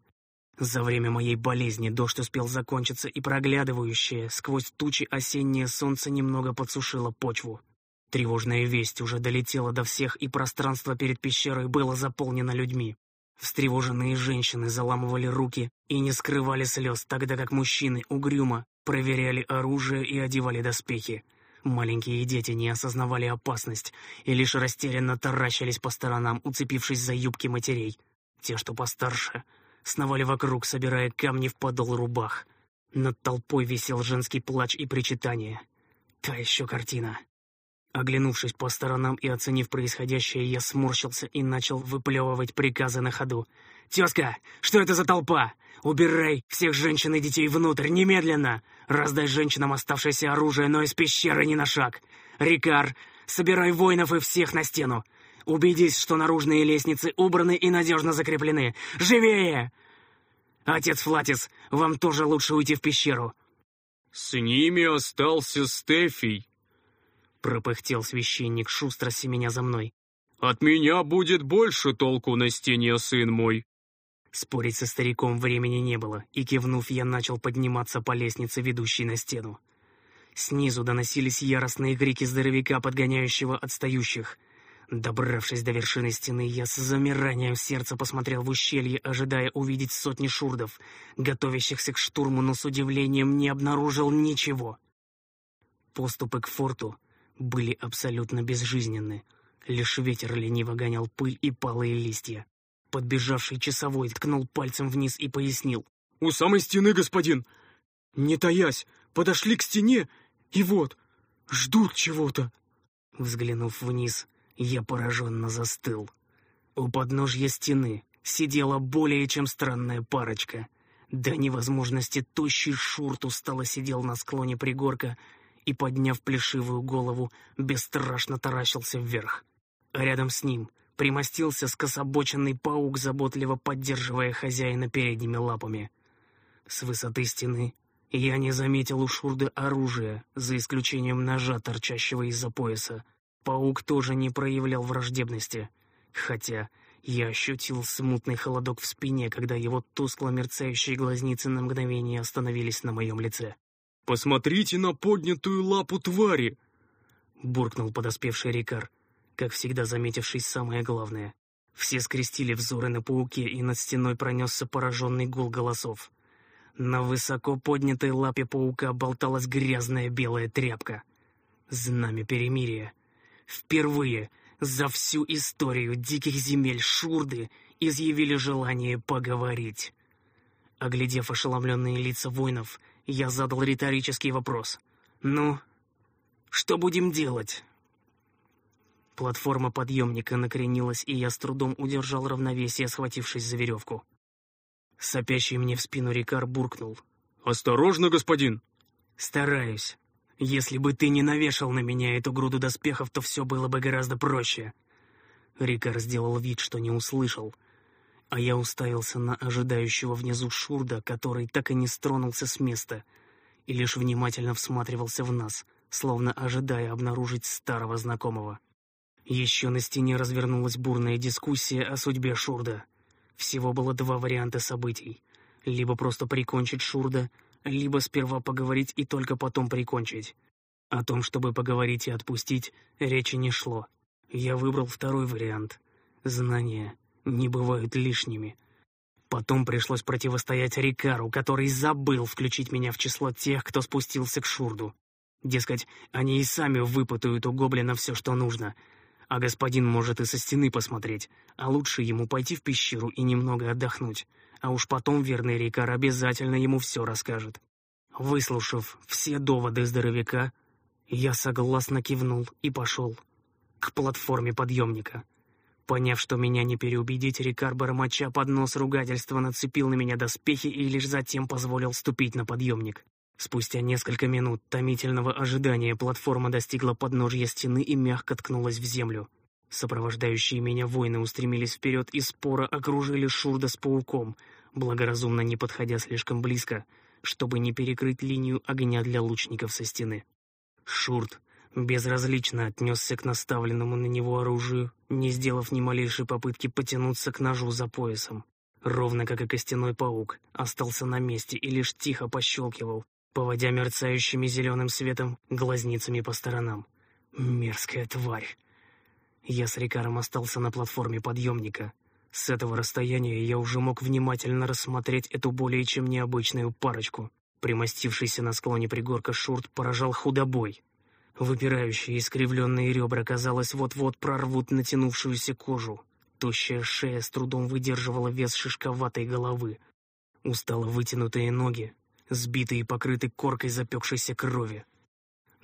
За время моей болезни дождь успел закончиться, и проглядывающее сквозь тучи осеннее солнце немного подсушило почву. Тревожная весть уже долетела до всех, и пространство перед пещерой было заполнено людьми. Встревоженные женщины заламывали руки и не скрывали слез, тогда как мужчины угрюмо проверяли оружие и одевали доспехи. Маленькие дети не осознавали опасность и лишь растерянно таращились по сторонам, уцепившись за юбки матерей. Те, что постарше, сновали вокруг, собирая камни в подол рубах. Над толпой висел женский плач и причитание. Та еще картина. Оглянувшись по сторонам и оценив происходящее, я сморщился и начал выплевывать приказы на ходу. «Тезка, что это за толпа? Убирай всех женщин и детей внутрь, немедленно! Раздай женщинам оставшееся оружие, но из пещеры ни на шаг! Рикар, собирай воинов и всех на стену! Убедись, что наружные лестницы убраны и надежно закреплены! Живее!» «Отец Флатис, вам тоже лучше уйти в пещеру!» «С ними остался Стефий», — пропыхтел священник, шустро семеня за мной. «От меня будет больше толку на стене, сын мой». Спорить со стариком времени не было, и, кивнув, я начал подниматься по лестнице, ведущей на стену. Снизу доносились яростные крики здоровяка, подгоняющего отстающих. Добравшись до вершины стены, я с замиранием сердца посмотрел в ущелье, ожидая увидеть сотни шурдов, готовящихся к штурму, но с удивлением не обнаружил ничего. Поступы к форту были абсолютно безжизненны. Лишь ветер лениво гонял пыль и палые листья. Подбежавший часовой ткнул пальцем вниз и пояснил. «У самой стены, господин! Не таясь, подошли к стене, и вот, ждут чего-то!» Взглянув вниз, я пораженно застыл. У подножья стены сидела более чем странная парочка. До невозможности тощий шурт устало сидел на склоне пригорка и, подняв плешивую голову, бесстрашно таращился вверх. А рядом с ним примостился скособоченный паук, заботливо поддерживая хозяина передними лапами. С высоты стены я не заметил у Шурды оружия, за исключением ножа, торчащего из-за пояса. Паук тоже не проявлял враждебности, хотя я ощутил смутный холодок в спине, когда его тускло мерцающие глазницы на мгновение остановились на моем лице. «Посмотрите на поднятую лапу твари!» — буркнул подоспевший Рикар, как всегда заметивший самое главное. Все скрестили взоры на пауке, и над стеной пронесся пораженный гул голосов. На высоко поднятой лапе паука болталась грязная белая тряпка. Знамя перемирия. Впервые за всю историю диких земель Шурды изъявили желание поговорить. Оглядев ошеломленные лица воинов, я задал риторический вопрос. «Ну, что будем делать?» Платформа подъемника накренилась, и я с трудом удержал равновесие, схватившись за веревку. Сопящий мне в спину Рикар буркнул. «Осторожно, господин!» «Стараюсь. Если бы ты не навешал на меня эту груду доспехов, то все было бы гораздо проще». Рикар сделал вид, что не услышал, а я уставился на ожидающего внизу Шурда, который так и не стронулся с места и лишь внимательно всматривался в нас, словно ожидая обнаружить старого знакомого. Еще на стене развернулась бурная дискуссия о судьбе Шурда. Всего было два варианта событий. Либо просто прикончить Шурда, либо сперва поговорить и только потом прикончить. О том, чтобы поговорить и отпустить, речи не шло. Я выбрал второй вариант. Знания не бывают лишними. Потом пришлось противостоять Рикару, который забыл включить меня в число тех, кто спустился к Шурду. Дескать, они и сами выпытают у гоблина все, что нужно. А господин может и со стены посмотреть, а лучше ему пойти в пещеру и немного отдохнуть. А уж потом верный Рикар обязательно ему все расскажет. Выслушав все доводы здоровяка, я согласно кивнул и пошел к платформе подъемника. Поняв, что меня не переубедить, Рикар бормоча под нос ругательства нацепил на меня доспехи и лишь затем позволил ступить на подъемник. Спустя несколько минут томительного ожидания платформа достигла подножья стены и мягко ткнулась в землю. Сопровождающие меня воины устремились вперед и споро окружили Шурда с пауком, благоразумно не подходя слишком близко, чтобы не перекрыть линию огня для лучников со стены. Шурд безразлично отнесся к наставленному на него оружию, не сделав ни малейшей попытки потянуться к ножу за поясом. Ровно как и костяной паук, остался на месте и лишь тихо пощелкивал, поводя мерцающими зеленым светом глазницами по сторонам. Мерзкая тварь. Я с Рикаром остался на платформе подъемника. С этого расстояния я уже мог внимательно рассмотреть эту более чем необычную парочку. Примостившийся на склоне пригорка Шурт поражал худобой, Выпирающие искривленные ребра, казалось, вот-вот прорвут натянувшуюся кожу. Тощая шея с трудом выдерживала вес шишковатой головы. Устало вытянутые ноги, сбитые и покрыты коркой запекшейся крови.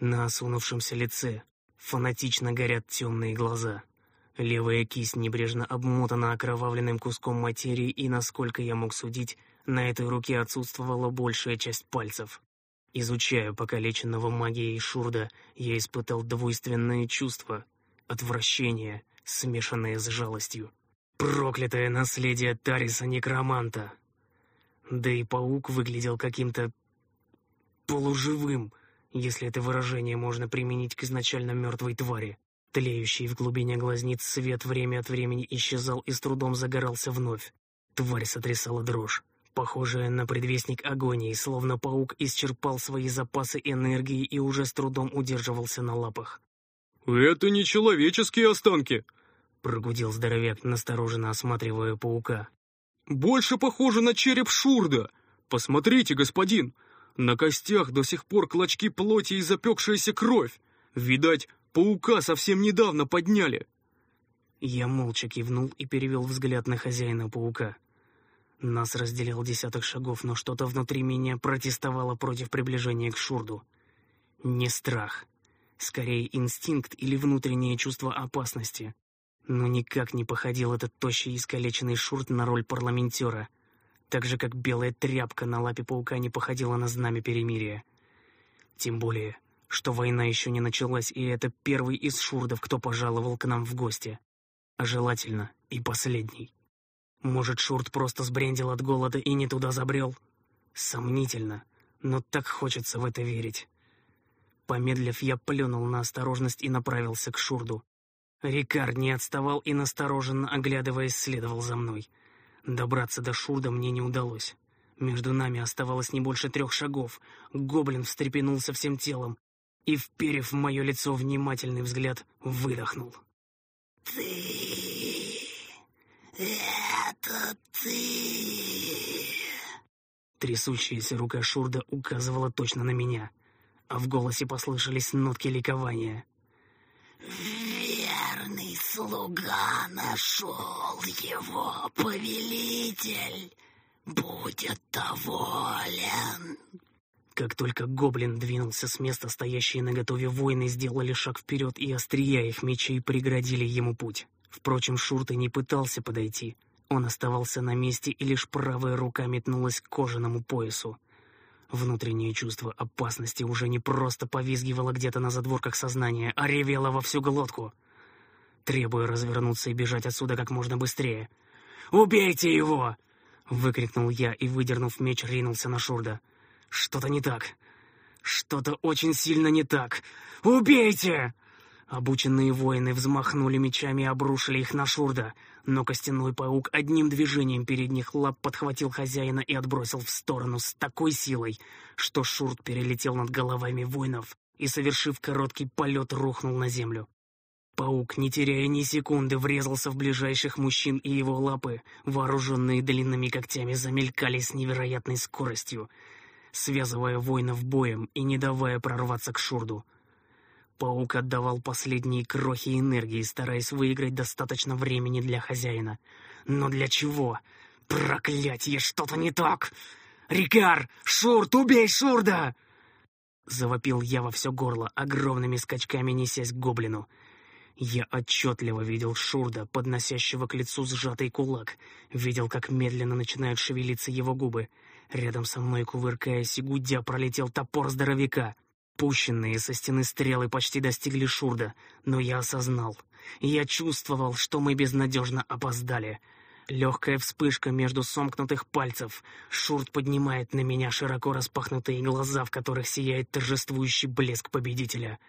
На осунувшемся лице фанатично горят темные глаза. Левая кисть небрежно обмотана окровавленным куском материи, и, насколько я мог судить, на этой руке отсутствовала большая часть пальцев. Изучая покалеченного магией Шурда, я испытал двойственные чувства. Отвращение, смешанное с жалостью. Проклятое наследие Тариса-некроманта. Да и паук выглядел каким-то... полуживым, если это выражение можно применить к изначально мертвой твари. Тлеющий в глубине глазниц свет время от времени исчезал и с трудом загорался вновь. Тварь сотрясала дрожь похожая на предвестник агонии, словно паук исчерпал свои запасы энергии и уже с трудом удерживался на лапах. «Это не человеческие останки!» — прогудел здоровяк, настороженно осматривая паука. «Больше похоже на череп Шурда! Посмотрите, господин! На костях до сих пор клочки плоти и запекшаяся кровь! Видать, паука совсем недавно подняли!» Я молча кивнул и перевел взгляд на хозяина паука. Нас разделял десяток шагов, но что-то внутри меня протестовало против приближения к Шурду. Не страх. Скорее инстинкт или внутреннее чувство опасности. Но никак не походил этот тощий искалеченный Шурд на роль парламентера. Так же, как белая тряпка на лапе паука не походила на знамя перемирия. Тем более, что война еще не началась, и это первый из шурдов, кто пожаловал к нам в гости. А желательно и последний. Может, Шурт просто сбрендил от голода и не туда забрел? Сомнительно, но так хочется в это верить. Помедлив, я плюнул на осторожность и направился к Шурду. Рикар не отставал и, настороженно оглядываясь, следовал за мной. Добраться до Шурда мне не удалось. Между нами оставалось не больше трех шагов. Гоблин встрепенулся всем телом и, вперев в мое лицо внимательный взгляд, выдохнул. «Ты... «Это ты!» Трясущаяся рука Шурда указывала точно на меня, а в голосе послышались нотки ликования. «Верный слуга нашел его, повелитель! Будет доволен!» Как только гоблин двинулся с места, стоящие на готове воины сделали шаг вперед, и острия их мечей преградили ему путь. Впрочем, Шурта не пытался подойти. Он оставался на месте, и лишь правая рука метнулась к кожаному поясу. Внутреннее чувство опасности уже не просто повизгивало где-то на задворках сознания, а ревело во всю глотку. Требуя развернуться и бежать отсюда как можно быстрее. «Убейте его!» — выкрикнул я и, выдернув меч, ринулся на Шурда. «Что-то не так. Что-то очень сильно не так. Убейте!» Обученные воины взмахнули мечами и обрушили их на Шурда, но костяной паук одним движением передних лап подхватил хозяина и отбросил в сторону с такой силой, что Шурд перелетел над головами воинов и, совершив короткий полет, рухнул на землю. Паук, не теряя ни секунды, врезался в ближайших мужчин, и его лапы, вооруженные длинными когтями, замелькали с невероятной скоростью, связывая воинов боем и не давая прорваться к Шурду. Паук отдавал последние крохи энергии, стараясь выиграть достаточно времени для хозяина. Но для чего? Проклятье, что-то не так! «Рикар! Шурт, убей Шурда!» Завопил я во все горло, огромными скачками несясь к гоблину. Я отчетливо видел Шурда, подносящего к лицу сжатый кулак, видел, как медленно начинают шевелиться его губы. Рядом со мной, кувыркаясь и гудя, пролетел топор здоровяка. Пущенные со стены стрелы почти достигли Шурда, но я осознал. Я чувствовал, что мы безнадежно опоздали. Легкая вспышка между сомкнутых пальцев. Шурт поднимает на меня широко распахнутые глаза, в которых сияет торжествующий блеск победителя —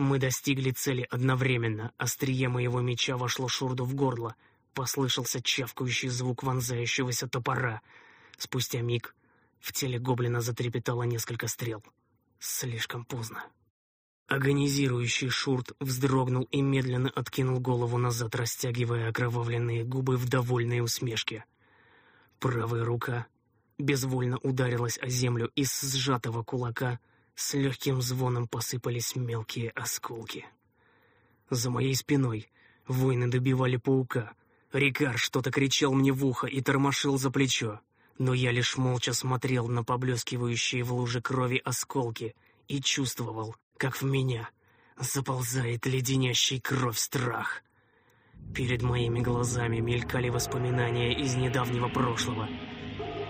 мы достигли цели одновременно. Острие моего меча вошло Шурду в горло. Послышался чавкающий звук вонзающегося топора. Спустя миг в теле гоблина затрепетало несколько стрел. Слишком поздно. Агонизирующий Шурт вздрогнул и медленно откинул голову назад, растягивая окровавленные губы в довольной усмешке. Правая рука безвольно ударилась о землю, и с сжатого кулака с легким звоном посыпались мелкие осколки. За моей спиной воины добивали паука. Рикар что-то кричал мне в ухо и тормошил за плечо, но я лишь молча смотрел на поблескивающие в луже крови осколки и чувствовал, как в меня заползает леденящий кровь страх. Перед моими глазами мелькали воспоминания из недавнего прошлого.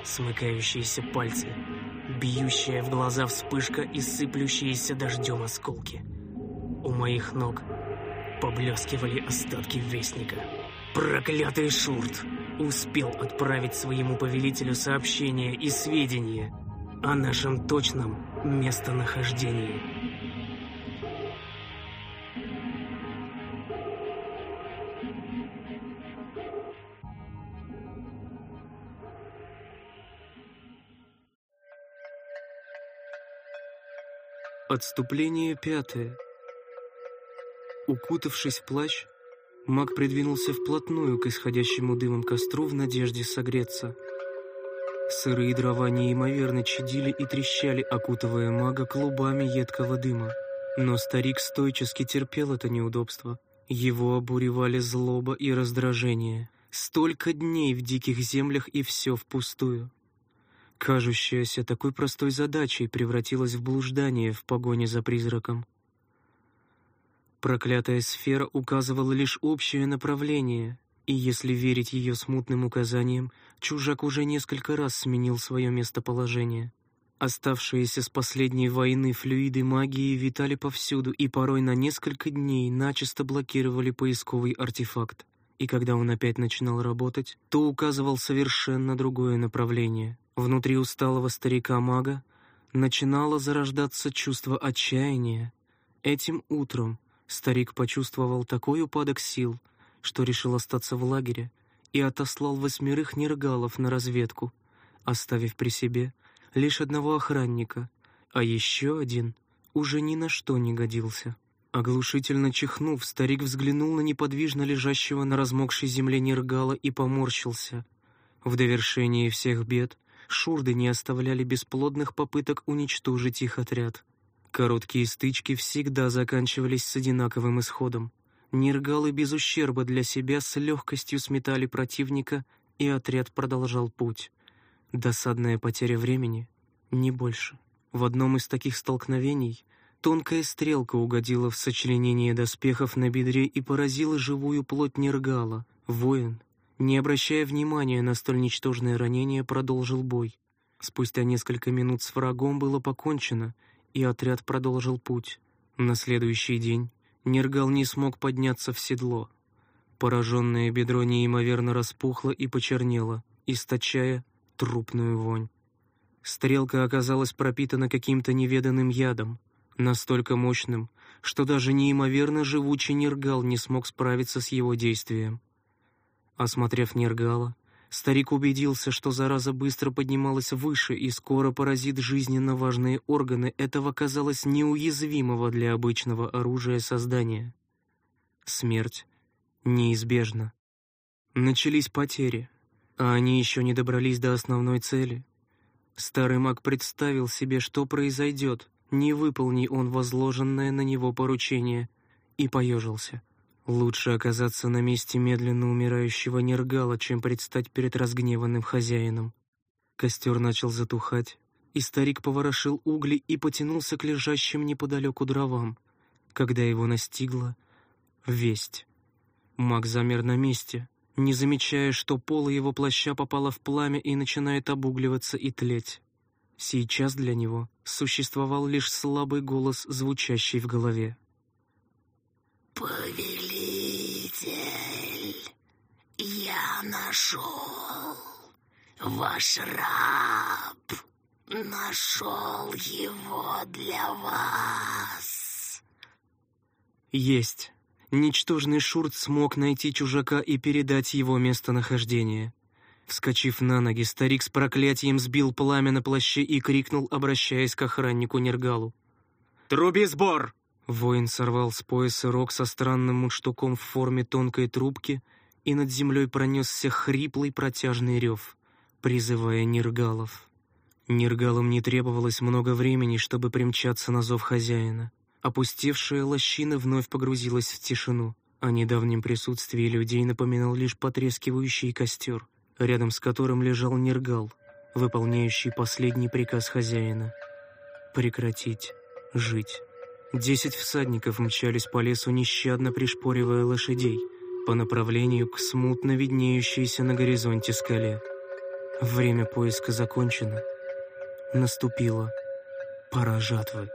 Смыкающиеся пальцы, бьющая в глаза вспышка и сыплющиеся дождем осколки. У моих ног поблескивали остатки Вестника. Проклятый Шурт успел отправить своему повелителю сообщение и сведения о нашем точном местонахождении. Отступление пятое. Укутавшись в плащ, маг придвинулся вплотную к исходящему дымом костру в надежде согреться. Сырые дрова неимоверно чадили и трещали, окутывая мага клубами едкого дыма. Но старик стойчески терпел это неудобство. Его обуревали злоба и раздражение. Столько дней в диких землях и все впустую кажущаяся такой простой задачей, превратилась в блуждание в погоне за призраком. Проклятая сфера указывала лишь общее направление, и если верить ее смутным указаниям, чужак уже несколько раз сменил свое местоположение. Оставшиеся с последней войны флюиды магии витали повсюду и порой на несколько дней начисто блокировали поисковый артефакт. И когда он опять начинал работать, то указывал совершенно другое направление. Внутри усталого старика-мага начинало зарождаться чувство отчаяния. Этим утром старик почувствовал такой упадок сил, что решил остаться в лагере и отослал восьмерых нергалов на разведку, оставив при себе лишь одного охранника, а еще один уже ни на что не годился. Оглушительно чихнув, старик взглянул на неподвижно лежащего на размокшей земле нергала и поморщился. В довершении всех бед — шурды не оставляли бесплодных попыток уничтожить их отряд. Короткие стычки всегда заканчивались с одинаковым исходом. Нергалы без ущерба для себя с легкостью сметали противника, и отряд продолжал путь. Досадная потеря времени, не больше. В одном из таких столкновений тонкая стрелка угодила в сочленение доспехов на бедре и поразила живую плоть Нергала. Воин, не обращая внимания на столь ничтожное ранение, продолжил бой. Спустя несколько минут с врагом было покончено, и отряд продолжил путь. На следующий день Нергал не смог подняться в седло. Пораженное бедро неимоверно распухло и почернело, источая трупную вонь. Стрелка оказалась пропитана каким-то неведанным ядом, настолько мощным, что даже неимоверно живучий Нергал не смог справиться с его действием. Осмотрев Нергала, старик убедился, что зараза быстро поднималась выше и скоро поразит жизненно важные органы этого казалось неуязвимого для обычного оружия создания. Смерть неизбежна. Начались потери, а они еще не добрались до основной цели. Старый маг представил себе, что произойдет, не выполни он возложенное на него поручение, и поежился. Лучше оказаться на месте медленно умирающего Нергала, чем предстать перед разгневанным хозяином. Костер начал затухать, и старик поворошил угли и потянулся к лежащим неподалеку дровам, когда его настигла Весть. Маг замер на месте, не замечая, что поло его плаща попало в пламя и начинает обугливаться и тлеть. Сейчас для него существовал лишь слабый голос, звучащий в голове. «Повелитель, я нашел ваш раб, нашел его для вас». Есть. Ничтожный Шурт смог найти чужака и передать его местонахождение. Вскочив на ноги, старик с проклятием сбил пламя на плаще и крикнул, обращаясь к охраннику Нергалу. «Труби сбор!» Воин сорвал с пояса рог со странным мундштуком в форме тонкой трубки, и над землей пронесся хриплый протяжный рев, призывая Нергалов. Нергалам не требовалось много времени, чтобы примчаться на зов хозяина. Опустевшая лощина вновь погрузилась в тишину. О недавнем присутствии людей напоминал лишь потрескивающий костер, рядом с которым лежал Нергал, выполняющий последний приказ хозяина — прекратить жить. Десять всадников мчались по лесу, нещадно пришпоривая лошадей, по направлению к смутно виднеющейся на горизонте скале. Время поиска закончено. Наступила пора жатвы.